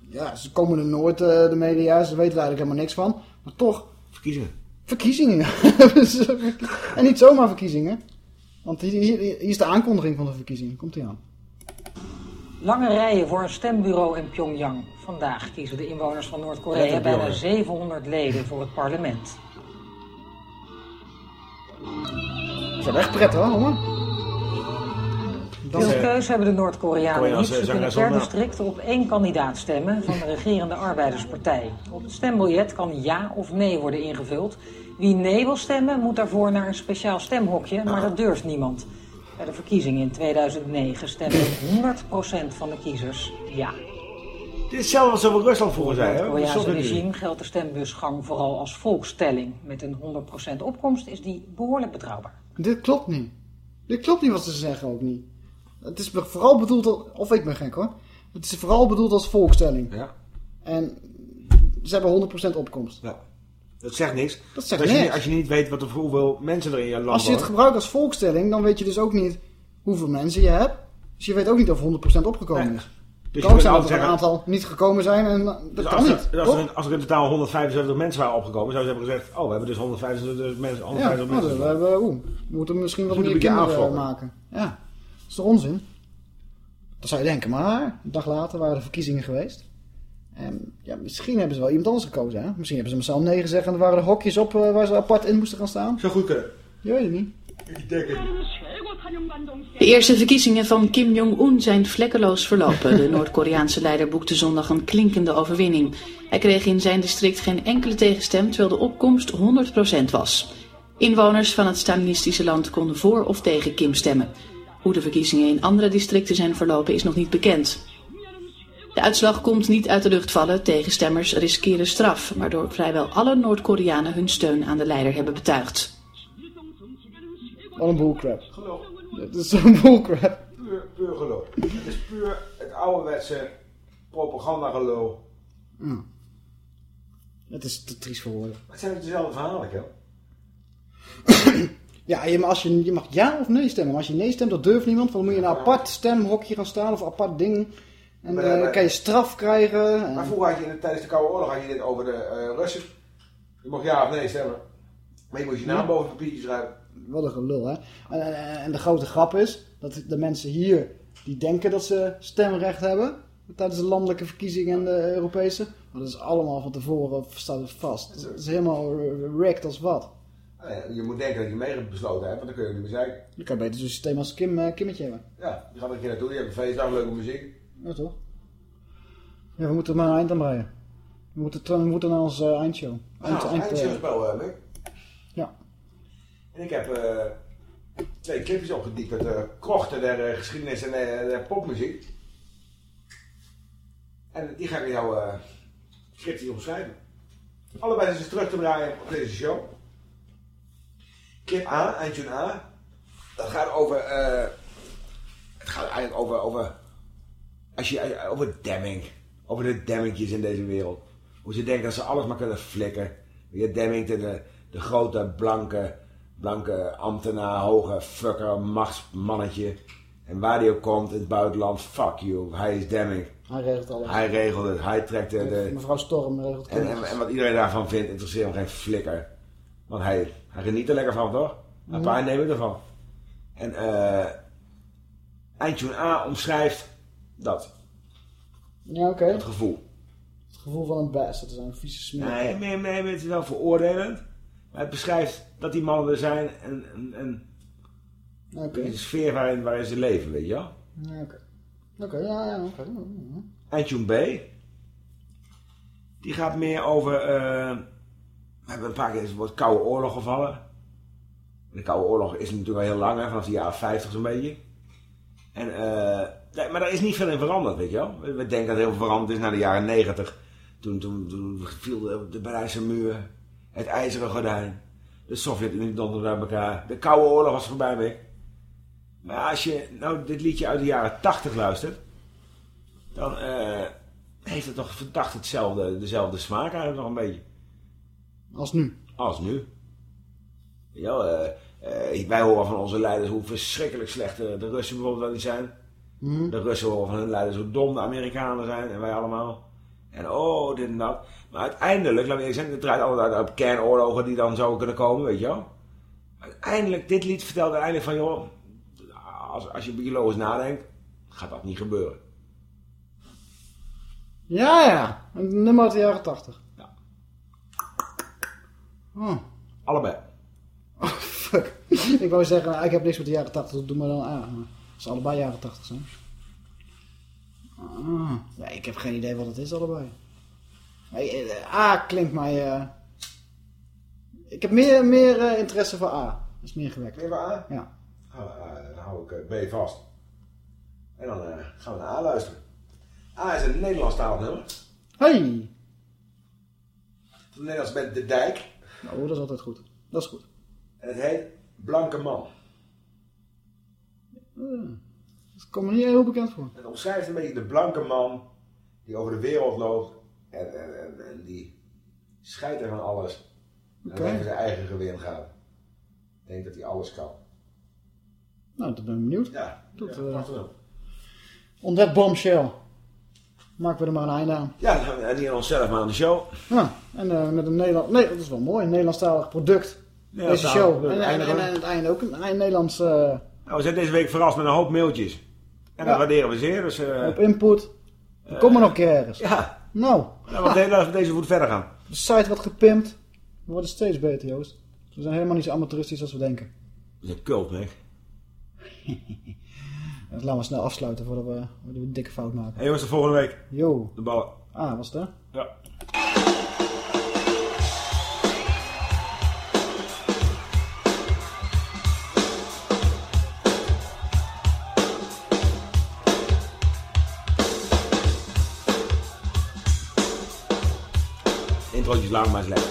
Speaker 1: Ja, ze komen er nooit, eh, de media, ze weten er eigenlijk helemaal niks van. Maar toch,
Speaker 2: verkiezingen.
Speaker 1: verkiezingen. en niet zomaar verkiezingen. Want hier, hier, hier is de aankondiging van de verkiezingen. Komt ie aan.
Speaker 4: Lange rijen voor een stembureau in Pyongyang. Vandaag kiezen de inwoners van Noord-Korea bijna
Speaker 2: jongen.
Speaker 4: 700 leden voor het parlement.
Speaker 1: Dat is wel echt prettig hoor, jongen.
Speaker 4: Veel keuze hebben de Noord-Koreanen niet. Ze kunnen per district op één kandidaat stemmen van de regerende arbeiderspartij. Op het stembiljet kan ja of nee worden ingevuld. Wie nee wil stemmen moet daarvoor naar een speciaal stemhokje, maar dat durft niemand. Bij de verkiezingen in 2009 stemde 100% van de kiezers ja.
Speaker 2: dit is hetzelfde als we Rusland vroeger zei.
Speaker 4: Voor
Speaker 2: Hè?
Speaker 4: het regime geldt de stembusgang vooral als volkstelling. Met een 100% opkomst is die behoorlijk betrouwbaar.
Speaker 1: Dit klopt niet. Dit klopt niet wat ze zeggen ook niet. Het is vooral bedoeld als... Of ik ben gek hoor. Het is vooral bedoeld als volkstelling.
Speaker 2: Ja.
Speaker 1: En ze hebben 100% opkomst.
Speaker 2: Ja. Dat zegt niks.
Speaker 1: Dat zegt
Speaker 2: als, je,
Speaker 1: niks.
Speaker 2: niet- als je niet weet wat er, hoeveel mensen er in je land
Speaker 1: Als je het gebruikt als volkstelling, dan weet je dus ook niet hoeveel mensen je hebt. Dus je weet ook niet of 100% opgekomen is.
Speaker 2: Dus
Speaker 1: kan
Speaker 2: je
Speaker 1: zijn dat er een aantal niet gekomen zijn en dat
Speaker 2: Dus
Speaker 1: kan
Speaker 2: als,
Speaker 1: niet.
Speaker 2: als, er, als er in totaal 175 mensen waren opgekomen, zouden ze hebben gezegd: Oh, we hebben dus 175 mensen.
Speaker 1: Ja,
Speaker 2: 150
Speaker 1: nou,
Speaker 2: mensen.
Speaker 1: we, hebben, we moeten misschien wat meer kinderen maken. Ja, is toch onzin? Dat zou je denken, maar een dag later waren de verkiezingen geweest. En ja, misschien hebben ze wel iemand anders gekozen. Hè? Misschien hebben ze massaal nee gezegd en er waren er hokjes op eh, waar ze apart in moesten gaan staan.
Speaker 2: Zou goed kunnen.
Speaker 1: Je weet het niet.
Speaker 2: Ik denk het.
Speaker 30: De eerste verkiezingen van Kim Jong-un zijn vlekkeloos verlopen. De Noord-Koreaanse leider boekte zondag een klinkende overwinning. Hij kreeg in zijn district geen enkele tegenstem, terwijl de opkomst 100% was. Inwoners van het Stalinistische land konden voor of tegen Kim stemmen. Hoe de verkiezingen in andere districten zijn verlopen is nog niet bekend. De uitslag komt niet uit de lucht vallen. Tegenstemmers riskeren straf, waardoor vrijwel alle Noord-Koreanen hun steun aan de leider hebben betuigd.
Speaker 1: Wat een bullcrap. Het is zo'n bullcrap.
Speaker 2: Puur, puur gelul. Het is puur het ouderwetse propagandagelul.
Speaker 1: Ja. Het is te triest voor woorden.
Speaker 2: Het zijn dezelfde verhalen, joh.
Speaker 1: Ja, je, maar als je, je mag ja of nee stemmen. Maar als je nee stemt, dat durft niemand. Want dan moet je in een apart stemhokje gaan staan of een apart ding. En dan
Speaker 2: maar-
Speaker 1: kan je straf krijgen. En-
Speaker 2: Maar vroeger had je in tijdens de Koude Oorlog had je dit over de eh, Russen. Je mocht ja of nee stemmen. Maar je moest je naam boven het papiertje schrijven.
Speaker 1: Wat een gelul, hè. En, en- en de grote grap is dat de mensen hier die denken dat ze stemrecht hebben tijdens de landelijke verkiezingen en de Europese, maar dat is allemaal van tevoren staat het vast. Het is helemaal rigged als wat.
Speaker 2: Eh, Je moet denken dat je mee besloten hebt, want dan kun je niet meer zeggen.
Speaker 1: Je kan beter zo'n systeem als Kim, eh, Kimmetje hebben.
Speaker 2: Ja, je gaat er een keer naartoe, je hebt een feestdag, leuke muziek.
Speaker 1: Ja, toch? Ja, we moeten er maar een eind aan breien. We moeten, we moeten naar onze eh, eindshow.
Speaker 2: Gaan
Speaker 1: Eind-
Speaker 2: een
Speaker 1: eind-
Speaker 2: eindshowspel, eh, Mick.
Speaker 1: Ja.
Speaker 2: En ik heb eh, twee clipjes opgediept uit de krochten der eh, geschiedenis en der, popmuziek. En die ga ik jou uh, scriptie omschrijven. Allebei is dus terug te draaien op deze show. Clip A, eindje A. Dat gaat over... eh, het gaat eigenlijk over... over als je, over Demming. Over de Demmingjes in deze wereld. Hoe ze denken dat ze alles maar kunnen flikken. Je Demming, de, de, de grote, blanke, blanke ambtenaar, hoge fucker, machtsmannetje. En waar die ook komt, in het buitenland, fuck you. Hij is Demming.
Speaker 1: Hij regelt alles.
Speaker 2: Hij regelt het. Hij trekt de... de
Speaker 1: Mevrouw Storm regelt
Speaker 2: en, en, en wat iedereen daarvan vindt, interesseert hem geen flikker. Want hij, hij geniet er lekker van, toch? Een paar nemen ervan. En eh Eindtune A omschrijft dat.
Speaker 1: Ja, oké.
Speaker 2: Het gevoel.
Speaker 1: Het gevoel van een bastard te zijn, een vieze smeer.
Speaker 2: Nee, nee, nee, het is wel veroordelend. Maar het beschrijft dat die mannen er zijn en, en, en de sfeer waarin, waarin ze leven, weet je wel.
Speaker 1: Ja, oké. Oké, ja, ja, oké.
Speaker 2: Eindtune B. Die gaat meer over... eh, we hebben een paar keer het woord Koude Oorlog gevallen. De Koude Oorlog is natuurlijk al heel lang, hè, vanaf de jaren 50 zo'n beetje. En, nee, maar daar is niet veel in veranderd, weet je wel. We, denken dat heel veel veranderd is na de jaren 90. Toen, toen, toen viel de, de Berlijnse muur, het ijzeren gordijn, de Sovjet-Unie donderde bij elkaar. De Koude Oorlog was voorbij mee. Maar als je nou dit liedje uit de jaren 80 luistert, dan eh, heeft het toch verdacht hetzelfde, dezelfde smaak eigenlijk nog een beetje.
Speaker 1: Als nu.
Speaker 2: Als nu. Ja, eh, eh, wij horen van onze leiders hoe verschrikkelijk slecht de Russen bijvoorbeeld wel niet zijn.
Speaker 1: Mhm.
Speaker 2: De Russen horen van hun leiders hoe dom de Amerikanen zijn en wij allemaal. En oh, dit en dat. Maar uiteindelijk, laat me eerlijk zeggen, het draait altijd op kernoorlogen die dan zouden kunnen komen, weet je wel. Uiteindelijk, dit lied vertelt uiteindelijk van, joh, als, als je biologisch nadenkt, gaat dat niet gebeuren.
Speaker 1: Ja, ja. Nummer uit de jaren 80. Oh.
Speaker 2: Allebei.
Speaker 1: Fuck. ik wou zeggen, nou, ik heb niks met de jaren 80, doe maar dan A. Maar Als ze allebei jaren 80 zijn. Ah. Ja, ik heb geen idee wat het is allebei. Nee, eh, A klinkt mij... eh, Ik heb meer, meer eh, interesse voor A. Dat is meer gewekt.
Speaker 2: Meer voor A?
Speaker 1: Ja.
Speaker 2: Dan hou ik B vast. En dan gaan we naar A luisteren. A is een Nederlandstalig nummer.
Speaker 1: Hey!
Speaker 2: Nederlands band De Dijk.
Speaker 1: Nou, dat is altijd goed. Dat is goed.
Speaker 2: En het heet Blanke Man.
Speaker 1: Ah. Dat komt me niet heel bekend voor.
Speaker 2: Het omschrijft een beetje de blanke man die over de wereld loopt en, en, en, en die scheidt er van alles. En voor zijn eigen gewin gaat. Denkt dat hij alles kan.
Speaker 1: Nou, dat ben ik benieuwd.
Speaker 2: Ja,
Speaker 1: Dat,
Speaker 2: ja,
Speaker 1: eh. On that bombshell. Maken we er maar een einde aan.
Speaker 2: Ja, en niet aan onszelf, maar aan de show.
Speaker 1: Ja, en eh, met een Nederland... Nee, dat is wel mooi. Een Nederlandstalig product.
Speaker 2: Ja,
Speaker 1: Deze show.
Speaker 2: zou-
Speaker 1: En, en, en, en het einde ook een, een Nederlands... eh,
Speaker 2: Nou, we zijn deze week verrast met een hoop mailtjes. En dat waarderen we zeer. Dus, eh,
Speaker 1: op input. Komen we nog een keer ergens.
Speaker 2: Ja.
Speaker 1: Nou.
Speaker 2: Nou, want laten we deze voet verder gaan.
Speaker 1: De site wordt gepimpt. We worden steeds beter, Joost. We zijn helemaal niet zo amateuristisch als we denken.
Speaker 2: Dat is een cult, hè?
Speaker 1: Dat laten we snel afsluiten voordat we, voordat we een dikke fout maken.
Speaker 2: Hey jongens, tot volgende week.
Speaker 1: Yo.
Speaker 2: De ballen.
Speaker 1: Ah, was het hè?
Speaker 2: Ja. Lang, maar lekker.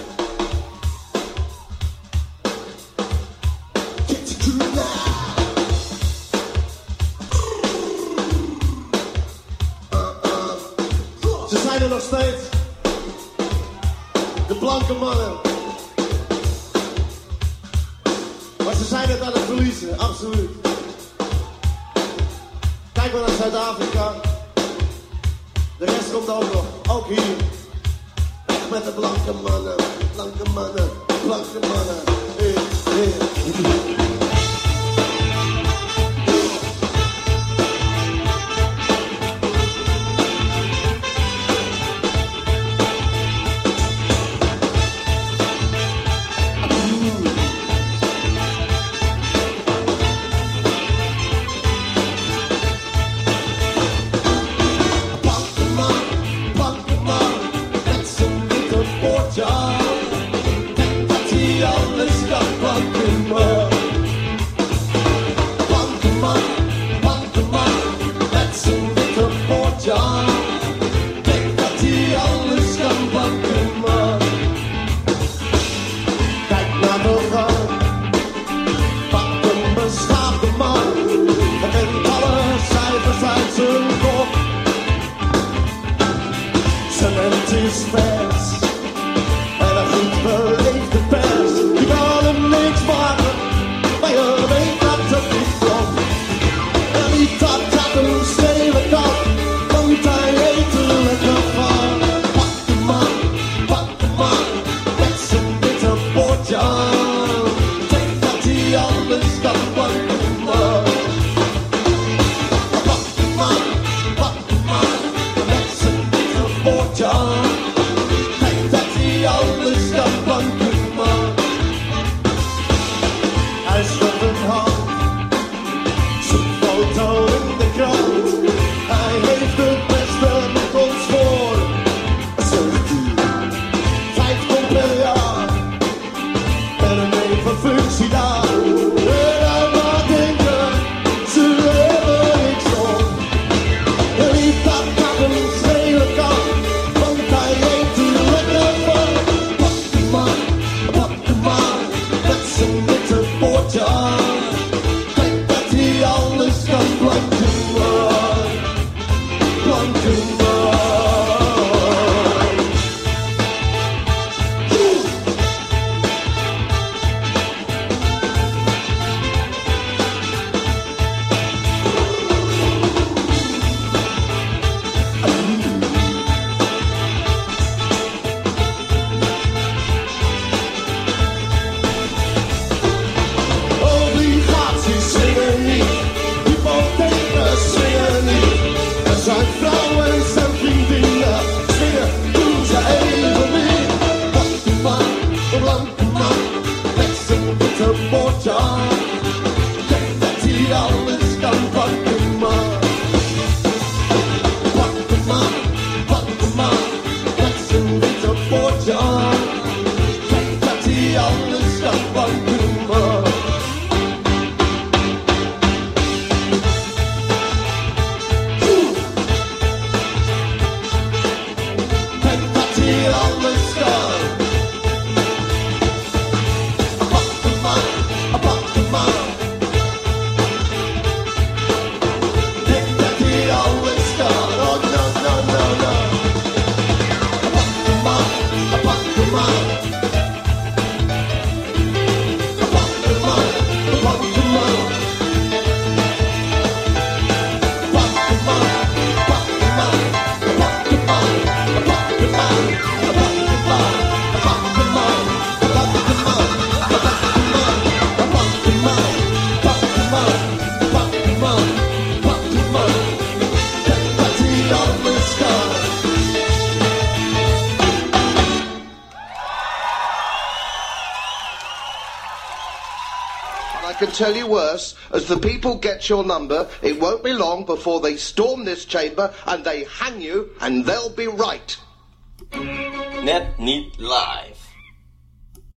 Speaker 31: Ze zijn er nog steeds. De blanke mannen. Maar ze zijn het aan het verliezen, absoluut. Kijk maar naar Zuid-Afrika. De rest komt ook nog, ook hier. Echt met de blanke mannen, blanke mannen, blanke mannen.
Speaker 32: Tell you worse. As the people get your number, it won't be long before they storm this chamber and they hang you, and they'll be right.
Speaker 33: Net niet live.